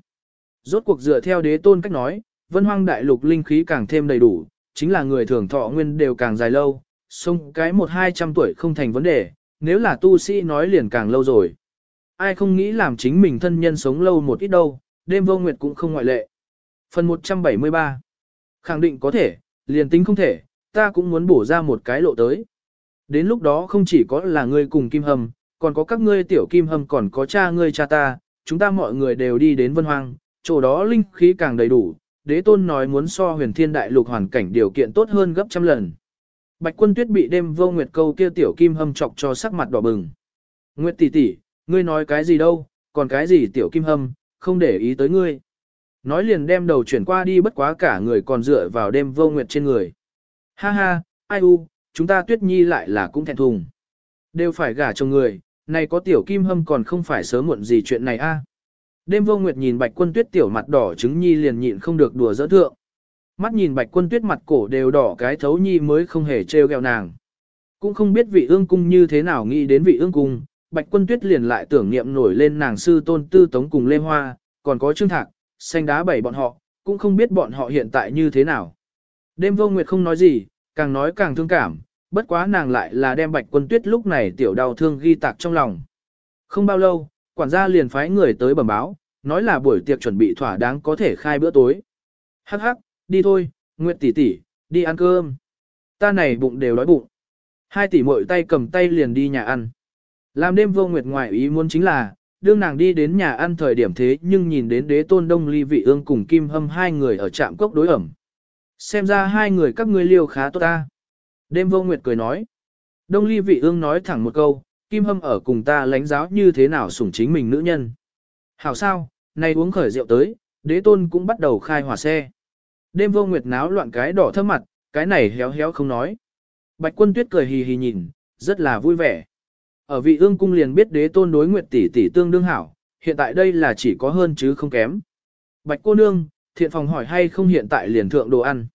Rốt cuộc dựa theo đế tôn cách nói, vân hoang đại lục linh khí càng thêm đầy đủ, chính là người thường thọ nguyên đều càng dài lâu, xong cái một hai trăm tuổi không thành vấn đề, nếu là tu sĩ nói liền càng lâu rồi. Ai không nghĩ làm chính mình thân nhân sống lâu một ít đâu, đêm vô nguyệt cũng không ngoại lệ. Phần 173 Khẳng định có thể, liền tính không thể, ta cũng muốn bổ ra một cái lộ tới. Đến lúc đó không chỉ có là ngươi cùng Kim Hâm, còn có các ngươi tiểu Kim Hâm còn có cha ngươi cha ta, chúng ta mọi người đều đi đến Vân Hoang, chỗ đó linh khí càng đầy đủ, đế tôn nói muốn so huyền thiên đại lục hoàn cảnh điều kiện tốt hơn gấp trăm lần. Bạch quân tuyết bị đêm vô nguyệt câu kia tiểu Kim Hâm chọc cho sắc mặt đỏ bừng. Nguyệt tỷ tỷ, ngươi nói cái gì đâu, còn cái gì tiểu Kim Hâm, không để ý tới ngươi. Nói liền đem đầu chuyển qua đi bất quá cả người còn dựa vào đêm vô nguyệt trên người. Ha ha, ai u, chúng ta tuyết nhi lại là cũng thẹn thùng. Đều phải gả cho người, này có tiểu kim hâm còn không phải sớm muộn gì chuyện này a. Đêm vô nguyệt nhìn bạch quân tuyết tiểu mặt đỏ trứng nhi liền nhịn không được đùa dỡ thượng. Mắt nhìn bạch quân tuyết mặt cổ đều đỏ cái thấu nhi mới không hề trêu ghẹo nàng. Cũng không biết vị ương cung như thế nào nghĩ đến vị ương cung, bạch quân tuyết liền lại tưởng niệm nổi lên nàng sư tôn tư tống cùng lê hoa, còn có trương thạc, xanh đá bảy bọn họ, cũng không biết bọn họ hiện tại như thế nào. Đêm vô nguyệt không nói gì, càng nói càng thương cảm, bất quá nàng lại là đem bạch quân tuyết lúc này tiểu đau thương ghi tạc trong lòng. Không bao lâu, quản gia liền phái người tới bẩm báo, nói là buổi tiệc chuẩn bị thỏa đáng có thể khai bữa tối. Hắc hắc, đi thôi, Nguyệt tỷ tỷ, đi ăn cơm. Ta này bụng đều đói bụng. Hai tỷ muội tay cầm tay liền đi nhà ăn. Làm đêm vô nguyệt ngoại ý muốn chính là, đương nàng đi đến nhà ăn thời điểm thế nhưng nhìn đến đế tôn đông ly vị ương cùng kim hâm hai người ở trạm cốc đối ẩm. Xem ra hai người các ngươi liêu khá tốt ta. Đêm vô nguyệt cười nói. Đông ly vị ương nói thẳng một câu, kim hâm ở cùng ta lãnh giáo như thế nào sủng chính mình nữ nhân. Hảo sao, nay uống khởi rượu tới, đế tôn cũng bắt đầu khai hỏa xe. Đêm vô nguyệt náo loạn cái đỏ thơm mặt, cái này héo héo không nói. Bạch quân tuyết cười hì hì nhìn, rất là vui vẻ. Ở vị ương cung liền biết đế tôn đối nguyệt tỷ tỷ tương đương hảo, hiện tại đây là chỉ có hơn chứ không kém. Bạch cô nương, thiện phòng hỏi hay không hiện tại liền thượng đồ ăn.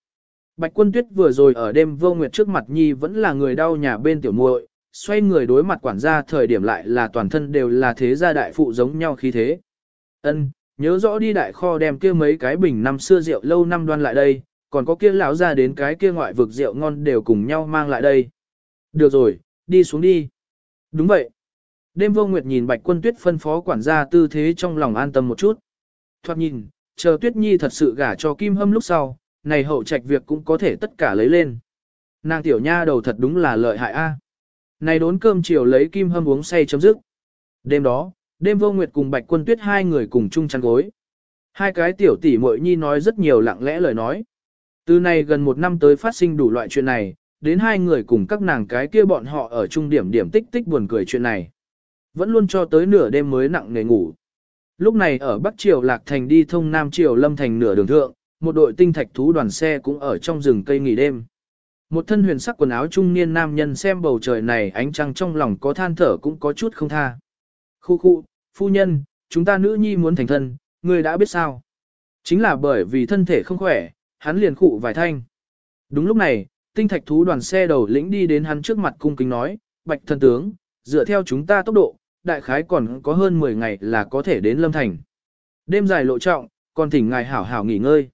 Bạch quân tuyết vừa rồi ở đêm vô nguyệt trước mặt nhi vẫn là người đau nhà bên tiểu muội, xoay người đối mặt quản gia thời điểm lại là toàn thân đều là thế gia đại phụ giống nhau khí thế. Ân, nhớ rõ đi đại kho đem kia mấy cái bình năm xưa rượu lâu năm đoan lại đây, còn có kia lão ra đến cái kia ngoại vực rượu ngon đều cùng nhau mang lại đây. Được rồi, đi xuống đi. Đúng vậy. Đêm vô nguyệt nhìn bạch quân tuyết phân phó quản gia tư thế trong lòng an tâm một chút. Thoạt nhìn, chờ tuyết nhi thật sự gả cho kim hâm lúc sau, này hậu trạch việc cũng có thể tất cả lấy lên. Nàng tiểu nha đầu thật đúng là lợi hại a. Này đốn cơm chiều lấy kim hâm uống say chấm dứt. Đêm đó, đêm vô nguyệt cùng bạch quân tuyết hai người cùng chung chăn gối. Hai cái tiểu tỷ muội nhi nói rất nhiều lặng lẽ lời nói. Từ này gần một năm tới phát sinh đủ loại chuyện này, đến hai người cùng các nàng cái kia bọn họ ở trung điểm điểm tích tích buồn cười chuyện này. Vẫn luôn cho tới nửa đêm mới nặng nề ngủ. Lúc này ở Bắc Triều Lạc Thành đi thông Nam Triều Lâm Thành nửa đường thượng, một đội tinh thạch thú đoàn xe cũng ở trong rừng cây nghỉ đêm. Một thân huyền sắc quần áo trung niên nam nhân xem bầu trời này ánh trăng trong lòng có than thở cũng có chút không tha. Khu khu, phu nhân, chúng ta nữ nhi muốn thành thân, người đã biết sao. Chính là bởi vì thân thể không khỏe, hắn liền khụ vài thanh. Đúng lúc này, tinh thạch thú đoàn xe đầu lĩnh đi đến hắn trước mặt cung kính nói, bạch thân tướng, dựa theo chúng ta tốc độ, đại khái còn có hơn 10 ngày là có thể đến Lâm Thành. Đêm dài lộ trọng, còn thỉnh ngài hảo hảo nghỉ ngơi.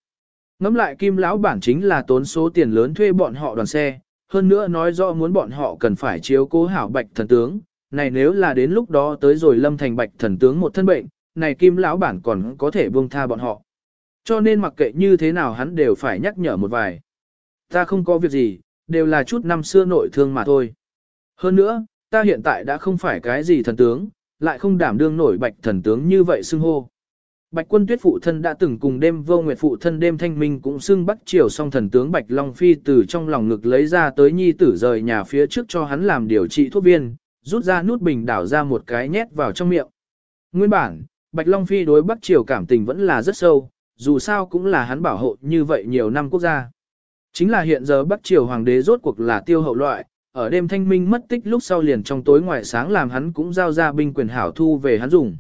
Ngắm lại kim lão bản chính là tốn số tiền lớn thuê bọn họ đoàn xe, hơn nữa nói rõ muốn bọn họ cần phải chiếu cố hảo bạch thần tướng. Này nếu là đến lúc đó tới rồi lâm thành bạch thần tướng một thân bệnh, này kim lão bản còn có thể buông tha bọn họ. Cho nên mặc kệ như thế nào hắn đều phải nhắc nhở một vài. Ta không có việc gì, đều là chút năm xưa nội thương mà thôi. Hơn nữa, ta hiện tại đã không phải cái gì thần tướng, lại không đảm đương nổi bạch thần tướng như vậy xưng hô. Bạch quân tuyết phụ thân đã từng cùng đêm vô nguyệt phụ thân đêm thanh minh cũng xưng bắt triều song thần tướng Bạch Long Phi từ trong lòng ngực lấy ra tới nhi tử rời nhà phía trước cho hắn làm điều trị thuốc viên, rút ra nút bình đảo ra một cái nhét vào trong miệng. Nguyên bản, Bạch Long Phi đối Bắc Triều cảm tình vẫn là rất sâu, dù sao cũng là hắn bảo hộ như vậy nhiều năm quốc gia. Chính là hiện giờ Bắc Triều Hoàng đế rốt cuộc là tiêu hậu loại, ở đêm thanh minh mất tích lúc sau liền trong tối ngoài sáng làm hắn cũng giao ra binh quyền hảo thu về hắn dùng.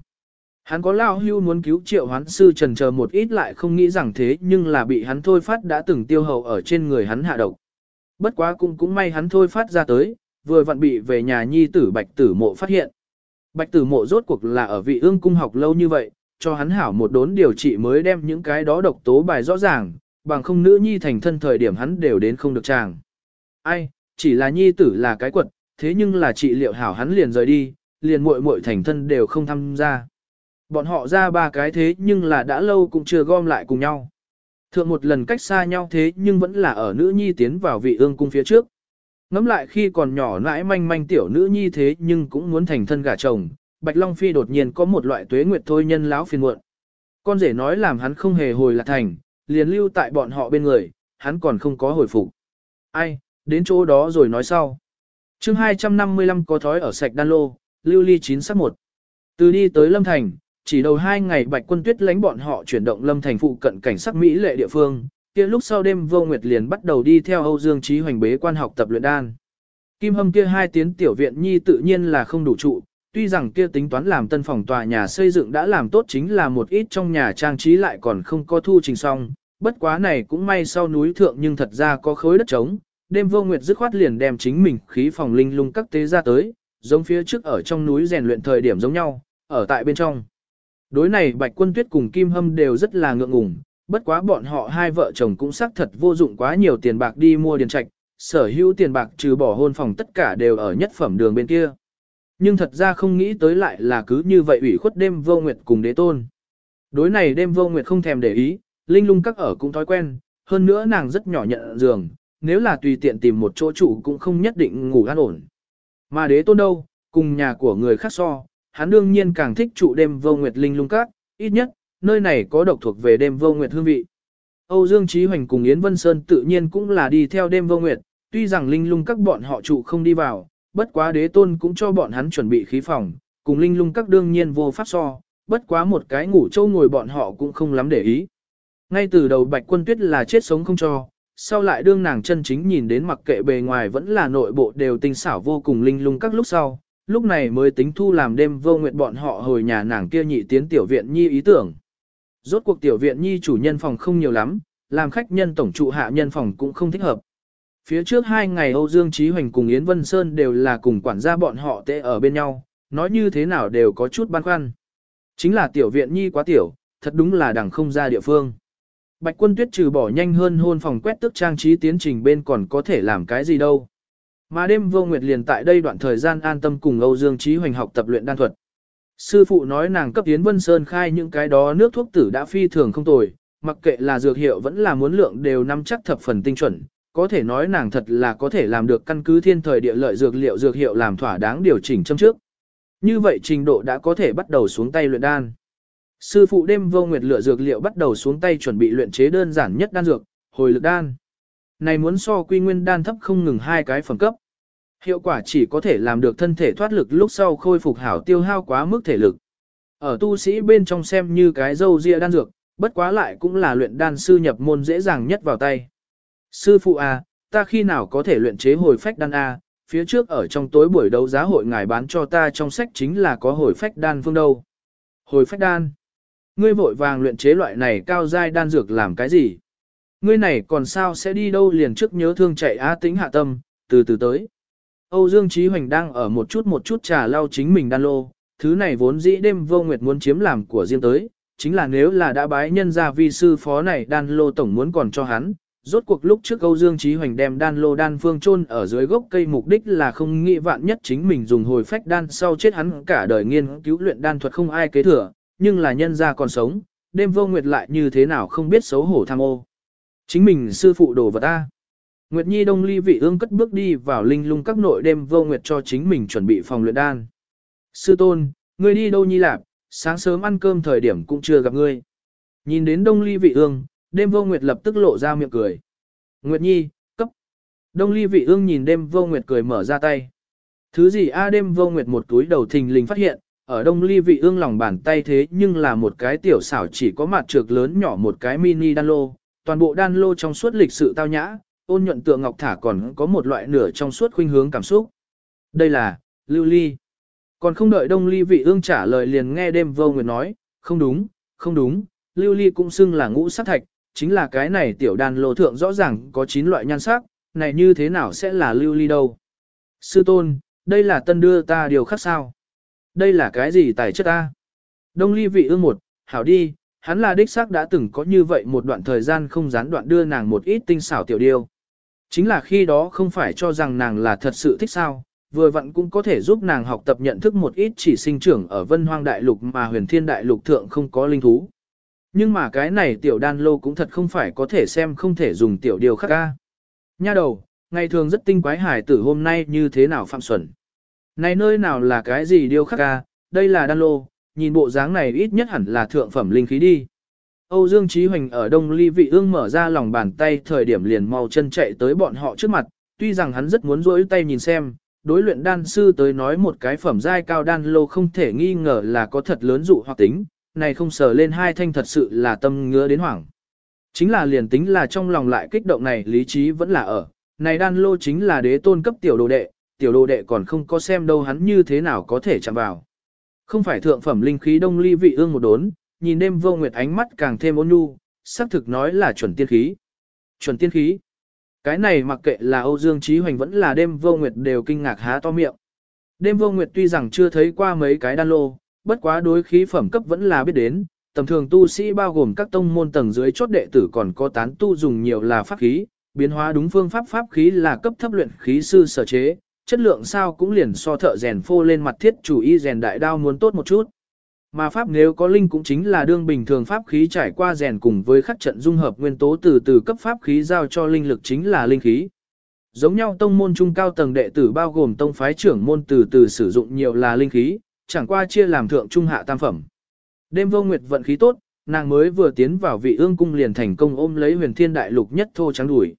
Hắn có lao hưu muốn cứu triệu hoán sư trần chờ một ít lại không nghĩ rằng thế nhưng là bị hắn thôi phát đã từng tiêu hậu ở trên người hắn hạ độc. Bất quá cũng cũng may hắn thôi phát ra tới, vừa vặn bị về nhà nhi tử bạch tử mộ phát hiện. Bạch tử mộ rốt cuộc là ở vị ương cung học lâu như vậy, cho hắn hảo một đốn điều trị mới đem những cái đó độc tố bài rõ ràng, bằng không nữ nhi thành thân thời điểm hắn đều đến không được chàng. Ai, chỉ là nhi tử là cái quật, thế nhưng là trị liệu hảo hắn liền rời đi, liền muội muội thành thân đều không tham gia. Bọn họ ra ba cái thế nhưng là đã lâu cũng chưa gom lại cùng nhau. Thượng một lần cách xa nhau thế nhưng vẫn là ở nữ nhi tiến vào vị ương cung phía trước. Ngắm lại khi còn nhỏ nãi manh manh tiểu nữ nhi thế nhưng cũng muốn thành thân gả chồng, Bạch Long Phi đột nhiên có một loại tuế nguyệt thôi nhân lão phiền muộn. Con rể nói làm hắn không hề hồi là thành, liền lưu tại bọn họ bên người, hắn còn không có hồi phục. Ai, đến chỗ đó rồi nói sau. chương 255 có thói ở sạch đan lô, lưu ly 9 sắc 1. Từ đi tới Lâm Thành, chỉ đầu hai ngày Bạch Quân Tuyết lánh bọn họ chuyển động Lâm Thành phụ cận cảnh sắc Mỹ lệ địa phương, kia lúc sau đêm vô nguyệt liền bắt đầu đi theo Âu Dương Trí Hoành bế quan học tập luyện đan. Kim Hâm kia hai tiến tiểu viện nhi tự nhiên là không đủ trụ, tuy rằng kia tính toán làm tân phòng tòa nhà xây dựng đã làm tốt chính là một ít trong nhà trang trí lại còn không có thu trình xong, bất quá này cũng may sau núi thượng nhưng thật ra có khối đất trống, đêm vô nguyệt dứt khoát liền đem chính mình khí phòng linh lung các tế ra tới, giống phía trước ở trong núi rèn luyện thời điểm giống nhau, ở tại bên trong. Đối này Bạch Quân Tuyết cùng Kim Hâm đều rất là ngượng ngùng, bất quá bọn họ hai vợ chồng cũng xác thật vô dụng quá nhiều tiền bạc đi mua điền trạch, sở hữu tiền bạc trừ bỏ hôn phòng tất cả đều ở nhất phẩm đường bên kia. Nhưng thật ra không nghĩ tới lại là cứ như vậy ủy khuất đêm vô nguyệt cùng đế tôn. Đối này đêm vô nguyệt không thèm để ý, linh lung các ở cũng thói quen, hơn nữa nàng rất nhỏ nhận giường, nếu là tùy tiện tìm một chỗ trụ cũng không nhất định ngủ an ổn. Mà đế tôn đâu, cùng nhà của người khác so, hắn đương nhiên càng thích trụ đêm vô nguyệt linh lung các, ít nhất, nơi này có độc thuộc về đêm vô nguyệt hương vị. Âu Dương Chí Hoành cùng Yến Vân Sơn tự nhiên cũng là đi theo đêm vô nguyệt, tuy rằng linh lung các bọn họ trụ không đi vào, bất quá đế tôn cũng cho bọn hắn chuẩn bị khí phòng, cùng linh lung các đương nhiên vô pháp so, bất quá một cái ngủ châu ngồi bọn họ cũng không lắm để ý. Ngay từ đầu bạch quân tuyết là chết sống không cho, sau lại đương nàng chân chính nhìn đến mặc kệ bề ngoài vẫn là nội bộ đều tinh xảo vô cùng linh lung các lúc sau, lúc này mới tính thu làm đêm vô nguyện bọn họ hồi nhà nàng kia nhị tiến tiểu viện nhi ý tưởng. Rốt cuộc tiểu viện nhi chủ nhân phòng không nhiều lắm, làm khách nhân tổng trụ hạ nhân phòng cũng không thích hợp. Phía trước hai ngày Âu Dương Trí Hoành cùng Yến Vân Sơn đều là cùng quản gia bọn họ tệ ở bên nhau, nói như thế nào đều có chút băn khoăn. Chính là tiểu viện nhi quá tiểu, thật đúng là đằng không ra địa phương. Bạch quân tuyết trừ bỏ nhanh hơn hôn phòng quét tức trang trí tiến trình bên còn có thể làm cái gì đâu. Mà đêm vô nguyệt liền tại đây đoạn thời gian an tâm cùng Âu Dương Trí Hoành học tập luyện đan thuật. Sư phụ nói nàng cấp Yến Vân Sơn khai những cái đó nước thuốc tử đã phi thường không tồi, mặc kệ là dược hiệu vẫn là muốn lượng đều nắm chắc thập phần tinh chuẩn, có thể nói nàng thật là có thể làm được căn cứ thiên thời địa lợi dược liệu dược hiệu làm thỏa đáng điều chỉnh châm trước. Như vậy trình độ đã có thể bắt đầu xuống tay luyện đan. Sư phụ đêm vô nguyệt lựa dược liệu bắt đầu xuống tay chuẩn bị luyện chế đơn giản nhất đan dược, hồi lực đan. Này muốn so quy nguyên đan thấp không ngừng hai cái phẩm cấp. Hiệu quả chỉ có thể làm được thân thể thoát lực lúc sau khôi phục hảo tiêu hao quá mức thể lực. Ở tu sĩ bên trong xem như cái dâu ria đan dược, bất quá lại cũng là luyện đan sư nhập môn dễ dàng nhất vào tay. Sư phụ à, ta khi nào có thể luyện chế hồi phách đan A, phía trước ở trong tối buổi đấu giá hội ngài bán cho ta trong sách chính là có hồi phách đan phương đâu. Hồi phách đan. Ngươi vội vàng luyện chế loại này cao giai đan dược làm cái gì? Ngươi này còn sao sẽ đi đâu liền trước nhớ thương chạy á tính hạ tâm, từ từ tới. Âu Dương Chí Hoành đang ở một chút một chút trà lau chính mình đan lô, thứ này vốn dĩ đêm vô nguyệt muốn chiếm làm của riêng tới, chính là nếu là đã bái nhân gia vi sư phó này đan lô tổng muốn còn cho hắn, rốt cuộc lúc trước Âu Dương Chí Hoành đem đan lô đan phương chôn ở dưới gốc cây mục đích là không nghĩ vạn nhất chính mình dùng hồi phách đan sau chết hắn cả đời nghiên cứu luyện đan thuật không ai kế thừa, nhưng là nhân gia còn sống, đêm vô nguyệt lại như thế nào không biết xấu hổ tham ô. Chính mình sư phụ đồ vật A. Nguyệt Nhi Đông Ly vị ương cất bước đi vào linh lung các nội đêm vô nguyệt cho chính mình chuẩn bị phòng luyện đan. Sư tôn, ngươi đi đâu Nhi lạp, sáng sớm ăn cơm thời điểm cũng chưa gặp ngươi. Nhìn đến Đông Ly vị ương, đêm vô nguyệt lập tức lộ ra miệng cười. Nguyệt Nhi, cấp. Đông ly vị ương nhìn đêm vô nguyệt cười mở ra tay. Thứ gì a đêm vô nguyệt một túi đầu thình lình phát hiện, ở đông ly vị ương lòng bàn tay thế nhưng là một cái tiểu xảo chỉ có mặt trược lớn nhỏ một cái mini đan lô, toàn bộ đan lô trong suốt lịch sự tao nhã, ôn nhuận tượng ngọc thả còn có một loại nửa trong suốt khuynh hướng cảm xúc. Đây là, lưu ly. Còn không đợi đông ly vị ương trả lời liền nghe đêm vô nguyệt nói, không đúng, không đúng, lưu ly cũng xưng là ngũ sắc thạch, chính là cái này tiểu đan lô thượng rõ ràng có 9 loại nhan sắc, này như thế nào sẽ là lưu ly đâu. Sư tôn, đây là tân đưa ta điều khác sao? Đây là cái gì tài chất ta? Đông ly vị ương một, hảo đi, hắn là đích xác đã từng có như vậy một đoạn thời gian không gián đoạn đưa nàng một ít tinh xảo tiểu điêu. Chính là khi đó không phải cho rằng nàng là thật sự thích sao, vừa vặn cũng có thể giúp nàng học tập nhận thức một ít chỉ sinh trưởng ở vân hoang đại lục mà huyền thiên đại lục thượng không có linh thú. Nhưng mà cái này tiểu đan lô cũng thật không phải có thể xem không thể dùng tiểu điều khác ca. Nha đầu, ngày thường rất tinh quái hải tử hôm nay như thế nào phạm xuẩn. Này nơi nào là cái gì điêu khắc ca, đây là đan lô, nhìn bộ dáng này ít nhất hẳn là thượng phẩm linh khí đi. Âu Dương Chí Hoành ở Đông Ly Vị Ương mở ra lòng bàn tay thời điểm liền mau chân chạy tới bọn họ trước mặt, tuy rằng hắn rất muốn rỗi tay nhìn xem, đối luyện đan sư tới nói một cái phẩm giai cao đan lô không thể nghi ngờ là có thật lớn dụ hoặc tính, này không sờ lên hai thanh thật sự là tâm ngứa đến hoảng. Chính là liền tính là trong lòng lại kích động này lý trí vẫn là ở, này đan lô chính là đế tôn cấp tiểu đồ đệ, tiểu đồ đệ còn không có xem đâu hắn như thế nào có thể chạm vào. Không phải thượng phẩm linh khí đông ly vị ương một đốn, nhìn đêm vô nguyệt ánh mắt càng thêm ôn nhu, xác thực nói là chuẩn tiên khí. Chuẩn tiên khí. Cái này mặc kệ là Âu Dương Trí Hoành vẫn là đêm vô nguyệt đều kinh ngạc há to miệng. Đêm vô nguyệt tuy rằng chưa thấy qua mấy cái đan lô, bất quá đối khí phẩm cấp vẫn là biết đến, tầm thường tu sĩ bao gồm các tông môn tầng dưới chốt đệ tử còn có tán tu dùng nhiều là pháp khí, biến hóa đúng phương pháp pháp khí là cấp thấp luyện khí sư sở chế, chất lượng sao cũng liền so thợ rèn phô lên mặt thiết chủ y rèn đại đao muốn tốt một chút. Mà pháp nếu có linh cũng chính là đương bình thường pháp khí trải qua rèn cùng với khắc trận dung hợp nguyên tố từ từ cấp pháp khí giao cho linh lực chính là linh khí. Giống nhau tông môn trung cao tầng đệ tử bao gồm tông phái trưởng môn từ từ sử dụng nhiều là linh khí, chẳng qua chia làm thượng trung hạ tam phẩm. Đêm vô nguyệt vận khí tốt, nàng mới vừa tiến vào vị ương cung liền thành công ôm lấy huyền thiên đại lục nhất thô trắng đuổi.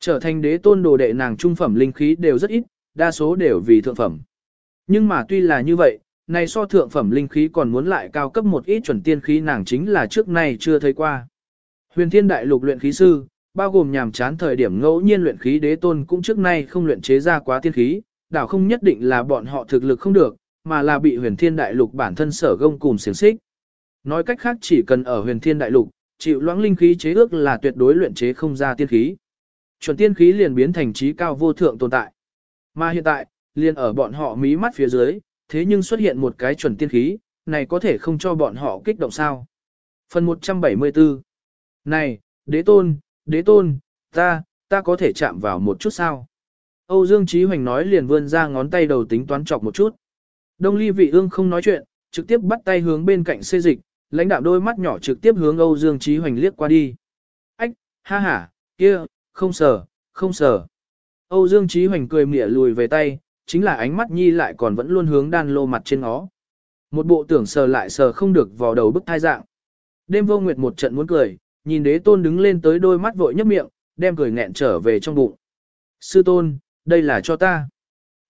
Trở thành đế tôn đồ đệ nàng trung phẩm linh khí đều rất ít, đa số đều vì thượng phẩm. Nhưng mà tuy là như vậy, này so thượng phẩm linh khí còn muốn lại cao cấp một ít chuẩn tiên khí nàng chính là trước nay chưa thấy qua. Huyền thiên đại lục luyện khí sư, bao gồm nhàm chán thời điểm ngẫu nhiên luyện khí đế tôn cũng trước nay không luyện chế ra quá tiên khí, đảo không nhất định là bọn họ thực lực không được, mà là bị huyền thiên đại lục bản thân sở gông cùng xiềng xích. Nói cách khác chỉ cần ở huyền thiên đại lục, chịu loãng linh khí chế ước là tuyệt đối luyện chế không ra tiên khí. Chuẩn tiên khí liền biến thành trí cao vô thượng tồn tại. Mà hiện tại, liền ở bọn họ mí mắt phía dưới, thế nhưng xuất hiện một cái chuẩn tiên khí, này có thể không cho bọn họ kích động sao. Phần 174 Này, đế tôn, đế tôn, ta, ta có thể chạm vào một chút sao? Âu Dương Chí Hoành nói liền vươn ra ngón tay đầu tính toán chọc một chút. Đông ly vị ương không nói chuyện, trực tiếp bắt tay hướng bên cạnh xê dịch, lãnh đạo đôi mắt nhỏ trực tiếp hướng Âu Dương Chí Hoành liếc qua đi. Ách, ha ha, kia, không sờ, không sờ. Âu Dương Chí Hoành cười mỉa lùi về tay, chính là ánh mắt nhi lại còn vẫn luôn hướng đan lô mặt trên nó. Một bộ tưởng sờ lại sờ không được vào đầu bức thai dạng. Đêm vô nguyệt một trận muốn cười, nhìn đế tôn đứng lên tới đôi mắt vội nhấp miệng, đem cười nghẹn trở về trong bụng. Sư tôn, đây là cho ta.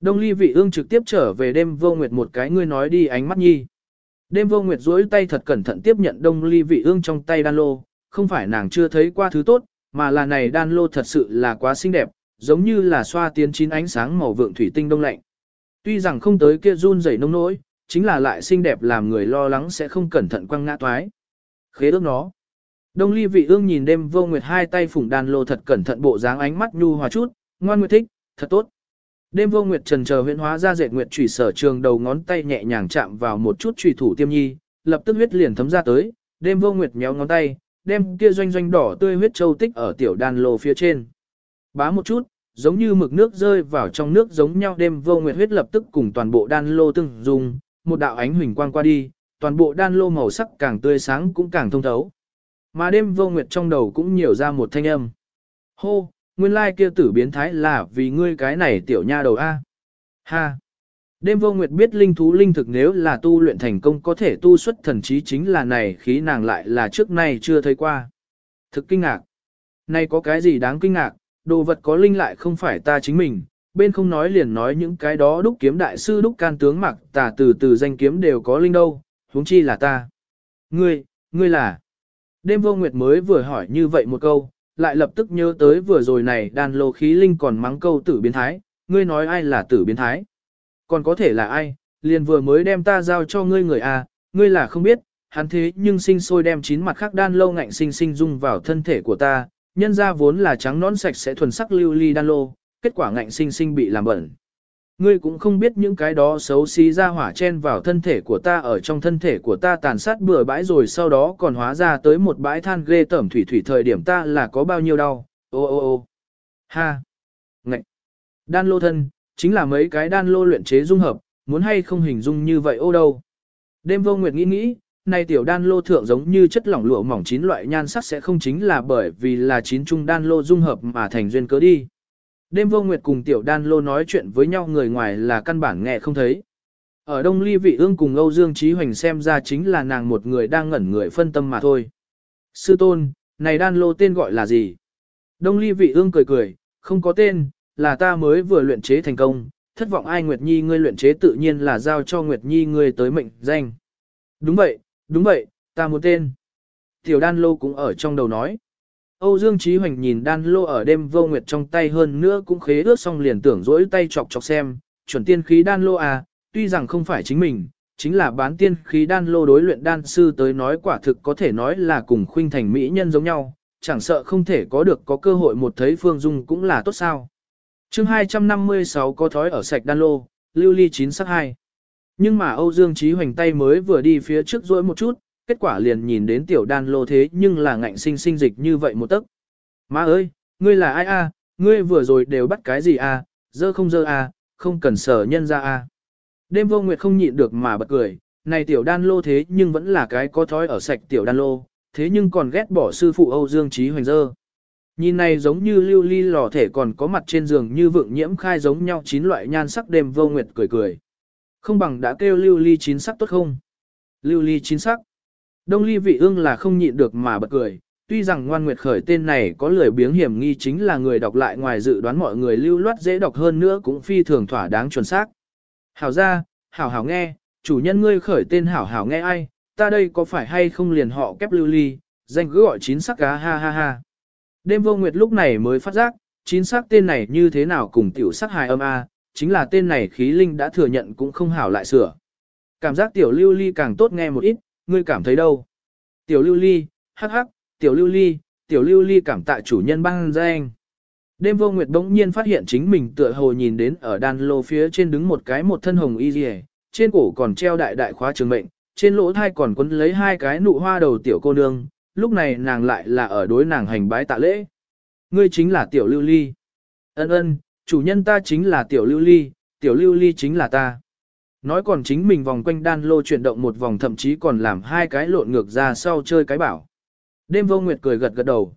Đông ly vị ương trực tiếp trở về đêm vô nguyệt một cái ngươi nói đi ánh mắt nhi. Đêm vô nguyệt duỗi tay thật cẩn thận tiếp nhận đông ly vị ương trong tay đan lô, không phải nàng chưa thấy qua thứ tốt, mà là này đan lô thật sự là quá xinh đẹp, giống như là xoa tiến chín ánh sáng màu vượng thủy tinh đông lạnh. Tuy rằng không tới kia run rẩy nông nỗi, chính là lại xinh đẹp làm người lo lắng sẽ không cẩn thận quăng ngã toái. Khế ước nó. Đông ly vị ương nhìn đêm vô nguyệt hai tay phủng đan lô thật cẩn thận bộ dáng ánh mắt nhu hòa chút, ngoan nguyệt thích, thật tốt. Đêm vô nguyệt trần chờ huyễn hóa ra dệt nguyệt chủy sở trường đầu ngón tay nhẹ nhàng chạm vào một chút chủy thủ tiêm nhi, lập tức huyết liền thấm ra tới, đêm vô nguyệt méo ngón tay, đem kia doanh doanh đỏ tươi huyết châu tích ở tiểu đan lô phía trên. Bá một chút, giống như mực nước rơi vào trong nước giống nhau đêm vô nguyệt huyết lập tức cùng toàn bộ đan lô tương dùng, một đạo ánh huỳnh quang qua đi, toàn bộ đan lô màu sắc càng tươi sáng cũng càng thông thấu. Mà đêm vô nguyệt trong đầu cũng nhiều ra một thanh âm. Hô, nguyên lai kia tử biến thái là vì ngươi cái này tiểu nha đầu A. Ha! Đêm vô nguyệt biết linh thú linh thực nếu là tu luyện thành công có thể tu xuất thần trí chính là này khí nàng lại là trước nay chưa thấy qua. Thực kinh ngạc. Này có cái gì đáng kinh ngạc, đồ vật có linh lại không phải ta chính mình, bên không nói liền nói những cái đó đúc kiếm đại sư đúc can tướng mặc tà từ từ danh kiếm đều có linh đâu, huống chi là ta. Ngươi, ngươi là. Đêm vô nguyệt mới vừa hỏi như vậy một câu, lại lập tức nhớ tới vừa rồi này đàn lô khí linh còn mắng câu tử biến thái, ngươi nói ai là tử biến thái. Còn có thể là ai, liền vừa mới đem ta giao cho ngươi người à, ngươi là không biết, hắn thế nhưng sinh sôi đem chín mặt khác đan lâu ngạnh sinh sinh dung vào thân thể của ta, nhân ra vốn là trắng nón sạch sẽ thuần sắc lưu ly đan lô, kết quả ngạnh sinh sinh bị làm bẩn. Ngươi cũng không biết những cái đó xấu xí ra hỏa chen vào thân thể của ta ở trong thân thể của ta tàn sát bừa bãi rồi sau đó còn hóa ra tới một bãi than ghê tẩm thủy thủy thời điểm ta là có bao nhiêu đau. Ô ô ô. Ha. ngạnh Đan lô thân, chính là mấy cái đan lô luyện chế dung hợp, muốn hay không hình dung như vậy ô đâu. Đêm vô nguyệt nghĩ nghĩ, này tiểu đan lô thượng giống như chất lỏng lụa mỏng chín loại nhan sắc sẽ không chính là bởi vì là chín trung đan lô dung hợp mà thành duyên cớ đi. Đêm vô nguyệt cùng tiểu đan lô nói chuyện với nhau người ngoài là căn bản nghe không thấy. Ở Đông Ly Vị Ương cùng Âu Dương Trí Hoành xem ra chính là nàng một người đang ngẩn người phân tâm mà thôi. Sư tôn, này đan lô tên gọi là gì? Đông Ly Vị Ương cười cười, không có tên, là ta mới vừa luyện chế thành công, thất vọng ai Nguyệt Nhi ngươi luyện chế tự nhiên là giao cho Nguyệt Nhi ngươi tới mệnh danh. Đúng vậy, đúng vậy, ta muốn tên. Tiểu đan lô cũng ở trong đầu nói. Âu Dương Chí Hoành nhìn đan lô ở đêm vô nguyệt trong tay hơn nữa cũng khế ước xong liền tưởng rỗi tay chọc chọc xem, chuẩn tiên khí đan lô à, tuy rằng không phải chính mình, chính là bán tiên khí đan lô đối luyện đan sư tới nói quả thực có thể nói là cùng khuynh thành mỹ nhân giống nhau, chẳng sợ không thể có được có cơ hội một thấy phương dung cũng là tốt sao. chương 256 có thói ở sạch đan lô, lưu ly chín sắc hai. Nhưng mà Âu Dương Chí Hoành tay mới vừa đi phía trước rỗi một chút, kết quả liền nhìn đến tiểu đan lô thế nhưng là ngạnh sinh sinh dịch như vậy một tấc. Má ơi, ngươi là ai a? Ngươi vừa rồi đều bắt cái gì a? Dơ không dơ a? Không cần sở nhân ra a. Đêm vô nguyệt không nhịn được mà bật cười, này tiểu đan lô thế nhưng vẫn là cái có thói ở sạch tiểu đan lô, thế nhưng còn ghét bỏ sư phụ Âu Dương Trí Hoành dơ. Nhìn này giống như lưu ly lò thể còn có mặt trên giường như vượng nhiễm khai giống nhau chín loại nhan sắc đêm vô nguyệt cười cười. Không bằng đã kêu lưu ly chín sắc tốt không? Lưu ly chín sắc. Đông ly vị ương là không nhịn được mà bật cười, tuy rằng ngoan nguyệt khởi tên này có lười biếng hiểm nghi chính là người đọc lại ngoài dự đoán mọi người lưu loát dễ đọc hơn nữa cũng phi thường thỏa đáng chuẩn xác. Hảo ra, hảo hảo nghe, chủ nhân ngươi khởi tên hảo hảo nghe ai, ta đây có phải hay không liền họ kép lưu ly, danh cứ gọi chín sắc cá ha ha ha. Đêm vô nguyệt lúc này mới phát giác, chín sắc tên này như thế nào cùng tiểu sắc hài âm a, chính là tên này khí linh đã thừa nhận cũng không hảo lại sửa. Cảm giác tiểu lưu ly càng tốt nghe một ít, ngươi cảm thấy đâu? Tiểu lưu ly, hắc hắc, tiểu lưu ly, tiểu lưu ly cảm tạ chủ nhân băng danh. Đêm vô nguyệt bỗng nhiên phát hiện chính mình tựa hồ nhìn đến ở đan lô phía trên đứng một cái một thân hồng y rìa, trên cổ còn treo đại đại khóa trường mệnh, trên lỗ thai còn quấn lấy hai cái nụ hoa đầu tiểu cô nương, lúc này nàng lại là ở đối nàng hành bái tạ lễ. Ngươi chính là tiểu lưu ly. Ân ân, chủ nhân ta chính là tiểu lưu ly, tiểu lưu ly chính là ta. Nói còn chính mình vòng quanh đan lô chuyển động một vòng thậm chí còn làm hai cái lộn ngược ra sau chơi cái bảo. Đêm vô nguyệt cười gật gật đầu.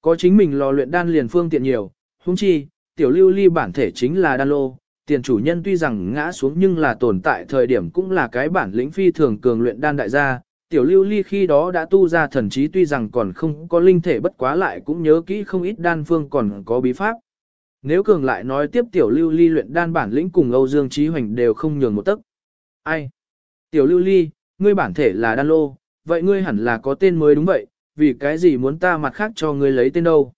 Có chính mình lò luyện đan liền phương tiện nhiều, huống chi, tiểu lưu ly bản thể chính là đan lô, tiền chủ nhân tuy rằng ngã xuống nhưng là tồn tại thời điểm cũng là cái bản lĩnh phi thường cường luyện đan đại gia. Tiểu lưu ly khi đó đã tu ra thần trí tuy rằng còn không có linh thể bất quá lại cũng nhớ kỹ không ít đan phương còn có bí pháp. Nếu cường lại nói tiếp tiểu lưu ly luyện đan bản lĩnh cùng Âu Dương Trí Hoành đều không nhường một tấc. Ai? Tiểu lưu ly, ngươi bản thể là đan lô, vậy ngươi hẳn là có tên mới đúng vậy, vì cái gì muốn ta mặt khác cho ngươi lấy tên đâu?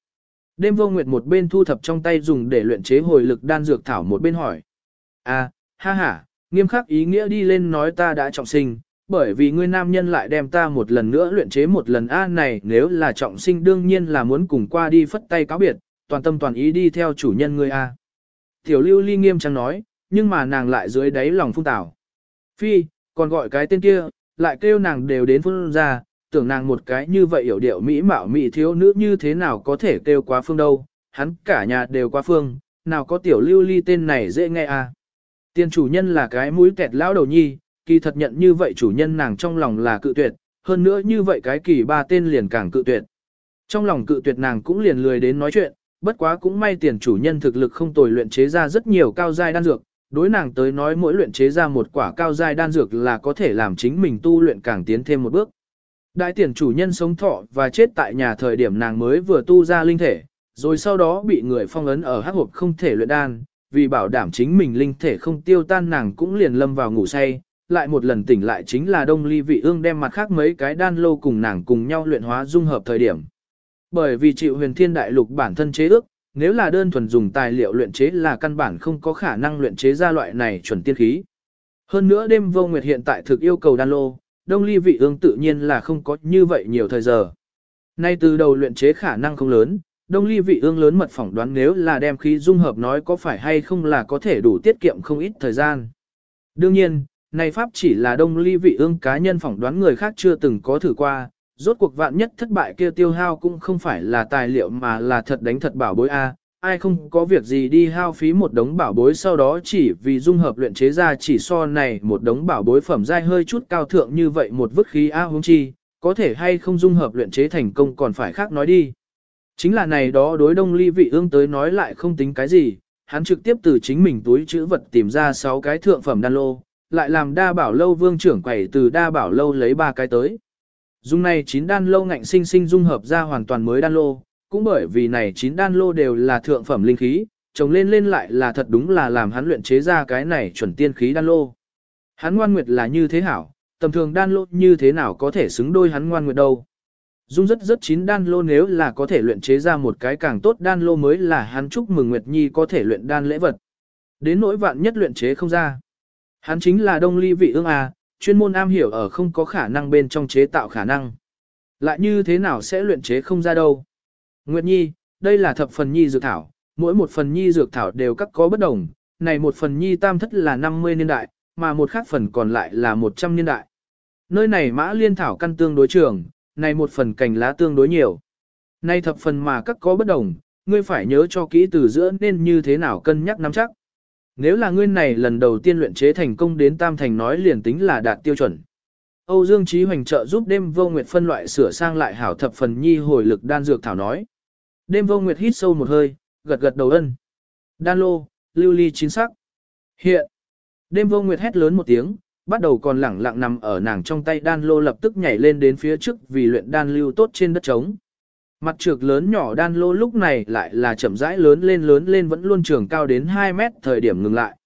Đêm vô nguyệt một bên thu thập trong tay dùng để luyện chế hồi lực đan dược thảo một bên hỏi. À, ha ha, nghiêm khắc ý nghĩa đi lên nói ta đã trọng sinh, bởi vì ngươi nam nhân lại đem ta một lần nữa luyện chế một lần A này nếu là trọng sinh đương nhiên là muốn cùng qua đi phất tay cáo biệt, toàn tâm toàn ý đi theo chủ nhân ngươi A. Tiểu lưu ly nghiêm trang nói, nhưng mà nàng lại dưới đáy lòng phung tảo. Phi, còn gọi cái tên kia, lại kêu nàng đều đến phương ra, tưởng nàng một cái như vậy hiểu điệu mỹ mạo mỹ thiếu nữ như thế nào có thể kêu quá phương đâu, hắn cả nhà đều quá phương, nào có tiểu lưu ly tên này dễ nghe à. Tiền chủ nhân là cái mũi kẹt lão đầu nhi, kỳ thật nhận như vậy chủ nhân nàng trong lòng là cự tuyệt, hơn nữa như vậy cái kỳ ba tên liền càng cự tuyệt. Trong lòng cự tuyệt nàng cũng liền lười đến nói chuyện, bất quá cũng may tiền chủ nhân thực lực không tồi luyện chế ra rất nhiều cao giai đan dược, đối nàng tới nói mỗi luyện chế ra một quả cao giai đan dược là có thể làm chính mình tu luyện càng tiến thêm một bước. Đại tiền chủ nhân sống thọ và chết tại nhà thời điểm nàng mới vừa tu ra linh thể, rồi sau đó bị người phong ấn ở hắc hộp không thể luyện đan, vì bảo đảm chính mình linh thể không tiêu tan nàng cũng liền lâm vào ngủ say, lại một lần tỉnh lại chính là đông ly vị ương đem mặt khác mấy cái đan lô cùng nàng cùng nhau luyện hóa dung hợp thời điểm. Bởi vì chịu huyền thiên đại lục bản thân chế ước, nếu là đơn thuần dùng tài liệu luyện chế là căn bản không có khả năng luyện chế ra loại này chuẩn tiên khí. Hơn nữa đêm vô nguyệt hiện tại thực yêu cầu đan lô, đông ly vị ương tự nhiên là không có như vậy nhiều thời giờ. Nay từ đầu luyện chế khả năng không lớn, đông ly vị ương lớn mật phỏng đoán nếu là đem khí dung hợp nói có phải hay không là có thể đủ tiết kiệm không ít thời gian. Đương nhiên, này pháp chỉ là đông ly vị ương cá nhân phỏng đoán người khác chưa từng có thử qua, rốt cuộc vạn nhất thất bại kia tiêu hao cũng không phải là tài liệu mà là thật đánh thật bảo bối A, ai không có việc gì đi hao phí một đống bảo bối sau đó chỉ vì dung hợp luyện chế ra chỉ so này một đống bảo bối phẩm dai hơi chút cao thượng như vậy một vứt khí A hung chi, có thể hay không dung hợp luyện chế thành công còn phải khác nói đi. Chính là này đó đối đông ly vị ương tới nói lại không tính cái gì, hắn trực tiếp từ chính mình túi chữ vật tìm ra 6 cái thượng phẩm đan lô, lại làm đa bảo lâu vương trưởng quẩy từ đa bảo lâu lấy ba cái tới. Dung này chín đan lô ngạnh sinh sinh dung hợp ra hoàn toàn mới đan lô, cũng bởi vì này chín đan lô đều là thượng phẩm linh khí, trồng lên lên lại là thật đúng là làm hắn luyện chế ra cái này chuẩn tiên khí đan lô. Hắn ngoan nguyệt là như thế hảo, tầm thường đan lô như thế nào có thể xứng đôi hắn ngoan nguyệt đâu. Dung rất rất chín đan lô nếu là có thể luyện chế ra một cái càng tốt đan lô mới là hắn chúc mừng Nguyệt Nhi có thể luyện đan lễ vật. Đến nỗi vạn nhất luyện chế không ra. Hắn chính là đông ly vị ương à, chuyên môn am hiểu ở không có khả năng bên trong chế tạo khả năng. Lại như thế nào sẽ luyện chế không ra đâu. Nguyệt Nhi, đây là thập phần nhi dược thảo, mỗi một phần nhi dược thảo đều các có bất đồng, này một phần nhi tam thất là 50 niên đại, mà một khác phần còn lại là 100 niên đại. Nơi này mã liên thảo căn tương đối trường, này một phần cành lá tương đối nhiều. Này thập phần mà các có bất đồng, ngươi phải nhớ cho kỹ từ giữa nên như thế nào cân nhắc nắm chắc. Nếu là ngươi này lần đầu tiên luyện chế thành công đến tam thành nói liền tính là đạt tiêu chuẩn. Âu Dương Chí Hoành trợ giúp đêm vô nguyệt phân loại sửa sang lại hảo thập phần nhi hồi lực đan dược thảo nói. Đêm vô nguyệt hít sâu một hơi, gật gật đầu ân. Đan lô, lưu ly chín sắc. Hiện. Đêm vô nguyệt hét lớn một tiếng, bắt đầu còn lẳng lặng nằm ở nàng trong tay đan lô lập tức nhảy lên đến phía trước vì luyện đan lưu tốt trên đất trống. Mặt trược lớn nhỏ đan lô lúc này lại là chậm rãi lớn lên lớn lên vẫn luôn trường cao đến 2 mét thời điểm ngừng lại.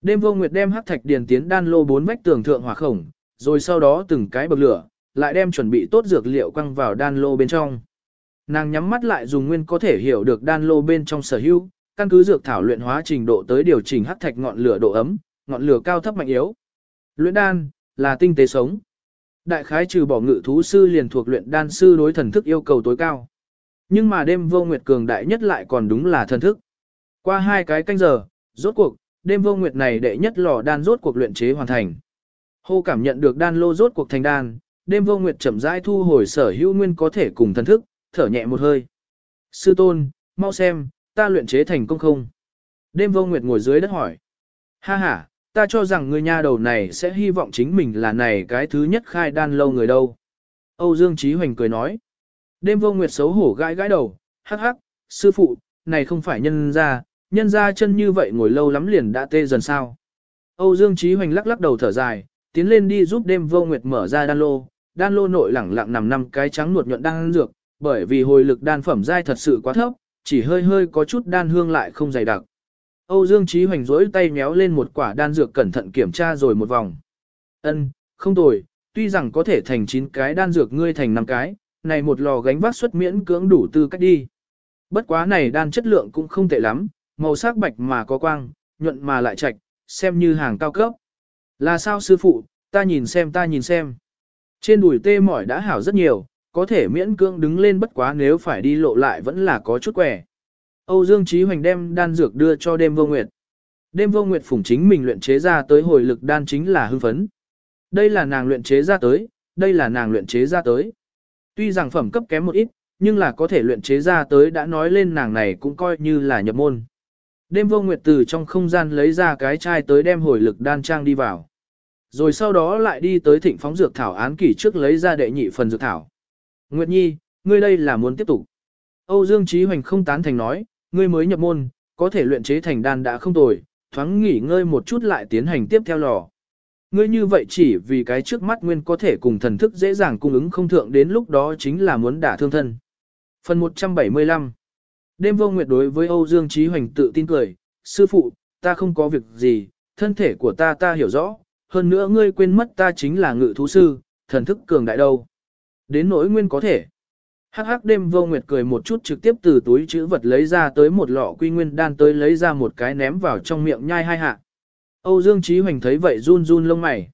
Đêm vô nguyệt đem hắc thạch điền tiến đan lô bốn vách tường thượng hỏa khổng, rồi sau đó từng cái bậc lửa, lại đem chuẩn bị tốt dược liệu quăng vào đan lô bên trong. Nàng nhắm mắt lại dùng nguyên có thể hiểu được đan lô bên trong sở hữu, căn cứ dược thảo luyện hóa trình độ tới điều chỉnh hắc thạch ngọn lửa độ ấm, ngọn lửa cao thấp mạnh yếu. Luyện đan là tinh tế sống. Đại khái trừ bỏ ngự thú sư liền thuộc luyện đan sư đối thần thức yêu cầu tối cao. Nhưng mà đêm vô nguyệt cường đại nhất lại còn đúng là thần thức. Qua hai cái canh giờ, rốt cuộc, đêm vô nguyệt này đệ nhất lò đan rốt cuộc luyện chế hoàn thành. Hô cảm nhận được đan lô rốt cuộc thành đan, đêm vô nguyệt chậm rãi thu hồi sở hữu nguyên có thể cùng thần thức, thở nhẹ một hơi. Sư tôn, mau xem, ta luyện chế thành công không? Đêm vô nguyệt ngồi dưới đất hỏi. Ha ha, ta cho rằng người nha đầu này sẽ hy vọng chính mình là này cái thứ nhất khai đan lâu người đâu. Âu Dương Chí Hoành cười nói. Đêm vô nguyệt xấu hổ gãi gãi đầu, hắc hắc, sư phụ, này không phải nhân ra, nhân ra chân như vậy ngồi lâu lắm liền đã tê dần sao. Âu Dương Chí Hoành lắc lắc đầu thở dài, tiến lên đi giúp đêm vô nguyệt mở ra đan lô, đan lô nội lẳng lặng nằm năm cái trắng nuột nhuận đan dược, bởi vì hồi lực đan phẩm dai thật sự quá thấp, chỉ hơi hơi có chút đan hương lại không dày đặc. Âu Dương Chí Hoành rỗi tay méo lên một quả đan dược cẩn thận kiểm tra rồi một vòng. Ân, không tồi, tuy rằng có thể thành 9 cái đan dược ngươi thành 5 cái, này một lò gánh vác xuất miễn cưỡng đủ tư cách đi. Bất quá này đan chất lượng cũng không tệ lắm, màu sắc bạch mà có quang, nhuận mà lại chạch, xem như hàng cao cấp. Là sao sư phụ, ta nhìn xem ta nhìn xem. Trên đùi tê mỏi đã hảo rất nhiều, có thể miễn cưỡng đứng lên bất quá nếu phải đi lộ lại vẫn là có chút quẻ. Âu Dương Chí Hoành đem đan dược đưa cho đêm vô nguyệt. Đêm vô nguyệt phủng chính mình luyện chế ra tới hồi lực đan chính là hưng phấn. Đây là nàng luyện chế ra tới, đây là nàng luyện chế ra tới. Tuy rằng phẩm cấp kém một ít, nhưng là có thể luyện chế ra tới đã nói lên nàng này cũng coi như là nhập môn. Đêm vô nguyệt từ trong không gian lấy ra cái chai tới đem hồi lực đan trang đi vào. Rồi sau đó lại đi tới thịnh phóng dược thảo án kỷ trước lấy ra đệ nhị phần dược thảo. Nguyệt Nhi, ngươi đây là muốn tiếp tục. Âu Dương Chí Hoành không tán thành nói, ngươi mới nhập môn, có thể luyện chế thành đan đã không tồi, thoáng nghỉ ngơi một chút lại tiến hành tiếp theo lò. Ngươi như vậy chỉ vì cái trước mắt nguyên có thể cùng thần thức dễ dàng cung ứng không thượng đến lúc đó chính là muốn đả thương thân. Phần 175 Đêm vô nguyệt đối với Âu Dương Trí Hoành tự tin cười, sư phụ, ta không có việc gì, thân thể của ta ta hiểu rõ, hơn nữa ngươi quên mất ta chính là ngự thú sư, thần thức cường đại đâu. Đến nỗi nguyên có thể. Hắc hắc đêm vô nguyệt cười một chút trực tiếp từ túi chữ vật lấy ra tới một lọ quy nguyên đan tới lấy ra một cái ném vào trong miệng nhai hai hạ. Âu Dương Chí Hoành thấy vậy run run lông mày.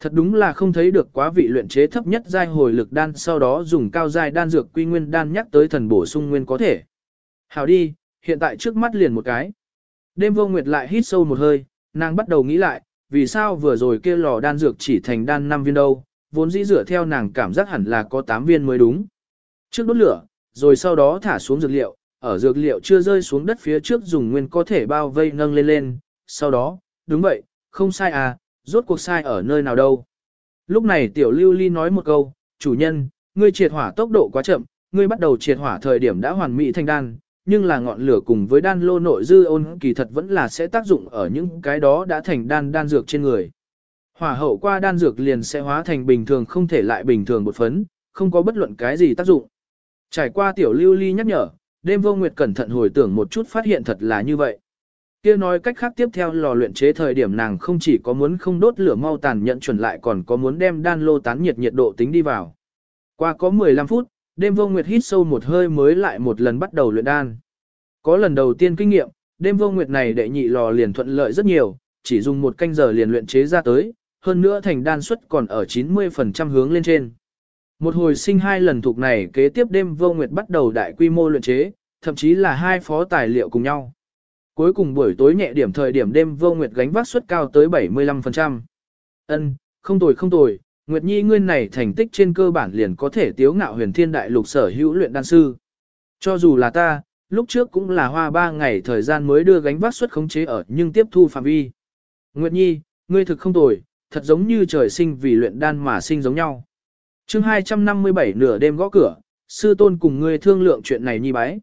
Thật đúng là không thấy được quá vị luyện chế thấp nhất giai hồi lực đan sau đó dùng cao giai đan dược quy nguyên đan nhắc tới thần bổ sung nguyên có thể. Hảo đi, hiện tại trước mắt liền một cái. Đêm vô nguyệt lại hít sâu một hơi, nàng bắt đầu nghĩ lại, vì sao vừa rồi kia lò đan dược chỉ thành đan 5 viên đâu, vốn dĩ dựa theo nàng cảm giác hẳn là có 8 viên mới đúng. Trước đốt lửa, rồi sau đó thả xuống dược liệu, ở dược liệu chưa rơi xuống đất phía trước dùng nguyên có thể bao vây nâng lên lên, sau đó, đúng vậy, không sai à, rốt cuộc sai ở nơi nào đâu. Lúc này tiểu lưu ly nói một câu, chủ nhân, ngươi triệt hỏa tốc độ quá chậm, ngươi bắt đầu triệt hỏa thời điểm đã hoàn mỹ thành đan, nhưng là ngọn lửa cùng với đan lô nội dư ôn kỳ thật vẫn là sẽ tác dụng ở những cái đó đã thành đan đan dược trên người. Hỏa hậu qua đan dược liền sẽ hóa thành bình thường không thể lại bình thường một phấn, không có bất luận cái gì tác dụng. Trải qua tiểu lưu ly nhắc nhở, đêm vô nguyệt cẩn thận hồi tưởng một chút phát hiện thật là như vậy. Kia nói cách khác tiếp theo lò luyện chế thời điểm nàng không chỉ có muốn không đốt lửa mau tàn nhận chuẩn lại còn có muốn đem đan lô tán nhiệt nhiệt độ tính đi vào. Qua có 15 phút, đêm vô nguyệt hít sâu một hơi mới lại một lần bắt đầu luyện đan. Có lần đầu tiên kinh nghiệm, đêm vô nguyệt này đệ nhị lò liền thuận lợi rất nhiều, chỉ dùng một canh giờ liền luyện chế ra tới, hơn nữa thành đan suất còn ở 90% hướng lên trên. Một hồi sinh hai lần thuộc này kế tiếp đêm vô nguyệt bắt đầu đại quy mô luyện chế, thậm chí là hai phó tài liệu cùng nhau. Cuối cùng buổi tối nhẹ điểm thời điểm đêm vô nguyệt gánh vác suất cao tới 75%. Ân, không tồi không tồi, Nguyệt Nhi ngươi này thành tích trên cơ bản liền có thể tiếu ngạo huyền thiên đại lục sở hữu luyện đan sư. Cho dù là ta, lúc trước cũng là hoa ba ngày thời gian mới đưa gánh vác suất khống chế ở nhưng tiếp thu phạm vi. Nguyệt Nhi, ngươi thực không tồi, thật giống như trời sinh vì luyện đan mà sinh giống nhau. chương 257 nửa đêm gõ cửa, sư tôn cùng ngươi thương lượng chuyện này nhi bái.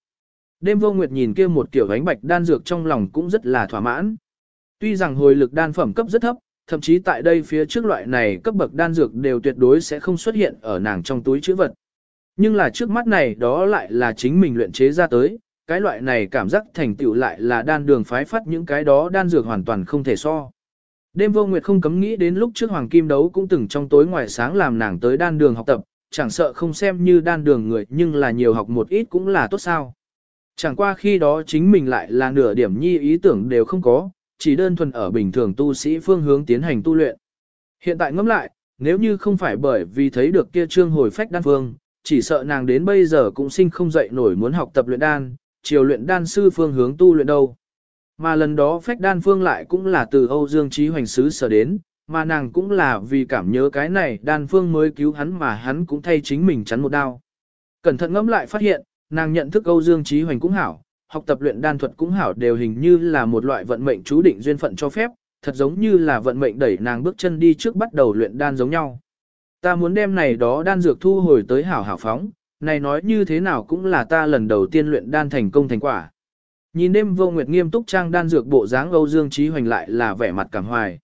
Đêm vô nguyệt nhìn kia một kiểu ánh bạch đan dược trong lòng cũng rất là thỏa mãn. Tuy rằng hồi lực đan phẩm cấp rất thấp, thậm chí tại đây phía trước loại này cấp bậc đan dược đều tuyệt đối sẽ không xuất hiện ở nàng trong túi chữ vật. Nhưng là trước mắt này đó lại là chính mình luyện chế ra tới, cái loại này cảm giác thành tựu lại là đan đường phái phát những cái đó đan dược hoàn toàn không thể so. Đêm vô nguyệt không cấm nghĩ đến lúc trước hoàng kim đấu cũng từng trong tối ngoài sáng làm nàng tới đan đường học tập, chẳng sợ không xem như đan đường người nhưng là nhiều học một ít cũng là tốt sao. Chẳng qua khi đó chính mình lại là nửa điểm nhi ý tưởng đều không có, chỉ đơn thuần ở bình thường tu sĩ phương hướng tiến hành tu luyện. Hiện tại ngẫm lại, nếu như không phải bởi vì thấy được kia trương hồi phách đan phương, chỉ sợ nàng đến bây giờ cũng sinh không dậy nổi muốn học tập luyện đan, chiều luyện đan sư phương hướng tu luyện đâu. Mà lần đó phách đan phương lại cũng là từ Âu Dương Trí Hoành Sứ sở đến, mà nàng cũng là vì cảm nhớ cái này đan phương mới cứu hắn mà hắn cũng thay chính mình chắn một đao. Cẩn thận ngẫm lại phát hiện, nàng nhận thức Âu Dương Trí Hoành cũng hảo, học tập luyện đan thuật cũng hảo đều hình như là một loại vận mệnh chú định duyên phận cho phép, thật giống như là vận mệnh đẩy nàng bước chân đi trước bắt đầu luyện đan giống nhau. Ta muốn đem này đó đan dược thu hồi tới hảo hảo phóng, này nói như thế nào cũng là ta lần đầu tiên luyện đan thành công thành quả. Nhìn đêm vô nguyệt nghiêm túc trang đan dược bộ dáng Âu Dương Trí Hoành lại là vẻ mặt cảm hoài.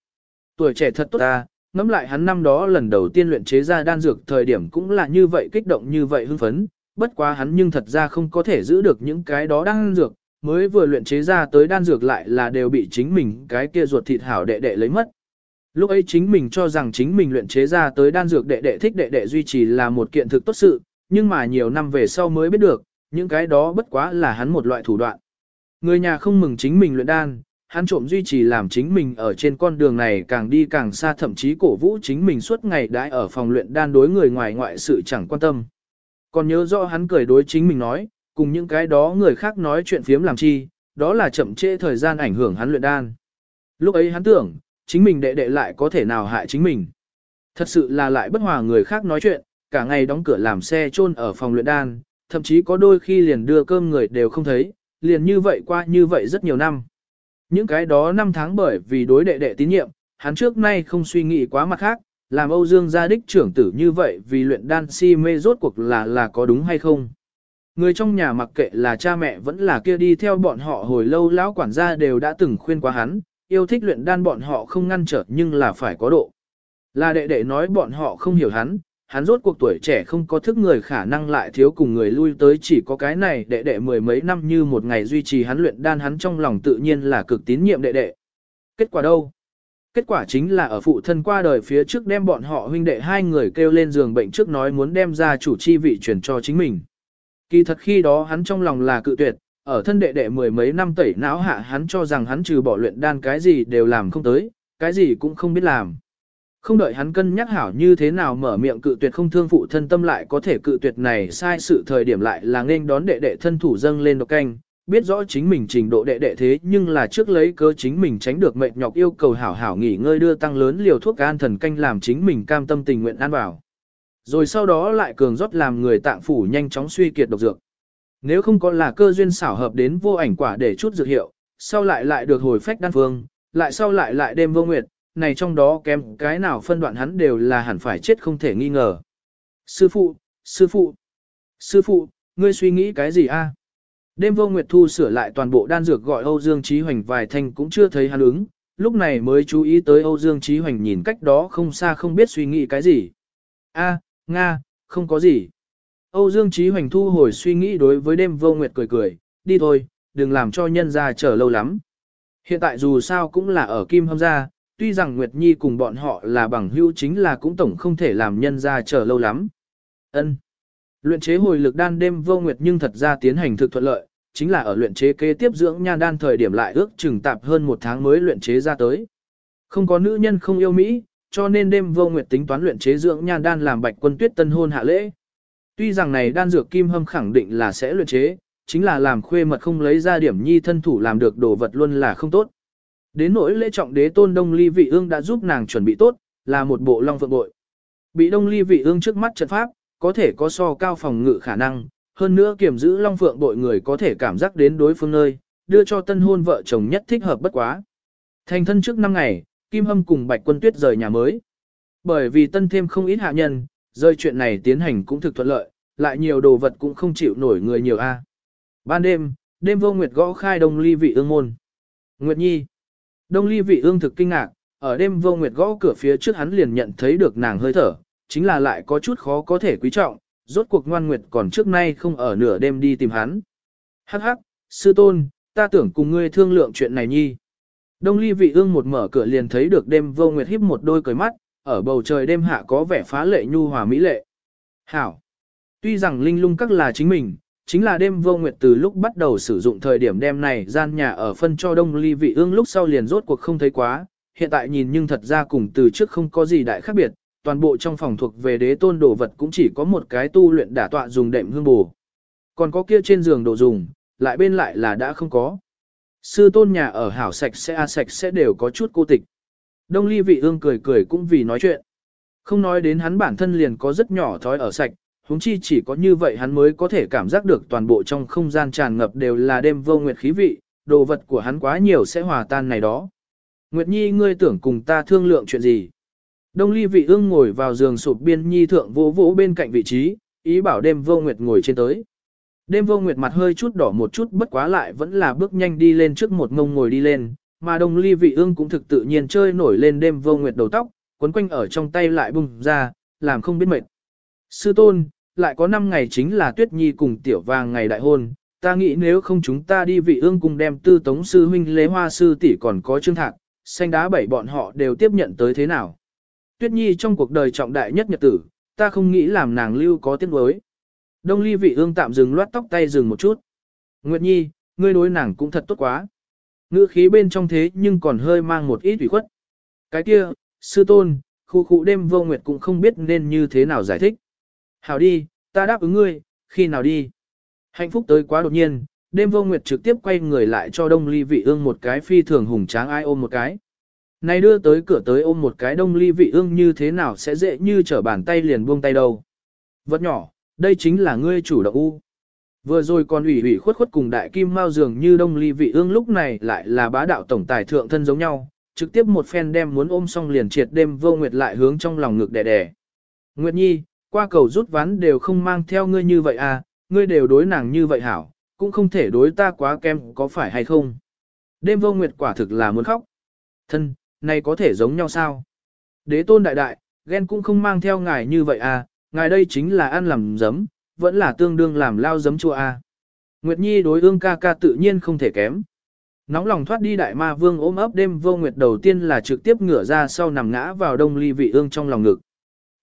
Tuổi trẻ thật tốt ta, ngẫm lại hắn năm đó lần đầu tiên luyện chế ra đan dược thời điểm cũng là như vậy kích động như vậy hưng phấn, bất quá hắn nhưng thật ra không có thể giữ được những cái đó đan dược, mới vừa luyện chế ra tới đan dược lại là đều bị chính mình cái kia ruột thịt hảo đệ đệ lấy mất. Lúc ấy chính mình cho rằng chính mình luyện chế ra tới đan dược đệ đệ thích đệ đệ duy trì là một kiện thực tốt sự, nhưng mà nhiều năm về sau mới biết được, những cái đó bất quá là hắn một loại thủ đoạn. Người nhà không mừng chính mình luyện đan, hắn trộm duy trì làm chính mình ở trên con đường này càng đi càng xa thậm chí cổ vũ chính mình suốt ngày đãi ở phòng luyện đan đối người ngoài ngoại sự chẳng quan tâm. Còn nhớ rõ hắn cười đối chính mình nói, cùng những cái đó người khác nói chuyện phiếm làm chi, đó là chậm trễ thời gian ảnh hưởng hắn luyện đan. Lúc ấy hắn tưởng, chính mình đệ đệ lại có thể nào hại chính mình. Thật sự là lại bất hòa người khác nói chuyện, cả ngày đóng cửa làm xe chôn ở phòng luyện đan, thậm chí có đôi khi liền đưa cơm người đều không thấy, liền như vậy qua như vậy rất nhiều năm. Những cái đó năm tháng bởi vì đối đệ đệ tín nhiệm, hắn trước nay không suy nghĩ quá mặt khác, làm Âu Dương gia đích trưởng tử như vậy vì luyện đan si mê rốt cuộc là là có đúng hay không. Người trong nhà mặc kệ là cha mẹ vẫn là kia đi theo bọn họ hồi lâu lão quản gia đều đã từng khuyên qua hắn, yêu thích luyện đan bọn họ không ngăn trở nhưng là phải có độ. Là đệ đệ nói bọn họ không hiểu hắn, hắn rốt cuộc tuổi trẻ không có thức người khả năng lại thiếu cùng người lui tới chỉ có cái này đệ đệ mười mấy năm như một ngày duy trì hắn luyện đan hắn trong lòng tự nhiên là cực tín nhiệm đệ đệ. Kết quả đâu? Kết quả chính là ở phụ thân qua đời phía trước đem bọn họ huynh đệ hai người kêu lên giường bệnh trước nói muốn đem ra chủ chi vị truyền cho chính mình. Kỳ thật khi đó hắn trong lòng là cự tuyệt, ở thân đệ đệ mười mấy năm tẩy não hạ hắn cho rằng hắn trừ bỏ luyện đan cái gì đều làm không tới, cái gì cũng không biết làm. Không đợi hắn cân nhắc hảo như thế nào mở miệng cự tuyệt không thương phụ thân tâm lại có thể cự tuyệt này sai sự thời điểm lại là nên đón đệ đệ thân thủ dâng lên độc canh, biết rõ chính mình trình độ đệ đệ thế nhưng là trước lấy cơ chính mình tránh được mệt nhọc yêu cầu hảo hảo nghỉ ngơi đưa tăng lớn liều thuốc an thần canh làm chính mình cam tâm tình nguyện ăn vào. Rồi sau đó lại cường rót làm người tạng phủ nhanh chóng suy kiệt độc dược. Nếu không có là cơ duyên xảo hợp đến vô ảnh quả để chút dược hiệu, sau lại lại được hồi phách đan phương, lại sau lại lại đêm vô nguyệt, này trong đó kém cái nào phân đoạn hắn đều là hẳn phải chết không thể nghi ngờ. Sư phụ, sư phụ, sư phụ, ngươi suy nghĩ cái gì a? Đêm vô nguyệt thu sửa lại toàn bộ đan dược gọi Âu Dương Chí Hoành vài thanh cũng chưa thấy hắn ứng, lúc này mới chú ý tới Âu Dương Chí Hoành nhìn cách đó không xa không biết suy nghĩ cái gì. A, Nga, không có gì. Âu Dương Chí Hoành thu hồi suy nghĩ đối với đêm vô nguyệt cười cười, đi thôi, đừng làm cho nhân gia chờ lâu lắm. Hiện tại dù sao cũng là ở Kim Hâm gia, tuy rằng Nguyệt Nhi cùng bọn họ là bằng hữu chính là cũng tổng không thể làm nhân gia chờ lâu lắm. Ân. Luyện chế hồi lực đan đêm vô nguyệt nhưng thật ra tiến hành thực thuận lợi, chính là ở luyện chế kế tiếp dưỡng nhan đan thời điểm lại ước chừng tạp hơn một tháng mới luyện chế ra tới. Không có nữ nhân không yêu Mỹ, cho nên đêm vô nguyệt tính toán luyện chế dưỡng nhan đan làm bạch quân tuyết tân hôn hạ lễ. Tuy rằng này đan dược kim hâm khẳng định là sẽ luyện chế, chính là làm khuê mật không lấy ra điểm nhi thân thủ làm được đồ vật luôn là không tốt. Đến nỗi lễ trọng đế tôn đông ly vị ương đã giúp nàng chuẩn bị tốt, là một bộ long phượng bội. Bị đông ly vị ương trước mắt trận pháp, có thể có so cao phòng ngự khả năng, hơn nữa kiểm giữ long phượng bội người có thể cảm giác đến đối phương nơi, đưa cho tân hôn vợ chồng nhất thích hợp bất quá. Thành thân trước 5 ngày, Kim Hâm cùng Bạch Quân Tuyết rời nhà mới. Bởi vì tân thêm không ít hạ nhân, rơi chuyện này tiến hành cũng thực thuận lợi, lại nhiều đồ vật cũng không chịu nổi người nhiều a. À. Ban đêm, đêm vô nguyệt gõ khai đông ly vị ương môn. Nguyệt Nhi. Đông ly vị ương thực kinh ngạc, ở đêm vô nguyệt gõ cửa phía trước hắn liền nhận thấy được nàng hơi thở, chính là lại có chút khó có thể quý trọng, rốt cuộc ngoan nguyệt còn trước nay không ở nửa đêm đi tìm hắn. Hắc hắc, sư tôn, ta tưởng cùng ngươi thương lượng chuyện này nhi. Đông ly vị ương một mở cửa liền thấy được đêm vô nguyệt híp một đôi cười mắt, ở bầu trời đêm hạ có vẻ phá lệ nhu hòa mỹ lệ. Hảo! Tuy rằng linh lung các là chính mình, chính là đêm vô nguyệt từ lúc bắt đầu sử dụng thời điểm đêm này gian nhà ở phân cho đông ly vị ương lúc sau liền rốt cuộc không thấy quá, hiện tại nhìn nhưng thật ra cùng từ trước không có gì đại khác biệt, toàn bộ trong phòng thuộc về đế tôn đồ vật cũng chỉ có một cái tu luyện đả tọa dùng đệm hương bù. Còn có kia trên giường đồ dùng, lại bên lại là đã không có. Sư tôn nhà ở hảo sạch sẽ a sạch sẽ đều có chút cô tịch. Đông ly vị ương cười cười cũng vì nói chuyện. Không nói đến hắn bản thân liền có rất nhỏ thói ở sạch, huống chi chỉ có như vậy hắn mới có thể cảm giác được toàn bộ trong không gian tràn ngập đều là đêm vô nguyệt khí vị, đồ vật của hắn quá nhiều sẽ hòa tan này đó. Nguyệt Nhi ngươi tưởng cùng ta thương lượng chuyện gì? Đông ly vị ương ngồi vào giường sụp biên nhi thượng vỗ vỗ bên cạnh vị trí, ý bảo đêm vô nguyệt ngồi trên tới. Đêm vô nguyệt mặt hơi chút đỏ một chút bất quá lại vẫn là bước nhanh đi lên trước một ngông ngồi đi lên, mà đông ly vị ương cũng thực tự nhiên chơi nổi lên đêm vô nguyệt đầu tóc, quấn quanh ở trong tay lại bung ra, làm không biết mệt. Sư tôn, lại có 5 ngày chính là tuyết nhi cùng tiểu vàng ngày đại hôn, ta nghĩ nếu không chúng ta đi vị ương cùng đem tư tống sư huynh lễ hoa sư tỷ còn có trương thạc, xanh đá bảy bọn họ đều tiếp nhận tới thế nào. Tuyết Nhi trong cuộc đời trọng đại nhất nhật tử, ta không nghĩ làm nàng lưu có tiếng đối. Đông ly vị ương tạm dừng loát tóc tay dừng một chút. Nguyệt Nhi, ngươi đối nàng cũng thật tốt quá. Ngữ khí bên trong thế nhưng còn hơi mang một ít ủy khuất. Cái kia, sư tôn, khu khu đêm vô nguyệt cũng không biết nên như thế nào giải thích. Hảo đi, ta đáp ứng ngươi, khi nào đi. Hạnh phúc tới quá đột nhiên, đêm vô nguyệt trực tiếp quay người lại cho đông ly vị ương một cái phi thường hùng tráng ai ôm một cái. Này đưa tới cửa tới ôm một cái đông ly vị ương như thế nào sẽ dễ như trở bàn tay liền buông tay đâu. Vật nhỏ, đây chính là ngươi chủ động u. Vừa rồi còn ủy ủy khuất khuất cùng đại kim mao dường như đông ly vị ương lúc này lại là bá đạo tổng tài thượng thân giống nhau, trực tiếp một phen đem muốn ôm xong liền triệt đêm vô nguyệt lại hướng trong lòng ngực đè đè. Nguyệt nhi, qua cầu rút ván đều không mang theo ngươi như vậy à, ngươi đều đối nàng như vậy hảo, cũng không thể đối ta quá kem có phải hay không. Đêm vô nguyệt quả thực là muốn khóc. Thân, này có thể giống nhau sao? Đế tôn đại đại, ghen cũng không mang theo ngài như vậy à, ngài đây chính là ăn làm giấm, vẫn là tương đương làm lao giấm chua à. Nguyệt Nhi đối ương ca ca tự nhiên không thể kém. Nóng lòng thoát đi đại ma vương ôm ấp đêm vô nguyệt đầu tiên là trực tiếp ngửa ra sau nằm ngã vào đông ly vị ương trong lòng ngực.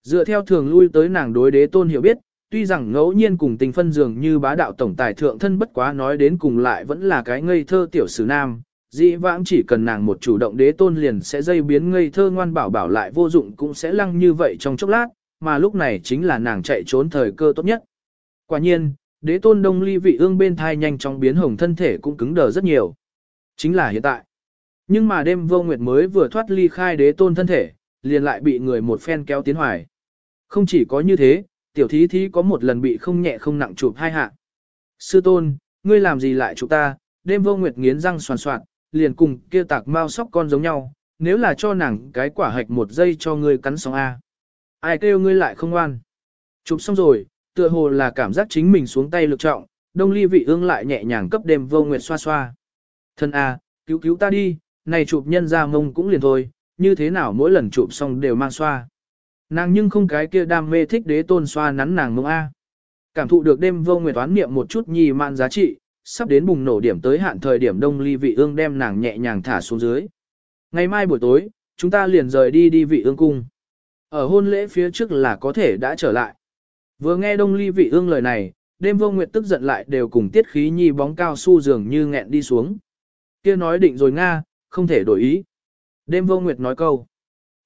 Dựa theo thường lui tới nàng đối đế tôn hiểu biết, tuy rằng ngẫu nhiên cùng tình phân dường như bá đạo tổng tài thượng thân bất quá nói đến cùng lại vẫn là cái ngây thơ tiểu sử nam, dĩ vãng chỉ cần nàng một chủ động đế tôn liền sẽ dây biến ngây thơ ngoan bảo bảo lại vô dụng cũng sẽ lăng như vậy trong chốc lát, mà lúc này chính là nàng chạy trốn thời cơ tốt nhất. Quả nhiên, đế tôn đông ly vị ương bên thai nhanh chóng biến hồng thân thể cũng cứng đờ rất nhiều. Chính là hiện tại. Nhưng mà đêm vô nguyệt mới vừa thoát ly khai đế tôn thân thể, liền lại bị người một phen kéo tiến hoài. Không chỉ có như thế, tiểu thí thí có một lần bị không nhẹ không nặng chụp hai hạ. Sư tôn, ngươi làm gì lại chụp ta, đêm vô nguyệt nghiến răng soàn soạn, liền cùng kia tạc mau sóc con giống nhau, nếu là cho nàng cái quả hạch một giây cho ngươi cắn sóng A. Ai kêu ngươi lại không ngoan. Chụp xong rồi, tựa hồ là cảm giác chính mình xuống tay lực trọng, đông ly vị ương lại nhẹ nhàng cấp đêm vô nguyệt xoa xoa. Thân A, cứu cứu ta đi, này chụp nhân ra mông cũng liền thôi, như thế nào mỗi lần chụp xong đều mang xoa. Nàng nhưng không cái kia đam mê thích đế tôn xoa nắn nàng mông A. Cảm thụ được đêm vô nguyệt toán niệm một chút nhì mạn giá trị, sắp đến bùng nổ điểm tới hạn thời điểm đông ly vị ương đem nàng nhẹ nhàng thả xuống dưới. Ngày mai buổi tối, chúng ta liền rời đi đi vị ương cung. Ở hôn lễ phía trước là có thể đã trở lại. Vừa nghe đông ly vị ương lời này, đêm vô nguyệt tức giận lại đều cùng tiết khí nhi bóng cao su dường như nghẹn đi xuống. kia nói định rồi Nga, không thể đổi ý. Đêm vô nguyệt nói câu.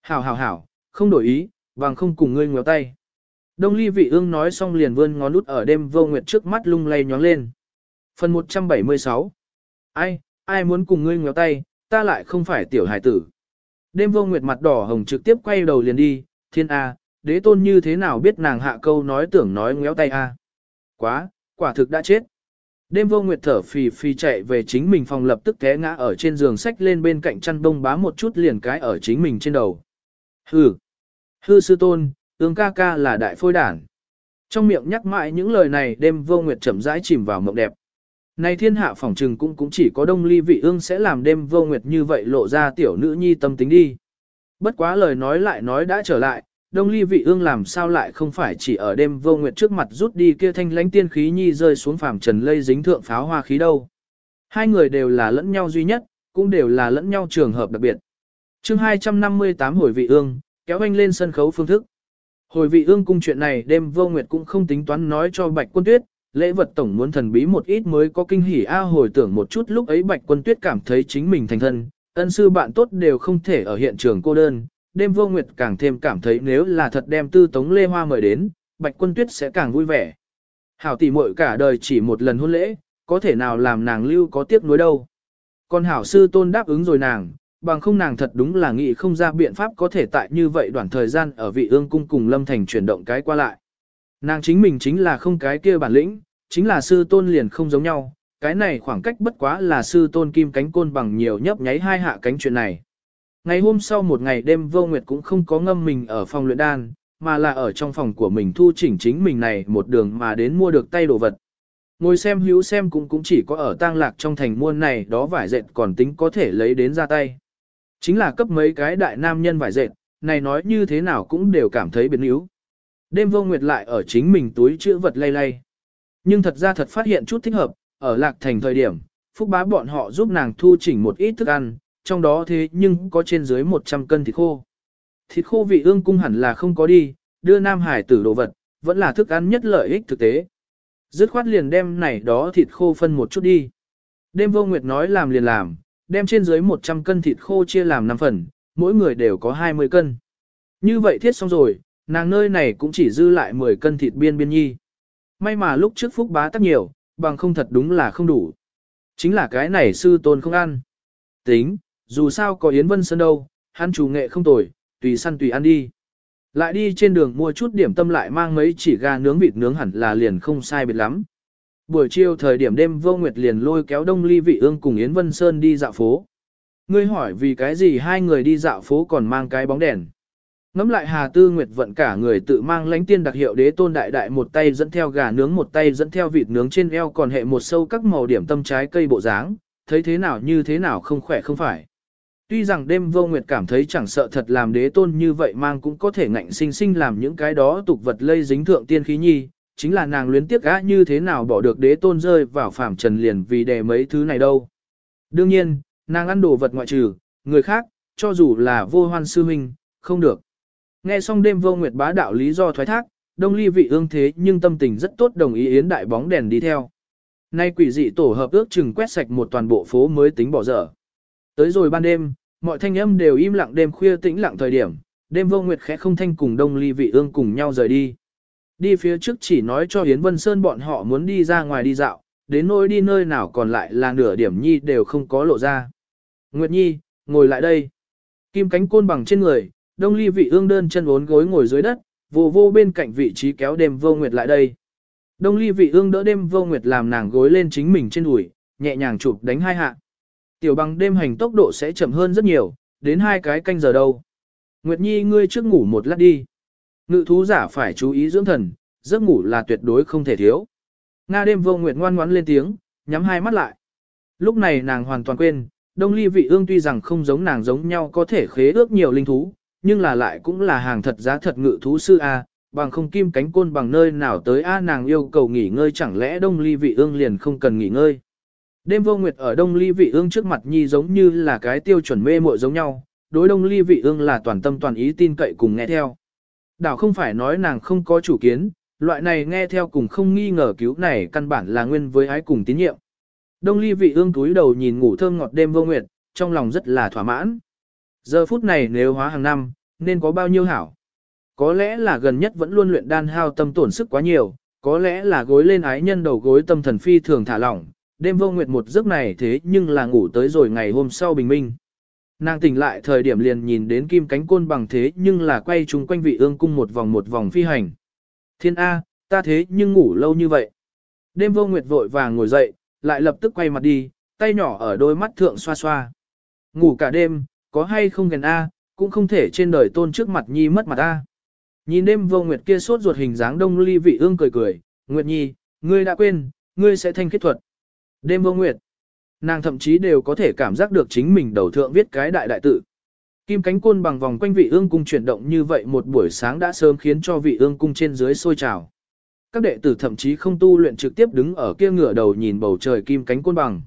Hảo hảo hảo, không đổi ý, vàng không cùng ngươi ngéo tay. Đông ly vị ương nói xong liền vươn ngón út ở đêm vô nguyệt trước mắt lung lay nhóng lên. Phần 176 Ai, ai muốn cùng ngươi ngéo tay, ta lại không phải tiểu hải tử. Đêm vô nguyệt mặt đỏ hồng trực tiếp quay đầu liền đi, thiên A, đế tôn như thế nào biết nàng hạ câu nói tưởng nói ngéo tay A. Quá, quả thực đã chết. Đêm vô nguyệt thở phì phì chạy về chính mình phòng lập tức té ngã ở trên giường sách lên bên cạnh chăn đông bá một chút liền cái ở chính mình trên đầu. Hừ, hư sư tôn, ương ca ca là đại phôi đản. Trong miệng nhắc mãi những lời này đêm vô nguyệt chậm rãi chìm vào mộng đẹp. Này thiên hạ phỏng trừng cũng cũng chỉ có đông ly vị ương sẽ làm đêm vô nguyệt như vậy lộ ra tiểu nữ nhi tâm tính đi. Bất quá lời nói lại nói đã trở lại, đông ly vị ương làm sao lại không phải chỉ ở đêm vô nguyệt trước mặt rút đi kia thanh lánh tiên khí nhi rơi xuống phàm trần lây dính thượng pháo hoa khí đâu. Hai người đều là lẫn nhau duy nhất, cũng đều là lẫn nhau trường hợp đặc biệt. chương 258 hồi vị ương, kéo anh lên sân khấu phương thức. Hồi vị ương cung chuyện này đêm vô nguyệt cũng không tính toán nói cho bạch quân tuyết, lễ vật tổng muốn thần bí một ít mới có kinh hỉ a hồi tưởng một chút lúc ấy bạch quân tuyết cảm thấy chính mình thành thân, ân sư bạn tốt đều không thể ở hiện trường cô đơn, đêm vô nguyệt càng thêm cảm thấy nếu là thật đem tư tống lê hoa mời đến, bạch quân tuyết sẽ càng vui vẻ. Hảo tỷ muội cả đời chỉ một lần hôn lễ, có thể nào làm nàng lưu có tiếc nuối đâu. Còn hảo sư tôn đáp ứng rồi nàng, bằng không nàng thật đúng là nghĩ không ra biện pháp có thể tại như vậy đoạn thời gian ở vị ương cung cùng lâm thành chuyển động cái qua lại. Nàng chính mình chính là không cái kia bản lĩnh, chính là sư tôn liền không giống nhau, cái này khoảng cách bất quá là sư tôn kim cánh côn bằng nhiều nhấp nháy hai hạ cánh chuyện này. Ngày hôm sau một ngày đêm vô nguyệt cũng không có ngâm mình ở phòng luyện đan, mà là ở trong phòng của mình thu chỉnh chính mình này một đường mà đến mua được tay đồ vật. Ngồi xem hữu xem cũng cũng chỉ có ở tang lạc trong thành muôn này đó vải dệt còn tính có thể lấy đến ra tay. Chính là cấp mấy cái đại nam nhân vải dệt, này nói như thế nào cũng đều cảm thấy biến yếu. Đêm vô nguyệt lại ở chính mình túi chữ vật lay lay. Nhưng thật ra thật phát hiện chút thích hợp, ở lạc thành thời điểm, phúc bá bọn họ giúp nàng thu chỉnh một ít thức ăn, trong đó thế nhưng có trên dưới 100 cân thịt khô. Thịt khô vị ương cung hẳn là không có đi, đưa Nam Hải tử đồ vật, vẫn là thức ăn nhất lợi ích thực tế. Dứt khoát liền đem này đó thịt khô phân một chút đi. Đêm vô nguyệt nói làm liền làm, đem trên dưới 100 cân thịt khô chia làm 5 phần, mỗi người đều có 20 cân. Như vậy thiết xong rồi, nàng nơi này cũng chỉ dư lại 10 cân thịt biên biên nhi. May mà lúc trước phúc bá tắc nhiều, bằng không thật đúng là không đủ. Chính là cái này sư tôn không ăn. Tính, dù sao có Yến Vân Sơn đâu, hắn chủ nghệ không tồi, tùy săn tùy ăn đi. Lại đi trên đường mua chút điểm tâm lại mang mấy chỉ gà nướng vịt nướng hẳn là liền không sai biệt lắm. Buổi chiều thời điểm đêm vô nguyệt liền lôi kéo đông ly vị ương cùng Yến Vân Sơn đi dạo phố. Ngươi hỏi vì cái gì hai người đi dạo phố còn mang cái bóng đèn. Ngắm lại Hà Tư Nguyệt vận cả người tự mang lãnh tiên đặc hiệu đế tôn đại đại một tay dẫn theo gà nướng một tay dẫn theo vịt nướng trên eo còn hệ một sâu các màu điểm tâm trái cây bộ dáng, thấy thế nào như thế nào không khỏe không phải. Tuy rằng đêm vô nguyệt cảm thấy chẳng sợ thật làm đế tôn như vậy mang cũng có thể ngạnh sinh sinh làm những cái đó tục vật lây dính thượng tiên khí nhi, chính là nàng luyến tiếc gã như thế nào bỏ được đế tôn rơi vào phạm trần liền vì đè mấy thứ này đâu. Đương nhiên, nàng ăn đồ vật ngoại trừ, người khác, cho dù là vô hoan sư huynh, không được. Nghe xong đêm vô nguyệt bá đạo lý do thoái thác, đông ly vị ương thế nhưng tâm tình rất tốt đồng ý yến đại bóng đèn đi theo. Nay quỷ dị tổ hợp ước chừng quét sạch một toàn bộ phố mới tính bỏ dở. Tới rồi ban đêm, mọi thanh âm đều im lặng đêm khuya tĩnh lặng thời điểm, đêm vô nguyệt khẽ không thanh cùng đông ly vị ương cùng nhau rời đi. Đi phía trước chỉ nói cho Yến Vân Sơn bọn họ muốn đi ra ngoài đi dạo, đến nỗi đi nơi nào còn lại là nửa điểm nhi đều không có lộ ra. Nguyệt Nhi, ngồi lại đây. Kim cánh côn bằng trên người, đông ly vị ương đơn chân ốn gối ngồi dưới đất, vô vô bên cạnh vị trí kéo đêm vô nguyệt lại đây. Đông ly vị ương đỡ đêm vô nguyệt làm nàng gối lên chính mình trên đùi, nhẹ nhàng chụp đánh hai hạ. Tiểu bằng đêm hành tốc độ sẽ chậm hơn rất nhiều, đến hai cái canh giờ đâu. Nguyệt Nhi ngươi trước ngủ một lát đi. Ngự thú giả phải chú ý dưỡng thần, giấc ngủ là tuyệt đối không thể thiếu. Nga đêm vô nguyệt ngoan ngoãn lên tiếng, nhắm hai mắt lại. Lúc này nàng hoàn toàn quên, đông ly vị ương tuy rằng không giống nàng giống nhau có thể khế ước nhiều linh thú, nhưng là lại cũng là hàng thật giá thật ngự thú sư A, bằng không kim cánh côn bằng nơi nào tới A nàng yêu cầu nghỉ ngơi chẳng lẽ đông ly vị ương liền không cần nghỉ ngơi. Đêm vô nguyệt ở đông ly vị ương trước mặt nhi giống như là cái tiêu chuẩn mê muội giống nhau, đối đông ly vị ương là toàn tâm toàn ý tin cậy cùng nghe theo. Đảo không phải nói nàng không có chủ kiến, loại này nghe theo cùng không nghi ngờ cứu này căn bản là nguyên với ái cùng tín nhiệm. Đông ly vị ương túi đầu nhìn ngủ thơm ngọt đêm vô nguyệt, trong lòng rất là thỏa mãn. Giờ phút này nếu hóa hàng năm, nên có bao nhiêu hảo. Có lẽ là gần nhất vẫn luôn luyện đan hao tâm tổn sức quá nhiều, có lẽ là gối lên ái nhân đầu gối tâm thần phi thường thả lỏng, đêm vô nguyệt một giấc này thế nhưng là ngủ tới rồi ngày hôm sau bình minh. Nàng tỉnh lại thời điểm liền nhìn đến kim cánh côn bằng thế nhưng là quay chung quanh vị ương cung một vòng một vòng phi hành. Thiên A, ta thế nhưng ngủ lâu như vậy. Đêm vô nguyệt vội vàng ngồi dậy, lại lập tức quay mặt đi, tay nhỏ ở đôi mắt thượng xoa xoa. Ngủ cả đêm, có hay không gần A, cũng không thể trên đời tôn trước mặt nhi mất mặt A. Nhìn đêm vô nguyệt kia sốt ruột hình dáng đông ly vị ương cười cười, Nguyệt nhi, ngươi đã quên, ngươi sẽ thanh kết thuật. Đêm vô nguyệt, nàng thậm chí đều có thể cảm giác được chính mình đầu thượng viết cái đại đại tự. Kim cánh côn bằng vòng quanh vị ương cung chuyển động như vậy một buổi sáng đã sớm khiến cho vị ương cung trên dưới sôi trào. Các đệ tử thậm chí không tu luyện trực tiếp đứng ở kia ngửa đầu nhìn bầu trời kim cánh côn bằng.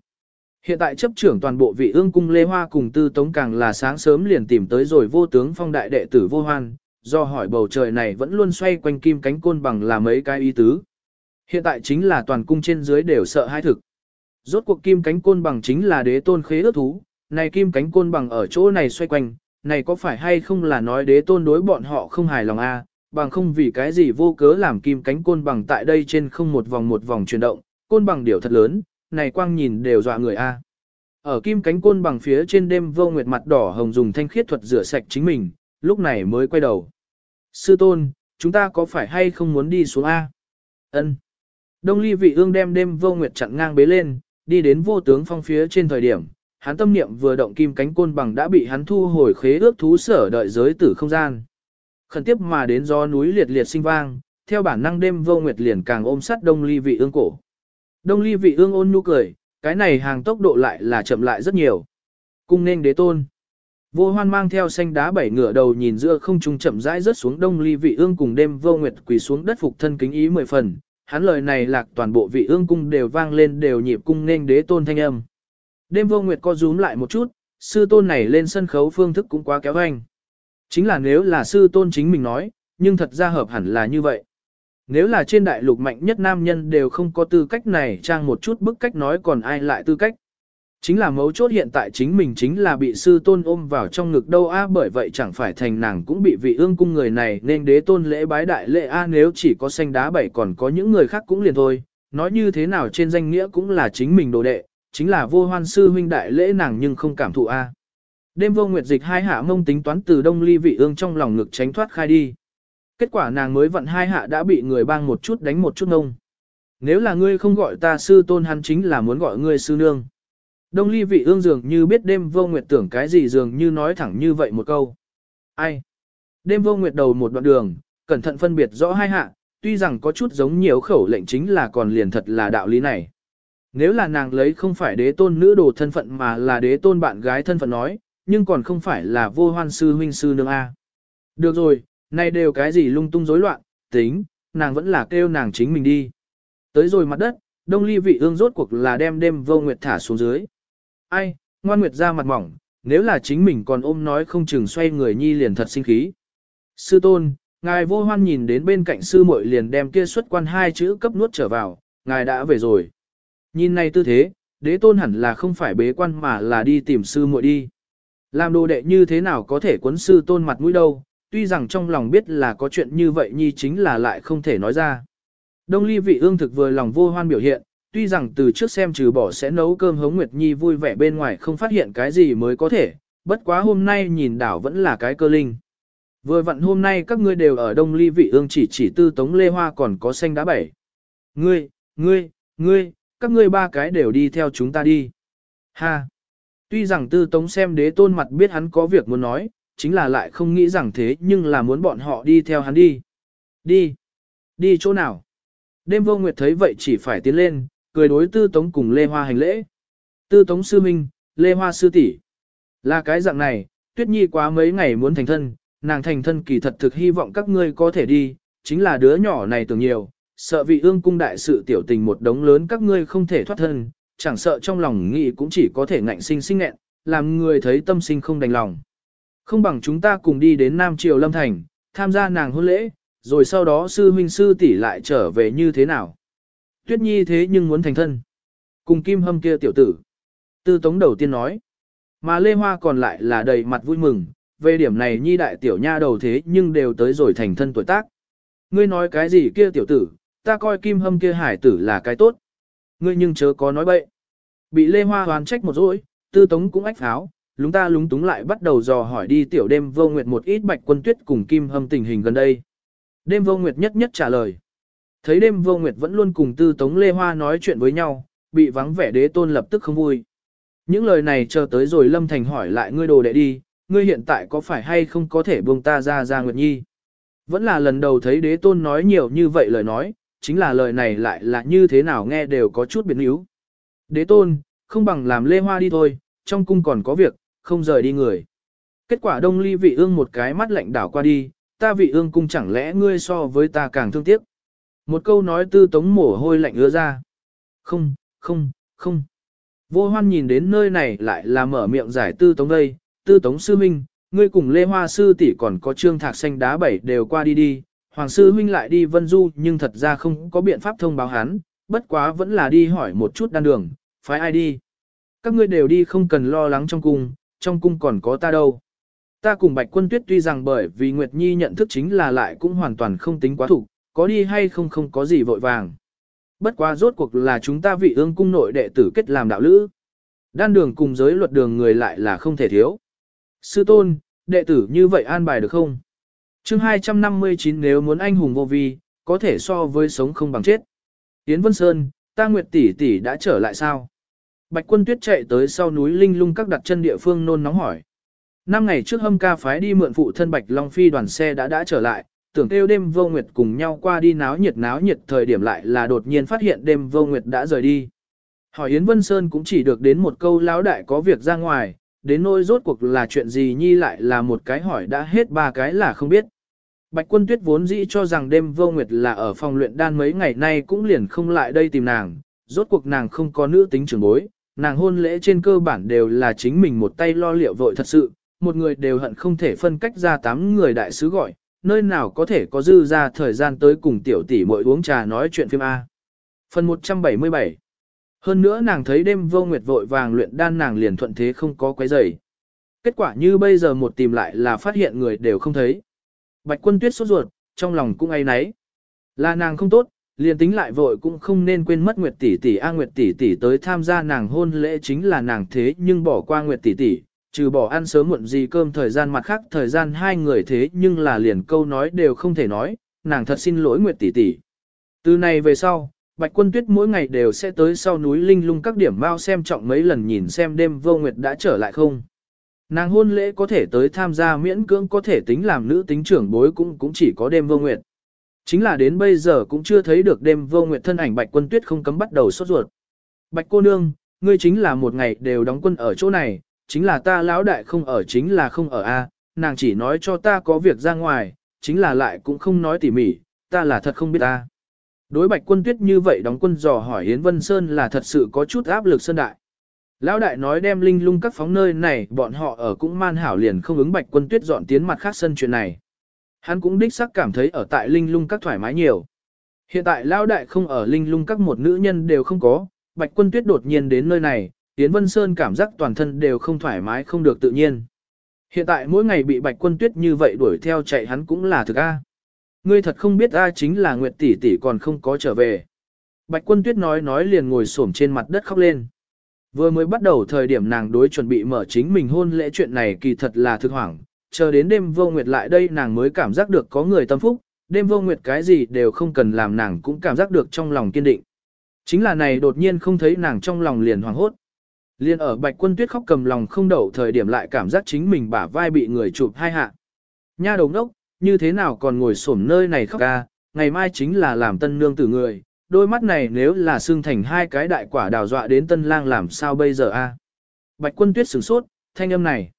Hiện tại chấp trưởng toàn bộ vị ương cung Lê Hoa cùng Tư Tống càng là sáng sớm liền tìm tới rồi vô tướng phong đại đệ tử vô hoan, do hỏi bầu trời này vẫn luôn xoay quanh kim cánh côn bằng là mấy cái ý tứ. Hiện tại chính là toàn cung trên dưới đều sợ hai thực. Rốt cuộc kim cánh côn bằng chính là đế tôn khế ước thú, này kim cánh côn bằng ở chỗ này xoay quanh, này có phải hay không là nói đế tôn đối bọn họ không hài lòng a bằng không vì cái gì vô cớ làm kim cánh côn bằng tại đây trên không một vòng một vòng chuyển động, côn bằng điều thật lớn, này quang nhìn đều dọa người a. Ở kim cánh côn bằng phía trên đêm vô nguyệt mặt đỏ hồng dùng thanh khiết thuật rửa sạch chính mình, lúc này mới quay đầu. Sư tôn, chúng ta có phải hay không muốn đi xuống A? Ân. Đông ly vị ương đem đêm vô nguyệt chặn ngang bế lên, đi đến vô tướng phong phía trên thời điểm, hắn tâm niệm vừa động kim cánh côn bằng đã bị hắn thu hồi khế ước thú sở đợi giới tử không gian. Khẩn tiếp mà đến do núi liệt liệt sinh vang, theo bản năng đêm vô nguyệt liền càng ôm sát đông ly vị ương cổ. Đông ly vị ương ôn nhu cười, cái này hàng tốc độ lại là chậm lại rất nhiều. Cung nên đế tôn. Vô hoan mang theo xanh đá bảy ngựa đầu nhìn giữa không trung chậm rãi rớt xuống đông ly vị ương cùng đêm vô nguyệt quỳ xuống đất phục thân kính ý mười phần. Hắn lời này lạc toàn bộ vị ương cung đều vang lên đều nhịp cung nên đế tôn thanh âm. Đêm vô nguyệt co rúm lại một chút, sư tôn này lên sân khấu phương thức cũng quá kéo anh. Chính là nếu là sư tôn chính mình nói, nhưng thật ra hợp hẳn là như vậy. Nếu là trên đại lục mạnh nhất nam nhân đều không có tư cách này trang một chút bức cách nói còn ai lại tư cách. Chính là mấu chốt hiện tại chính mình chính là bị sư tôn ôm vào trong ngực đâu a bởi vậy chẳng phải thành nàng cũng bị vị ương cung người này nên đế tôn lễ bái đại lễ a nếu chỉ có xanh đá bảy còn có những người khác cũng liền thôi. Nói như thế nào trên danh nghĩa cũng là chính mình đồ đệ, chính là vô hoan sư huynh đại lễ nàng nhưng không cảm thụ a. Đêm vô nguyệt dịch hai hạ mông tính toán từ đông ly vị ương trong lòng ngực tránh thoát khai đi. Kết quả nàng mới vận hai hạ đã bị người bang một chút đánh một chút ngông. Nếu là ngươi không gọi ta sư tôn hắn chính là muốn gọi ngươi sư nương. Đông ly vị ương dường như biết đêm vô nguyệt tưởng cái gì dường như nói thẳng như vậy một câu. Ai? Đêm vô nguyệt đầu một đoạn đường, cẩn thận phân biệt rõ hai hạ, tuy rằng có chút giống nhiều khẩu lệnh chính là còn liền thật là đạo lý này. Nếu là nàng lấy không phải đế tôn nữ đồ thân phận mà là đế tôn bạn gái thân phận nói, nhưng còn không phải là vô hoan sư huynh sư nương A. Được rồi, nay đều cái gì lung tung rối loạn, tính, nàng vẫn là kêu nàng chính mình đi. Tới rồi mặt đất, đông ly vị ương rốt cuộc là đem đêm vô nguyệt thả xuống dưới. Ai, ngoan nguyệt ra mặt mỏng, nếu là chính mình còn ôm nói không chừng xoay người nhi liền thật sinh khí. Sư tôn, ngài vô hoan nhìn đến bên cạnh sư muội liền đem kia xuất quan hai chữ cấp nuốt trở vào, ngài đã về rồi. Nhìn này tư thế, đế tôn hẳn là không phải bế quan mà là đi tìm sư muội đi. Làm đồ đệ như thế nào có thể quấn sư tôn mặt mũi đâu, tuy rằng trong lòng biết là có chuyện như vậy nhi chính là lại không thể nói ra. Đông ly vị ương thực vừa lòng vô hoan biểu hiện, tuy rằng từ trước xem trừ bỏ sẽ nấu cơm hống Nguyệt Nhi vui vẻ bên ngoài không phát hiện cái gì mới có thể, bất quá hôm nay nhìn đảo vẫn là cái cơ linh. Vừa vặn hôm nay các ngươi đều ở Đông Ly vị ương chỉ chỉ tư tống lê hoa còn có xanh đá bảy. Ngươi, ngươi, ngươi, các ngươi ba cái đều đi theo chúng ta đi. Ha! Tuy rằng tư tống xem đế tôn mặt biết hắn có việc muốn nói, chính là lại không nghĩ rằng thế nhưng là muốn bọn họ đi theo hắn đi. Đi! Đi chỗ nào? Đêm vô nguyệt thấy vậy chỉ phải tiến lên, cười đối tư tống cùng Lê Hoa hành lễ. Tư tống sư minh, Lê Hoa sư tỷ Là cái dạng này, tuyết nhi quá mấy ngày muốn thành thân, nàng thành thân kỳ thật thực hy vọng các ngươi có thể đi, chính là đứa nhỏ này tưởng nhiều, sợ vị ương cung đại sự tiểu tình một đống lớn các ngươi không thể thoát thân, chẳng sợ trong lòng nghĩ cũng chỉ có thể ngạnh sinh sinh nghẹn, làm người thấy tâm sinh không đành lòng. Không bằng chúng ta cùng đi đến Nam Triều Lâm Thành, tham gia nàng hôn lễ, rồi sau đó sư huynh sư tỷ lại trở về như thế nào. Tuyết Nhi thế nhưng muốn thành thân. Cùng Kim Hâm kia tiểu tử. Tư Tống đầu tiên nói. Mà Lê Hoa còn lại là đầy mặt vui mừng, về điểm này Nhi đại tiểu nha đầu thế nhưng đều tới rồi thành thân tuổi tác. Ngươi nói cái gì kia tiểu tử, ta coi Kim Hâm kia hải tử là cái tốt. Ngươi nhưng chớ có nói bậy. Bị Lê Hoa hoàn trách một rỗi, Tư Tống cũng ách pháo, lúng ta lúng túng lại bắt đầu dò hỏi đi tiểu đêm vô nguyệt một ít bạch quân tuyết cùng Kim Hâm tình hình gần đây. Đêm vô nguyệt nhất nhất trả lời. Thấy đêm vô nguyệt vẫn luôn cùng tư tống lê hoa nói chuyện với nhau, bị vắng vẻ đế tôn lập tức không vui. Những lời này chờ tới rồi Lâm Thành hỏi lại ngươi đồ đệ đi, ngươi hiện tại có phải hay không có thể buông ta ra ra Nguyệt Nhi. Vẫn là lần đầu thấy đế tôn nói nhiều như vậy lời nói, chính là lời này lại là như thế nào nghe đều có chút biến yếu. Đế tôn, không bằng làm lê hoa đi thôi, trong cung còn có việc, không rời đi người. Kết quả đông ly vị ương một cái mắt lạnh đảo qua đi, ta vị ương cung chẳng lẽ ngươi so với ta càng thương tiếc. Một câu nói tư tống mồ hôi lạnh ứa ra. Không, không, không. Vô hoan nhìn đến nơi này lại là mở miệng giải tư tống đây, tư tống sư minh, ngươi cùng Lê Hoa sư tỷ còn có trương thạc xanh đá bảy đều qua đi đi, hoàng sư huynh lại đi vân du nhưng thật ra không có biện pháp thông báo hắn, bất quá vẫn là đi hỏi một chút đan đường, phái ai đi. Các ngươi đều đi không cần lo lắng trong cung, trong cung còn có ta đâu. Ta cùng Bạch Quân Tuyết tuy rằng bởi vì Nguyệt Nhi nhận thức chính là lại cũng hoàn toàn không tính quá thủ, có đi hay không không có gì vội vàng. Bất quá rốt cuộc là chúng ta vị ương cung nội đệ tử kết làm đạo lữ. Đan đường cùng giới luật đường người lại là không thể thiếu. Sư tôn, đệ tử như vậy an bài được không? chương 259 nếu muốn anh hùng vô vi, có thể so với sống không bằng chết. yến Vân Sơn, ta Nguyệt tỷ tỷ đã trở lại sao? Bạch quân tuyết chạy tới sau núi Linh lung các đặt chân địa phương nôn nóng hỏi. Năm ngày trước hâm ca phái đi mượn phụ thân Bạch Long Phi đoàn xe đã đã trở lại, tưởng kêu đêm vô nguyệt cùng nhau qua đi náo nhiệt náo nhiệt thời điểm lại là đột nhiên phát hiện đêm vô nguyệt đã rời đi. Hỏi Yến Vân Sơn cũng chỉ được đến một câu lão đại có việc ra ngoài, đến nỗi rốt cuộc là chuyện gì nhi lại là một cái hỏi đã hết ba cái là không biết. Bạch quân tuyết vốn dĩ cho rằng đêm vô nguyệt là ở phòng luyện đan mấy ngày nay cũng liền không lại đây tìm nàng, rốt cuộc nàng không có nữ tính trưởng bối, nàng hôn lễ trên cơ bản đều là chính mình một tay lo liệu vội thật sự, một người đều hận không thể phân cách ra tám người đại sứ gọi, nơi nào có thể có dư ra thời gian tới cùng tiểu tỷ muội uống trà nói chuyện phim A. Phần 177 Hơn nữa nàng thấy đêm vô nguyệt vội vàng luyện đan nàng liền thuận thế không có quấy rầy. Kết quả như bây giờ một tìm lại là phát hiện người đều không thấy. Bạch quân tuyết sốt ruột, trong lòng cũng ấy nấy. Là nàng không tốt, liền tính lại vội cũng không nên quên mất Nguyệt tỷ tỷ A Nguyệt tỷ tỷ tới tham gia nàng hôn lễ chính là nàng thế nhưng bỏ qua Nguyệt tỷ tỷ, trừ bỏ ăn sớm muộn gì cơm thời gian mặt khác thời gian hai người thế nhưng là liền câu nói đều không thể nói, nàng thật xin lỗi Nguyệt tỷ tỷ. Từ này về sau, Bạch Quân Tuyết mỗi ngày đều sẽ tới sau núi Linh Lung các điểm bao xem trọng mấy lần nhìn xem đêm vô Nguyệt đã trở lại không. Nàng hôn lễ có thể tới tham gia miễn cưỡng có thể tính làm nữ tính trưởng bối cũng cũng chỉ có đêm vô Nguyệt. Chính là đến bây giờ cũng chưa thấy được đêm vô Nguyệt thân ảnh Bạch Quân Tuyết không cấm bắt đầu sốt ruột. Bạch cô nương, ngươi chính là một ngày đều đóng quân ở chỗ này, chính là ta lão đại không ở chính là không ở a, nàng chỉ nói cho ta có việc ra ngoài, chính là lại cũng không nói tỉ mỉ, ta là thật không biết ta. Đối bạch quân tuyết như vậy đóng quân dò hỏi Yến Vân Sơn là thật sự có chút áp lực sơn đại. Lão đại nói đem linh lung các phóng nơi này bọn họ ở cũng man hảo liền không ứng bạch quân tuyết dọn tiến mặt khác sân chuyện này. Hắn cũng đích sắc cảm thấy ở tại linh lung các thoải mái nhiều. Hiện tại lão đại không ở linh lung các một nữ nhân đều không có, bạch quân tuyết đột nhiên đến nơi này, Tiến Vân Sơn cảm giác toàn thân đều không thoải mái không được tự nhiên. Hiện tại mỗi ngày bị bạch quân tuyết như vậy đuổi theo chạy hắn cũng là thực A. Ngươi thật không biết A chính là Nguyệt tỷ tỷ còn không có trở về. Bạch quân tuyết nói nói liền ngồi xổm trên mặt đất khóc lên. Vừa mới bắt đầu thời điểm nàng đối chuẩn bị mở chính mình hôn lễ chuyện này kỳ thật là thực hoảng, chờ đến đêm vô nguyệt lại đây nàng mới cảm giác được có người tâm phúc, đêm vô nguyệt cái gì đều không cần làm nàng cũng cảm giác được trong lòng kiên định. Chính là này đột nhiên không thấy nàng trong lòng liền hoảng hốt. Liên ở bạch quân tuyết khóc cầm lòng không đậu thời điểm lại cảm giác chính mình bả vai bị người chụp hai hạ. Nha đầu đốc, như thế nào còn ngồi xổm nơi này khóc ca, ngày mai chính là làm tân nương tử người, đôi mắt này nếu là xương thành hai cái đại quả đào dọa đến tân lang làm sao bây giờ a? Bạch quân tuyết sửng sốt, thanh âm này.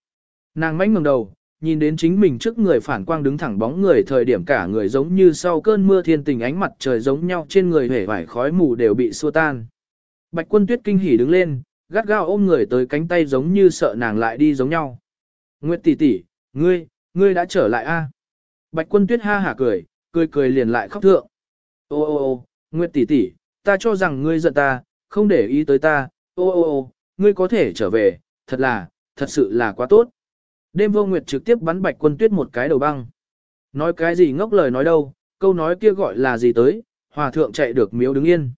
Nàng mánh ngừng đầu, nhìn đến chính mình trước người phản quang đứng thẳng bóng người thời điểm cả người giống như sau cơn mưa thiên tình ánh mặt trời giống nhau trên người hể vải khói mù đều bị xua tan. Bạch quân tuyết kinh hỉ đứng lên, gắt gao ôm người tới cánh tay giống như sợ nàng lại đi giống nhau. Nguyệt tỷ tỷ, ngươi, ngươi đã trở lại a? Bạch quân tuyết ha hả cười, cười cười liền lại khóc thượng. Ô ô ô, Nguyệt tỷ tỷ, ta cho rằng ngươi giận ta, không để ý tới ta, ô ô ô, ngươi có thể trở về, thật là, thật sự là quá tốt. Đêm vô Nguyệt trực tiếp bắn bạch quân tuyết một cái đầu băng. Nói cái gì ngốc lời nói đâu, câu nói kia gọi là gì tới, hòa thượng chạy được miếu đứng yên.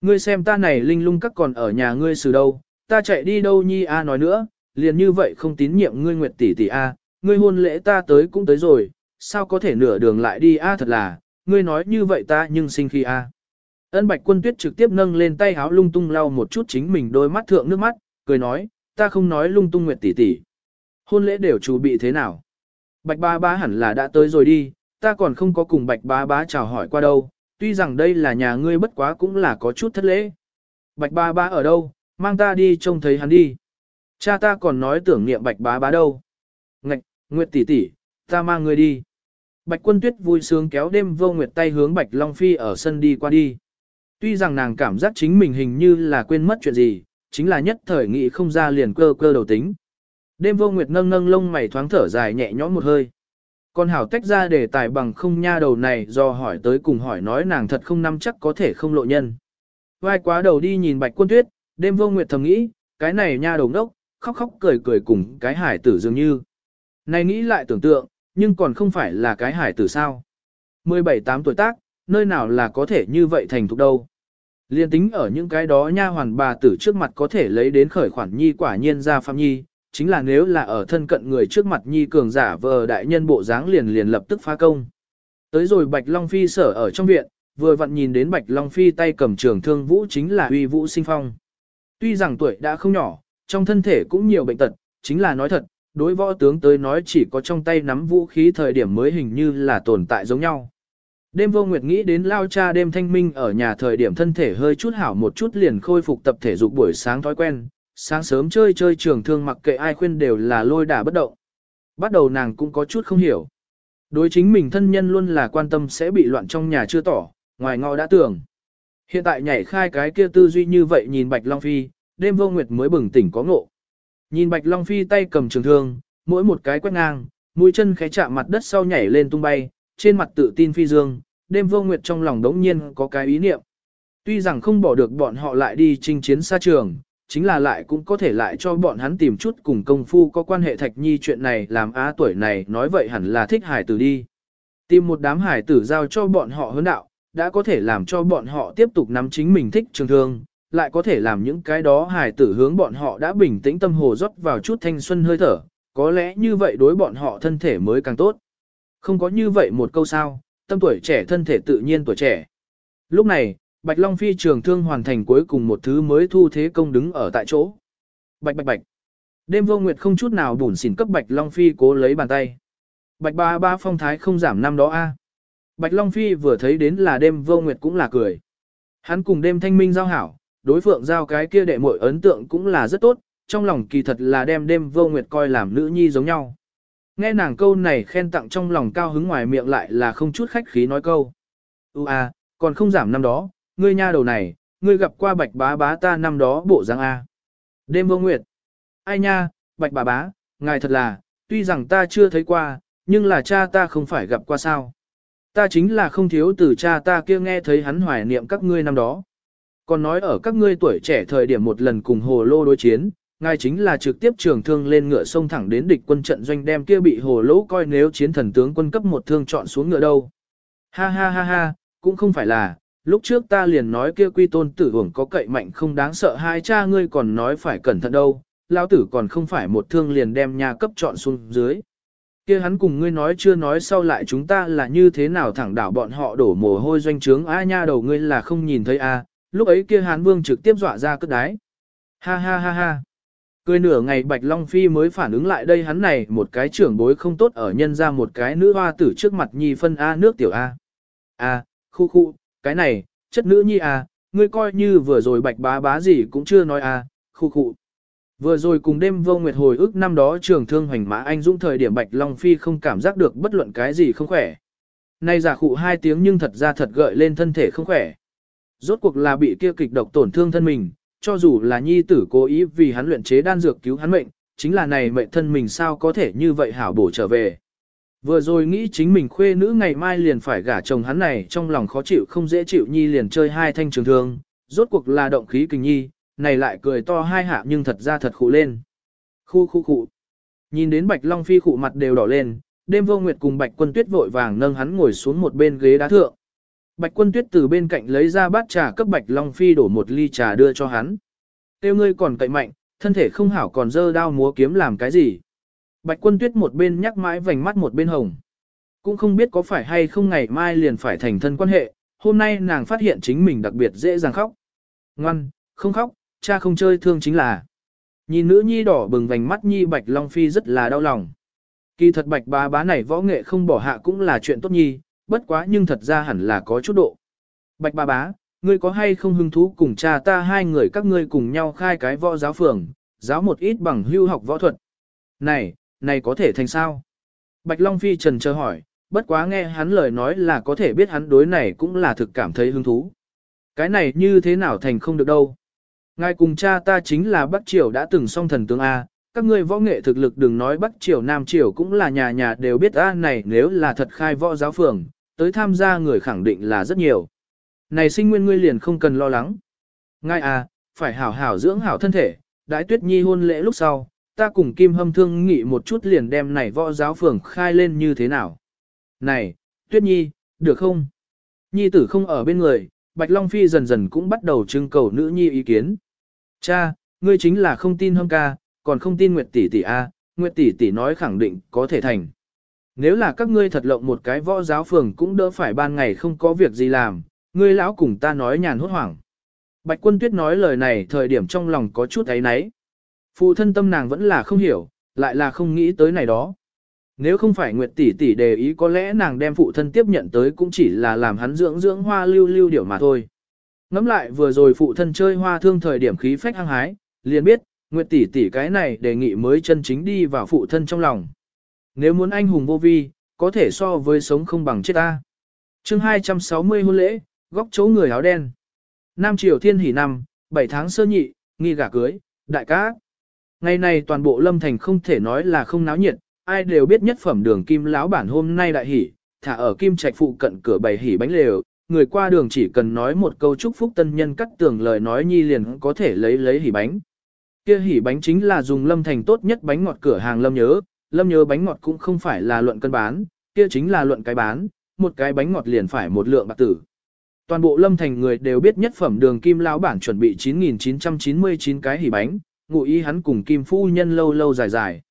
Ngươi xem ta này linh lung các còn ở nhà ngươi xử đâu, ta chạy đi đâu nhi a nói nữa, liền như vậy không tín nhiệm ngươi Nguyệt tỷ tỷ a, ngươi hôn lễ ta tới cũng tới rồi, sao có thể nửa đường lại đi a thật là, ngươi nói như vậy ta nhưng sinh khi a. Ân bạch quân tuyết trực tiếp nâng lên tay háo lung tung lau một chút chính mình đôi mắt thượng nước mắt, cười nói, ta không nói lung tung nguyệt tỷ tỷ. Hôn lễ đều chuẩn bị thế nào? Bạch ba ba hẳn là đã tới rồi đi, ta còn không có cùng bạch ba ba chào hỏi qua đâu, tuy rằng đây là nhà ngươi bất quá cũng là có chút thất lễ. Bạch ba ba ở đâu, mang ta đi trông thấy hắn đi. Cha ta còn nói tưởng niệm bạch bá bá đâu. Ngạch, nguyệt tỷ tỷ, ta mang ngươi đi. Bạch quân tuyết vui sướng kéo đêm vô nguyệt tay hướng bạch long phi ở sân đi qua đi. Tuy rằng nàng cảm giác chính mình hình như là quên mất chuyện gì, chính là nhất thời nghĩ không ra liền cơ cơ đầu tính. Đêm vô nguyệt nâng nâng lông mày thoáng thở dài nhẹ nhõm một hơi. Còn hảo tách ra để tài bằng không nha đầu này do hỏi tới cùng hỏi nói nàng thật không nắm chắc có thể không lộ nhân. Vai quá đầu đi nhìn bạch quân tuyết, đêm vô nguyệt thầm nghĩ, cái này nha đầu ngốc, khóc khóc cười cười cùng cái hải tử dường như. Này nghĩ lại tưởng tượng, nhưng còn không phải là cái hải tử sao. 17-8 tuổi tác, nơi nào là có thể như vậy thành thục đâu. Liên tính ở những cái đó nha hoàn bà tử trước mặt có thể lấy đến khởi khoản nhi quả nhiên ra phạm nhi, chính là nếu là ở thân cận người trước mặt nhi cường giả vờ đại nhân bộ dáng liền liền lập tức phá công. Tới rồi Bạch Long Phi sở ở trong viện, vừa vặn nhìn đến Bạch Long Phi tay cầm trường thương vũ chính là uy vũ sinh phong. Tuy rằng tuổi đã không nhỏ, trong thân thể cũng nhiều bệnh tật, chính là nói thật, đối võ tướng tới nói chỉ có trong tay nắm vũ khí thời điểm mới hình như là tồn tại giống nhau. Đêm vô nguyệt nghĩ đến lao cha đêm thanh minh ở nhà thời điểm thân thể hơi chút hảo một chút liền khôi phục tập thể dục buổi sáng thói quen, sáng sớm chơi chơi trường thương mặc kệ ai khuyên đều là lôi đả bất động. Bắt đầu nàng cũng có chút không hiểu. Đối chính mình thân nhân luôn là quan tâm sẽ bị loạn trong nhà chưa tỏ, ngoài ngõ đã tưởng. Hiện tại nhảy khai cái kia tư duy như vậy nhìn Bạch Long Phi, đêm vô nguyệt mới bừng tỉnh có ngộ. Nhìn Bạch Long Phi tay cầm trường thương, mỗi một cái quét ngang, mũi chân khẽ chạm mặt đất sau nhảy lên tung bay, trên mặt tự tin phi dương, đêm vô nguyệt trong lòng đống nhiên có cái ý niệm. Tuy rằng không bỏ được bọn họ lại đi chinh chiến xa trường, chính là lại cũng có thể lại cho bọn hắn tìm chút cùng công phu có quan hệ thạch nhi chuyện này làm á tuổi này nói vậy hẳn là thích hải tử đi. Tìm một đám hải tử giao cho bọn họ hướng đạo, đã có thể làm cho bọn họ tiếp tục nắm chính mình thích trường thương, lại có thể làm những cái đó hải tử hướng bọn họ đã bình tĩnh tâm hồ rót vào chút thanh xuân hơi thở, có lẽ như vậy đối bọn họ thân thể mới càng tốt. Không có như vậy một câu sao, tâm tuổi trẻ thân thể tự nhiên tuổi trẻ. Lúc này, Bạch Long Phi trường thương hoàn thành cuối cùng một thứ mới thu thế công đứng ở tại chỗ. Bạch bạch bạch. Đêm vô nguyệt không chút nào bùn xỉn cấp Bạch Long Phi cố lấy bàn tay. Bạch ba ba phong thái không giảm năm đó a. À. Bạch Long Phi vừa thấy đến là đêm vô nguyệt cũng là cười. Hắn cùng đêm thanh minh giao hảo, đối phượng giao cái kia đệ muội ấn tượng cũng là rất tốt, trong lòng kỳ thật là đem đêm vô nguyệt coi làm nữ nhi giống nhau. Nghe nàng câu này khen tặng trong lòng cao hứng ngoài miệng lại là không chút khách khí nói câu. Ú à, còn không giảm năm đó, ngươi nha đầu này, ngươi gặp qua bạch bá bá ta năm đó bộ dáng A. Đêm vô nguyệt. Ai nha, bạch bà bá, ngài thật là, tuy rằng ta chưa thấy qua, nhưng là cha ta không phải gặp qua sao. Ta chính là không thiếu từ cha ta kia nghe thấy hắn hoài niệm các ngươi năm đó. Còn nói ở các ngươi tuổi trẻ thời điểm một lần cùng hồ lô đối chiến, Ngài chính là trực tiếp trường thương lên ngựa sông thẳng đến địch quân trận doanh đem kia bị hồ lỗ coi nếu chiến thần tướng quân cấp một thương chọn xuống ngựa đâu. Ha ha ha ha, cũng không phải là, lúc trước ta liền nói kia quy tôn tử hưởng có cậy mạnh không đáng sợ hai cha ngươi còn nói phải cẩn thận đâu, lão tử còn không phải một thương liền đem nhà cấp chọn xuống dưới. kia hắn cùng ngươi nói chưa nói sau lại chúng ta là như thế nào thẳng đảo bọn họ đổ mồ hôi doanh trướng a nha đầu ngươi là không nhìn thấy a lúc ấy kia hán vương trực tiếp dọa ra cất đái. Ha ha ha ha. Cười nửa ngày Bạch Long Phi mới phản ứng lại đây hắn này một cái trưởng bối không tốt ở nhân ra một cái nữ hoa tử trước mặt nhi phân A nước tiểu A. A, khu khu, cái này, chất nữ nhi à, ngươi coi như vừa rồi Bạch bá bá gì cũng chưa nói à, khu khu. Vừa rồi cùng đêm vô nguyệt hồi ức năm đó trường thương hoành mã anh dũng thời điểm Bạch Long Phi không cảm giác được bất luận cái gì không khỏe. Nay giả khụ hai tiếng nhưng thật ra thật gợi lên thân thể không khỏe. Rốt cuộc là bị kia kịch độc tổn thương thân mình, cho dù là nhi tử cố ý vì hắn luyện chế đan dược cứu hắn mệnh, chính là này mệnh thân mình sao có thể như vậy hảo bổ trở về. Vừa rồi nghĩ chính mình khuê nữ ngày mai liền phải gả chồng hắn này trong lòng khó chịu không dễ chịu nhi liền chơi hai thanh trường thương, rốt cuộc là động khí kình nhi, này lại cười to hai hạ nhưng thật ra thật khụ lên. Khu khu khu. Nhìn đến Bạch Long Phi khụ mặt đều đỏ lên, đêm vô nguyệt cùng Bạch quân tuyết vội vàng nâng hắn ngồi xuống một bên ghế đá thượng. Bạch quân tuyết từ bên cạnh lấy ra bát trà cấp Bạch Long Phi đổ một ly trà đưa cho hắn. Tiêu ngươi còn cậy mạnh, thân thể không hảo còn dơ đao múa kiếm làm cái gì. Bạch quân tuyết một bên nhắc mãi vành mắt một bên hồng. Cũng không biết có phải hay không ngày mai liền phải thành thân quan hệ, hôm nay nàng phát hiện chính mình đặc biệt dễ dàng khóc. Ngoan, không khóc, cha không chơi thương chính là. Nhìn nữ nhi đỏ bừng vành mắt nhi Bạch Long Phi rất là đau lòng. Kỳ thật Bạch bá bá này võ nghệ không bỏ hạ cũng là chuyện tốt nhi, bất quá nhưng thật ra hẳn là có chút độ. Bạch ba bá, ngươi có hay không hứng thú cùng cha ta hai người các ngươi cùng nhau khai cái võ giáo phường, giáo một ít bằng hưu học võ thuật. Này, này có thể thành sao? Bạch Long Phi trần chờ hỏi, bất quá nghe hắn lời nói là có thể biết hắn đối này cũng là thực cảm thấy hứng thú. Cái này như thế nào thành không được đâu. Ngài cùng cha ta chính là Bắc Triều đã từng song thần tướng A, các ngươi võ nghệ thực lực đừng nói Bắc Triều Nam Triều cũng là nhà nhà đều biết A này nếu là thật khai võ giáo phường, tới tham gia người khẳng định là rất nhiều. Này sinh nguyên ngươi liền không cần lo lắng. Ngay à, phải hảo hảo dưỡng hảo thân thể, Đái tuyết nhi hôn lễ lúc sau, ta cùng Kim Hâm thương nghị một chút liền đem này võ giáo phường khai lên như thế nào. Này, tuyết nhi, được không? Nhi tử không ở bên người, Bạch Long Phi dần dần cũng bắt đầu trưng cầu nữ nhi ý kiến. Cha, ngươi chính là không tin hâm ca, còn không tin Nguyệt tỷ tỷ a, Nguyệt tỷ tỷ nói khẳng định có thể thành. Nếu là các ngươi thật lộng một cái võ giáo phường cũng đỡ phải ban ngày không có việc gì làm, ngươi lão cùng ta nói nhàn hốt hoảng. Bạch quân tuyết nói lời này thời điểm trong lòng có chút ấy náy. Phụ thân tâm nàng vẫn là không hiểu, lại là không nghĩ tới này đó. Nếu không phải Nguyệt tỷ tỷ đề ý có lẽ nàng đem phụ thân tiếp nhận tới cũng chỉ là làm hắn dưỡng dưỡng hoa lưu lưu điểu mà thôi. Ngắm lại vừa rồi phụ thân chơi hoa thương thời điểm khí phách hăng hái, liền biết, Nguyệt tỷ tỷ cái này đề nghị mới chân chính đi vào phụ thân trong lòng. Nếu muốn anh hùng vô vi, có thể so với sống không bằng chết ta. chương 260 hôn lễ, góc chỗ người áo đen. Nam Triều Thiên Hỷ năm, 7 tháng sơ nhị, nghi gả cưới, đại ca. Ngày này toàn bộ lâm thành không thể nói là không náo nhiệt, ai đều biết nhất phẩm đường kim lão bản hôm nay đại hỉ, thả ở kim trạch phụ cận cửa bày hỉ bánh lều, người qua đường chỉ cần nói một câu chúc phúc tân nhân cắt tường lời nói nhi liền có thể lấy lấy hỉ bánh. Kia hỉ bánh chính là dùng lâm thành tốt nhất bánh ngọt cửa hàng lâm nhớ, lâm nhớ bánh ngọt cũng không phải là luận cân bán, kia chính là luận cái bán, một cái bánh ngọt liền phải một lượng bạc tử. Toàn bộ lâm thành người đều biết nhất phẩm đường kim lão bản chuẩn bị 9.999 cái hỉ bánh, ngụ ý hắn cùng kim phu nhân lâu lâu dài dài.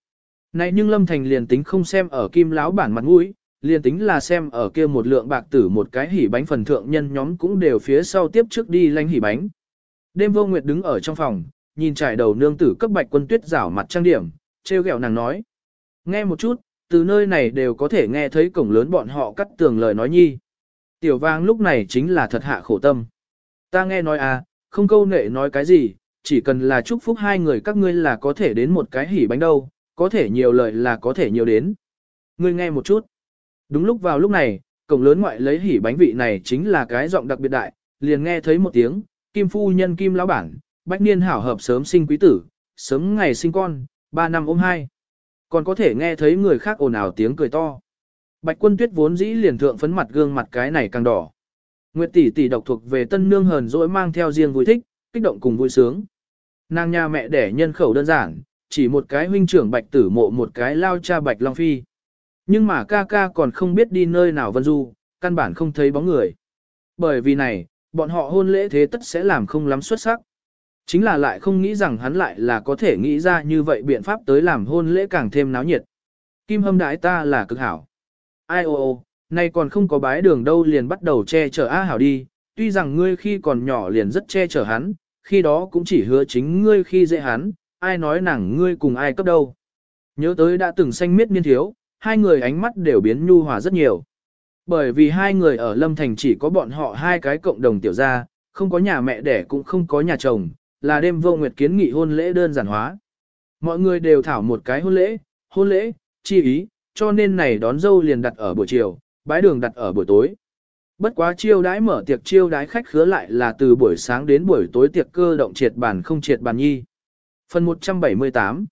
Này nhưng lâm thành liền tính không xem ở kim lão bản mặt mũi, liền tính là xem ở kia một lượng bạc tử một cái hỉ bánh phần thượng nhân nhóm cũng đều phía sau tiếp trước đi lanh hỉ bánh. Đêm vô nguyệt đứng ở trong phòng, nhìn trải đầu nương tử cấp bạch quân tuyết rảo mặt trang điểm, treo gẹo nàng nói. Nghe một chút, từ nơi này đều có thể nghe thấy cổng lớn bọn họ cắt tường lời nói nhi. Tiểu vang lúc này chính là thật hạ khổ tâm. Ta nghe nói à, không câu nệ nói cái gì, chỉ cần là chúc phúc hai người các ngươi là có thể đến một cái hỉ bánh đâu, có thể nhiều lời là có thể nhiều đến. Ngươi nghe một chút. Đúng lúc vào lúc này, cổng lớn ngoại lấy hỉ bánh vị này chính là cái giọng đặc biệt đại, liền nghe thấy một tiếng, kim phu nhân kim lão bản, bách niên hảo hợp sớm sinh quý tử, sớm ngày sinh con, ba năm ôm hai. Còn có thể nghe thấy người khác ồn ào tiếng cười to. Bạch quân tuyết vốn dĩ liền thượng phấn mặt gương mặt cái này càng đỏ. Nguyệt tỷ tỷ độc thuộc về tân nương hờn dỗi mang theo riêng vui thích, kích động cùng vui sướng. Nàng nhà mẹ đẻ nhân khẩu đơn giản, chỉ một cái huynh trưởng bạch tử mộ một cái lao cha bạch long phi. Nhưng mà ca ca còn không biết đi nơi nào vân du, căn bản không thấy bóng người. Bởi vì này, bọn họ hôn lễ thế tất sẽ làm không lắm xuất sắc. Chính là lại không nghĩ rằng hắn lại là có thể nghĩ ra như vậy biện pháp tới làm hôn lễ càng thêm náo nhiệt. Kim hâm đại ta là cực hảo. Ai ô ô, nay còn không có bái đường đâu liền bắt đầu che chở A hảo đi, tuy rằng ngươi khi còn nhỏ liền rất che chở hắn, khi đó cũng chỉ hứa chính ngươi khi dễ hắn, ai nói nàng ngươi cùng ai cấp đâu. Nhớ tới đã từng xanh miết niên thiếu, hai người ánh mắt đều biến nhu hòa rất nhiều. Bởi vì hai người ở Lâm Thành chỉ có bọn họ hai cái cộng đồng tiểu gia, không có nhà mẹ đẻ cũng không có nhà chồng, là đêm vô nguyệt kiến nghị hôn lễ đơn giản hóa. Mọi người đều thảo một cái hôn lễ, hôn lễ, chi ý, cho nên này đón dâu liền đặt ở buổi chiều, bái đường đặt ở buổi tối. Bất quá chiêu đái mở tiệc chiêu đái khách khứa lại là từ buổi sáng đến buổi tối tiệc cơ động triệt bàn không triệt bàn nhi. Phần 178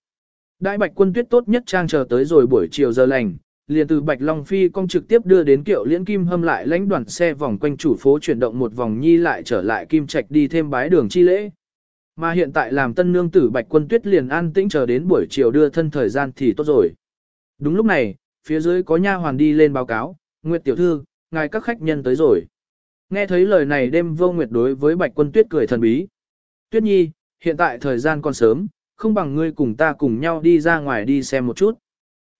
Đại bạch quân tuyết tốt nhất trang chờ tới rồi buổi chiều giờ lành, liền từ Bạch Long Phi công trực tiếp đưa đến kiệu liễn kim hâm lại lãnh đoàn xe vòng quanh chủ phố chuyển động một vòng nhi lại trở lại kim trạch đi thêm bái đường chi lễ. Mà hiện tại làm tân nương tử Bạch Quân Tuyết liền an tĩnh chờ đến buổi chiều đưa thân thời gian thì tốt rồi. Đúng lúc này, phía dưới có nha hoàn đi lên báo cáo, Nguyệt tiểu thư, ngài các khách nhân tới rồi. Nghe thấy lời này đêm vô Nguyệt đối với Bạch Quân Tuyết cười thần bí. Tuyết Nhi, hiện tại thời gian còn sớm, không bằng ngươi cùng ta cùng nhau đi ra ngoài đi xem một chút.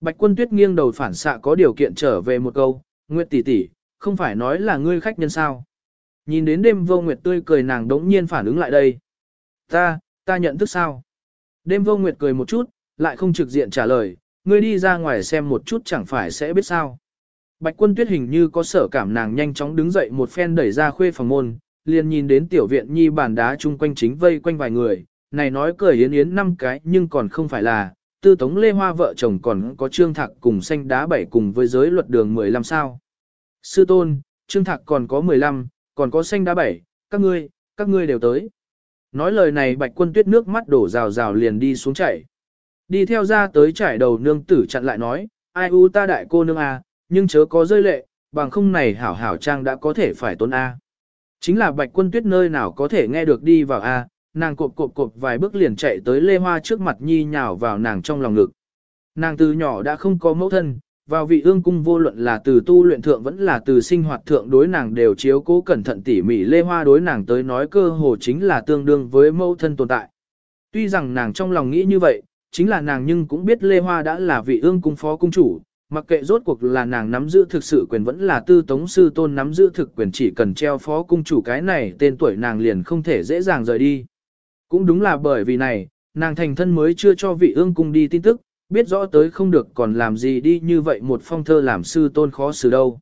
Bạch Quân Tuyết nghiêng đầu phản xạ có điều kiện trở về một câu, Nguyệt tỷ tỷ, không phải nói là ngươi khách nhân sao. Nhìn đến đêm vô Nguyệt tươi cười nàng đống nhiên phản ứng lại đây. Ta, ta nhận thức sao? Đêm vô Nguyệt cười một chút, lại không trực diện trả lời, ngươi đi ra ngoài xem một chút chẳng phải sẽ biết sao. Bạch quân tuyết hình như có sở cảm nàng nhanh chóng đứng dậy một phen đẩy ra khuê phòng môn, liền nhìn đến tiểu viện nhi bàn đá chung quanh chính vây quanh vài người, này nói cười yến yến năm cái nhưng còn không phải là, tư tống lê hoa vợ chồng còn có trương thạc cùng xanh đá bảy cùng với giới luật đường 15 sao. Sư tôn, trương thạc còn có 15, còn có xanh đá bảy, các ngươi, các ngươi đều tới. Nói lời này bạch quân tuyết nước mắt đổ rào rào liền đi xuống chảy. Đi theo ra tới trải đầu nương tử chặn lại nói, ai u ta đại cô nương à? Nhưng chớ có rơi lệ, bằng không này hảo hảo trang đã có thể phải tốn a. Chính là bạch quân tuyết nơi nào có thể nghe được đi vào a, nàng cộp cộp cộp vài bước liền chạy tới lê hoa trước mặt nhi nhào vào nàng trong lòng ngực. Nàng từ nhỏ đã không có mẫu thân, vào vị ương cung vô luận là từ tu luyện thượng vẫn là từ sinh hoạt thượng đối nàng đều chiếu cố cẩn thận tỉ mỉ lê hoa đối nàng tới nói cơ hồ chính là tương đương với mẫu thân tồn tại. Tuy rằng nàng trong lòng nghĩ như vậy, chính là nàng nhưng cũng biết lê hoa đã là vị ương cung phó cung chủ, mặc kệ rốt cuộc là nàng nắm giữ thực sự quyền vẫn là tư tống sư tôn nắm giữ thực quyền chỉ cần treo phó cung chủ cái này tên tuổi nàng liền không thể dễ dàng rời đi. Cũng đúng là bởi vì này, nàng thành thân mới chưa cho vị ương cung đi tin tức, biết rõ tới không được còn làm gì đi như vậy một phong thơ làm sư tôn khó xử đâu.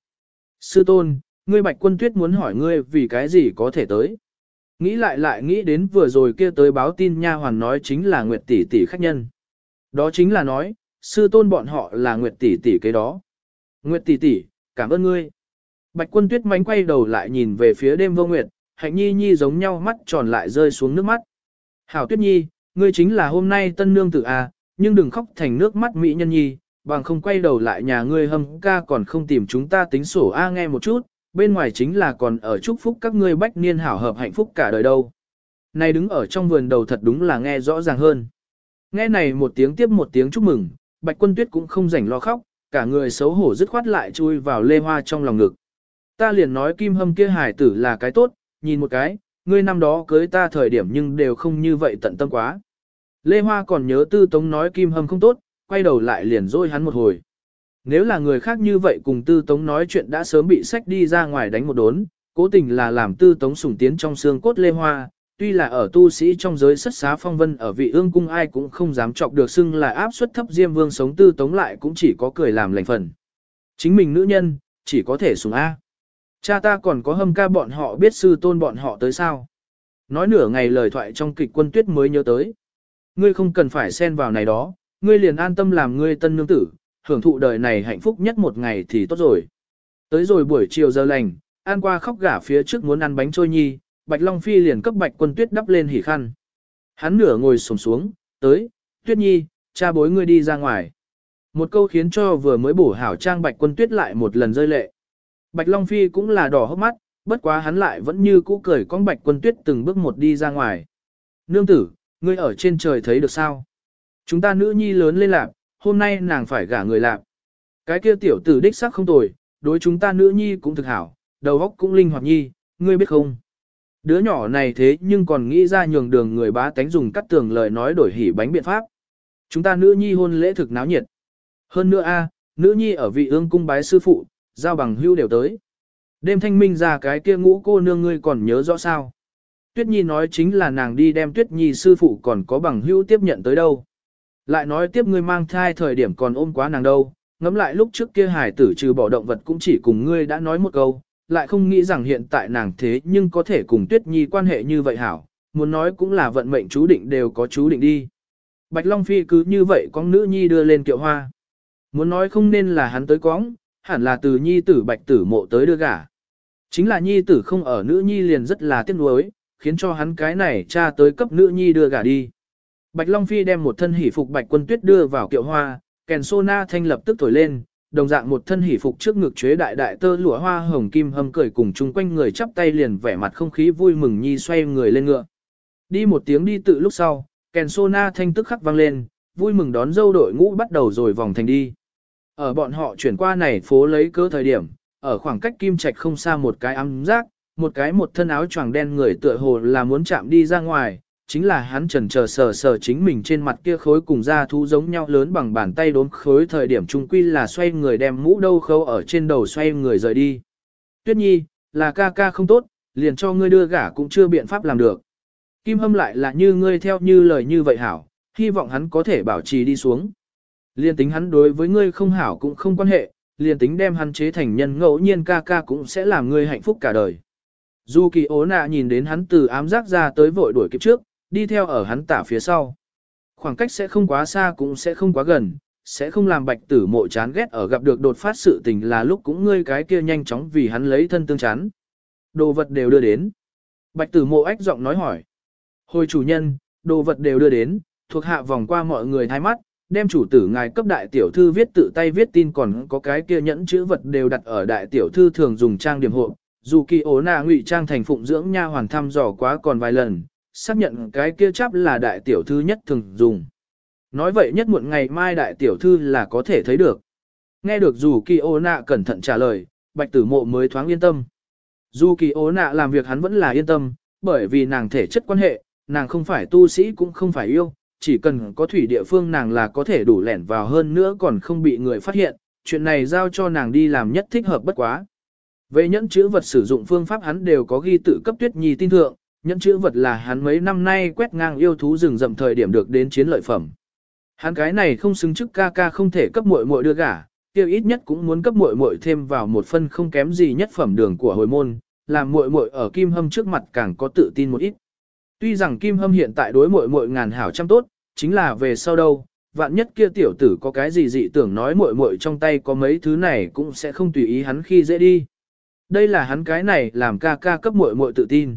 Sư tôn, ngươi bạch quân tuyết muốn hỏi ngươi vì cái gì có thể tới. Nghĩ lại lại nghĩ đến vừa rồi kia tới báo tin nha hoàn nói chính là Nguyệt tỷ tỷ khách nhân. Đó chính là nói, sư tôn bọn họ là Nguyệt tỷ tỷ cái đó. Nguyệt tỷ tỷ, cảm ơn ngươi. Bạch quân tuyết mánh quay đầu lại nhìn về phía đêm vô nguyệt, hạnh nhi nhi giống nhau mắt tròn lại rơi xuống nước mắt. Hảo tuyết nhi, ngươi chính là hôm nay tân nương tử à? nhưng đừng khóc thành nước mắt mỹ nhân nhi, bằng không quay đầu lại nhà ngươi hâm ca còn không tìm chúng ta tính sổ A nghe một chút, bên ngoài chính là còn ở chúc phúc các ngươi bách niên hảo hợp hạnh phúc cả đời đâu. Này đứng ở trong vườn đầu thật đúng là nghe rõ ràng hơn. Nghe này một tiếng tiếp một tiếng chúc mừng, bạch quân tuyết cũng không rảnh lo khóc, cả người xấu hổ dứt khoát lại chui vào lê hoa trong lòng ngực. Ta liền nói kim hâm kia hải tử là cái tốt, nhìn một cái, ngươi năm đó cưới ta thời điểm nhưng đều không như vậy tận tâm quá. Lê Hoa còn nhớ tư tống nói kim hâm không tốt, quay đầu lại liền dôi hắn một hồi. Nếu là người khác như vậy cùng tư tống nói chuyện đã sớm bị sách đi ra ngoài đánh một đốn, cố tình là làm tư tống sủng tiến trong xương cốt Lê Hoa, tuy là ở tu sĩ trong giới sất xá phong vân ở vị ương cung ai cũng không dám chọc được xưng là áp suất thấp diêm vương sống tư tống lại cũng chỉ có cười làm lành phần. Chính mình nữ nhân, chỉ có thể sùng A. Cha ta còn có hâm ca bọn họ biết sư tôn bọn họ tới sao. Nói nửa ngày lời thoại trong kịch quân tuyết mới nhớ tới. Ngươi không cần phải xen vào này đó, ngươi liền an tâm làm ngươi tân nương tử, hưởng thụ đời này hạnh phúc nhất một ngày thì tốt rồi. Tới rồi buổi chiều giờ lành, an qua khóc gả phía trước muốn ăn bánh trôi nhi, Bạch Long Phi liền cấp Bạch Quân Tuyết đắp lên hỉ khăn. Hắn nửa ngồi xổm xuống, tới, Tuyết Nhi, cha bối ngươi đi ra ngoài. Một câu khiến cho vừa mới bổ hảo trang Bạch Quân Tuyết lại một lần rơi lệ. Bạch Long Phi cũng là đỏ hốc mắt, bất quá hắn lại vẫn như cũ cười con Bạch Quân Tuyết từng bước một đi ra ngoài. Nương tử, Ngươi ở trên trời thấy được sao? Chúng ta nữ nhi lớn lên lạc, hôm nay nàng phải gả người lạc. Cái kia tiểu tử đích sắc không tồi, đối chúng ta nữ nhi cũng thực hảo, đầu óc cũng linh hoạt nhi, ngươi biết không? Đứa nhỏ này thế nhưng còn nghĩ ra nhường đường người bá tánh dùng cắt tường lời nói đổi hỉ bánh biện pháp. Chúng ta nữ nhi hôn lễ thực náo nhiệt. Hơn nữa a, nữ nhi ở vị ương cung bái sư phụ, giao bằng hưu đều tới. Đêm thanh minh ra cái kia ngũ cô nương ngươi còn nhớ rõ sao? Tuyết Nhi nói chính là nàng đi đem Tuyết Nhi sư phụ còn có bằng hữu tiếp nhận tới đâu. Lại nói tiếp ngươi mang thai thời điểm còn ôm quá nàng đâu, ngẫm lại lúc trước kia hải tử trừ bỏ động vật cũng chỉ cùng ngươi đã nói một câu, lại không nghĩ rằng hiện tại nàng thế nhưng có thể cùng Tuyết Nhi quan hệ như vậy hảo, muốn nói cũng là vận mệnh chú định đều có chú định đi. Bạch Long Phi cứ như vậy con nữ Nhi đưa lên kiệu hoa. Muốn nói không nên là hắn tới cóng, hẳn là từ Nhi tử Bạch tử mộ tới đưa gả. Chính là Nhi tử không ở nữ Nhi liền rất là tiếc nuối, khiến cho hắn cái này cha tới cấp nữ Nhi đưa gả đi. Bạch Long Phi đem một thân hỷ phục Bạch Quân Tuyết đưa vào kiệu hoa, kèn sô na thanh lập tức thổi lên, đồng dạng một thân hỷ phục trước ngực chế đại đại tơ lụa hoa hồng kim hâm cười cùng chung quanh người chắp tay liền vẻ mặt không khí vui mừng nhi xoay người lên ngựa. Đi một tiếng đi tự lúc sau, kèn sô na thanh tức khắc vang lên, vui mừng đón dâu đội ngũ bắt đầu rồi vòng thành đi. Ở bọn họ chuyển qua này phố lấy cơ thời điểm, ở khoảng cách kim trạch không xa một cái ấm rác, một cái một thân áo choàng đen người tựa hồ là muốn chạm đi ra ngoài, chính là hắn trần chờ sờ sờ chính mình trên mặt kia khối cùng da thú giống nhau lớn bằng bàn tay đốn khối thời điểm trung quy là xoay người đem mũ đâu khâu ở trên đầu xoay người rời đi. Tuyết nhi, là ca ca không tốt, liền cho ngươi đưa gả cũng chưa biện pháp làm được. Kim hâm lại là như ngươi theo như lời như vậy hảo, hy vọng hắn có thể bảo trì đi xuống. Liên tính hắn đối với ngươi không hảo cũng không quan hệ, liên tính đem hắn chế thành nhân ngẫu nhiên ca ca cũng sẽ làm ngươi hạnh phúc cả đời. Dù kỳ ố nạ nhìn đến hắn từ ám giác ra tới vội đuổi kịp trước, đi theo ở hắn tả phía sau. Khoảng cách sẽ không quá xa cũng sẽ không quá gần, sẽ không làm bạch tử mộ chán ghét ở gặp được đột phát sự tình là lúc cũng ngươi cái kia nhanh chóng vì hắn lấy thân tương chán. Đồ vật đều đưa đến. Bạch tử mộ ách giọng nói hỏi. Hồi chủ nhân, đồ vật đều đưa đến, thuộc hạ vòng qua mọi người thay mắt, đem chủ tử ngài cấp đại tiểu thư viết tự tay viết tin còn có cái kia nhẫn chữ vật đều đặt ở đại tiểu thư thường dùng trang điểm hộ. Dù kỳ ố nà ngụy trang thành phụng dưỡng nha hoàn thăm dò quá còn vài lần, xác nhận cái kia chắp là đại tiểu thư nhất thường dùng. Nói vậy nhất muộn ngày mai đại tiểu thư là có thể thấy được. Nghe được dù kỳ ô nạ cẩn thận trả lời, bạch tử mộ mới thoáng yên tâm. Dù kỳ ô nạ làm việc hắn vẫn là yên tâm, bởi vì nàng thể chất quan hệ, nàng không phải tu sĩ cũng không phải yêu, chỉ cần có thủy địa phương nàng là có thể đủ lẻn vào hơn nữa còn không bị người phát hiện, chuyện này giao cho nàng đi làm nhất thích hợp bất quá. Về nhẫn chữ vật sử dụng phương pháp hắn đều có ghi tự cấp tuyết nhi tin thượng, Nhẫn chữ vật là hắn mấy năm nay quét ngang yêu thú rừng rậm thời điểm được đến chiến lợi phẩm. Hắn cái này không xứng chức ca ca không thể cấp muội muội đưa gả, kia ít nhất cũng muốn cấp muội muội thêm vào một phân không kém gì nhất phẩm đường của hồi môn, làm muội muội ở Kim Hâm trước mặt càng có tự tin một ít. Tuy rằng Kim Hâm hiện tại đối muội muội ngàn hảo trăm tốt, chính là về sau đâu, vạn nhất kia tiểu tử có cái gì dị tưởng nói muội muội trong tay có mấy thứ này cũng sẽ không tùy ý hắn khi dễ đi. Đây là hắn cái này làm ca ca cấp muội muội tự tin.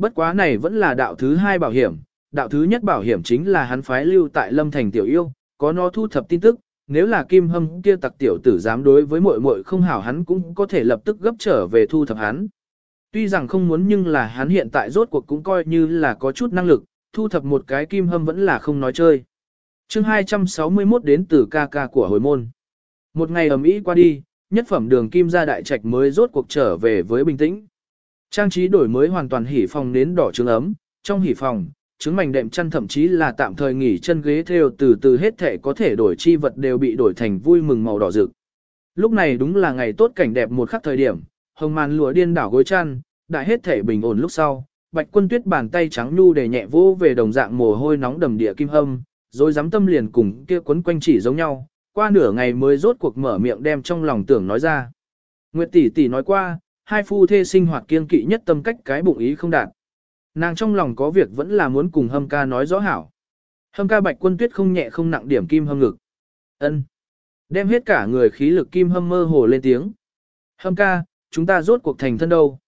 Bất quá này vẫn là đạo thứ hai bảo hiểm, đạo thứ nhất bảo hiểm chính là hắn phái lưu tại Lâm Thành tiểu yêu, có nó thu thập tin tức, nếu là Kim Hâm kia tặc tiểu tử dám đối với muội muội không hảo hắn cũng có thể lập tức gấp trở về thu thập hắn. Tuy rằng không muốn nhưng là hắn hiện tại rốt cuộc cũng coi như là có chút năng lực, thu thập một cái Kim Hâm vẫn là không nói chơi. chương 261 đến từ ca ca của hồi môn. Một ngày ầm ĩ qua đi, nhất phẩm đường Kim gia đại trạch mới rốt cuộc trở về với bình tĩnh. Trang trí đổi mới hoàn toàn hỉ phòng nến đỏ trứng ấm, trong hỉ phòng, trứng mảnh đệm chăn thậm chí là tạm thời nghỉ chân ghế theo từ từ hết thể có thể đổi chi vật đều bị đổi thành vui mừng màu đỏ rực. Lúc này đúng là ngày tốt cảnh đẹp một khắc thời điểm, hồng màn lụa điên đảo gối chăn, đại hết thể bình ổn lúc sau, bạch quân tuyết bàn tay trắng nhu để nhẹ vô về đồng dạng mồ hôi nóng đầm địa kim hâm, rồi dám tâm liền cùng kia quấn quanh chỉ giống nhau, qua nửa ngày mới rốt cuộc mở miệng đem trong lòng tưởng nói ra. Nguyệt tỷ tỷ nói qua, hai phu thê sinh hoạt kiên kỵ nhất tâm cách cái bụng ý không đạt. Nàng trong lòng có việc vẫn là muốn cùng hâm ca nói rõ hảo. Hâm ca bạch quân tuyết không nhẹ không nặng điểm kim hâm ngực. ân Đem hết cả người khí lực kim hâm mơ hồ lên tiếng. Hâm ca, chúng ta rốt cuộc thành thân đâu.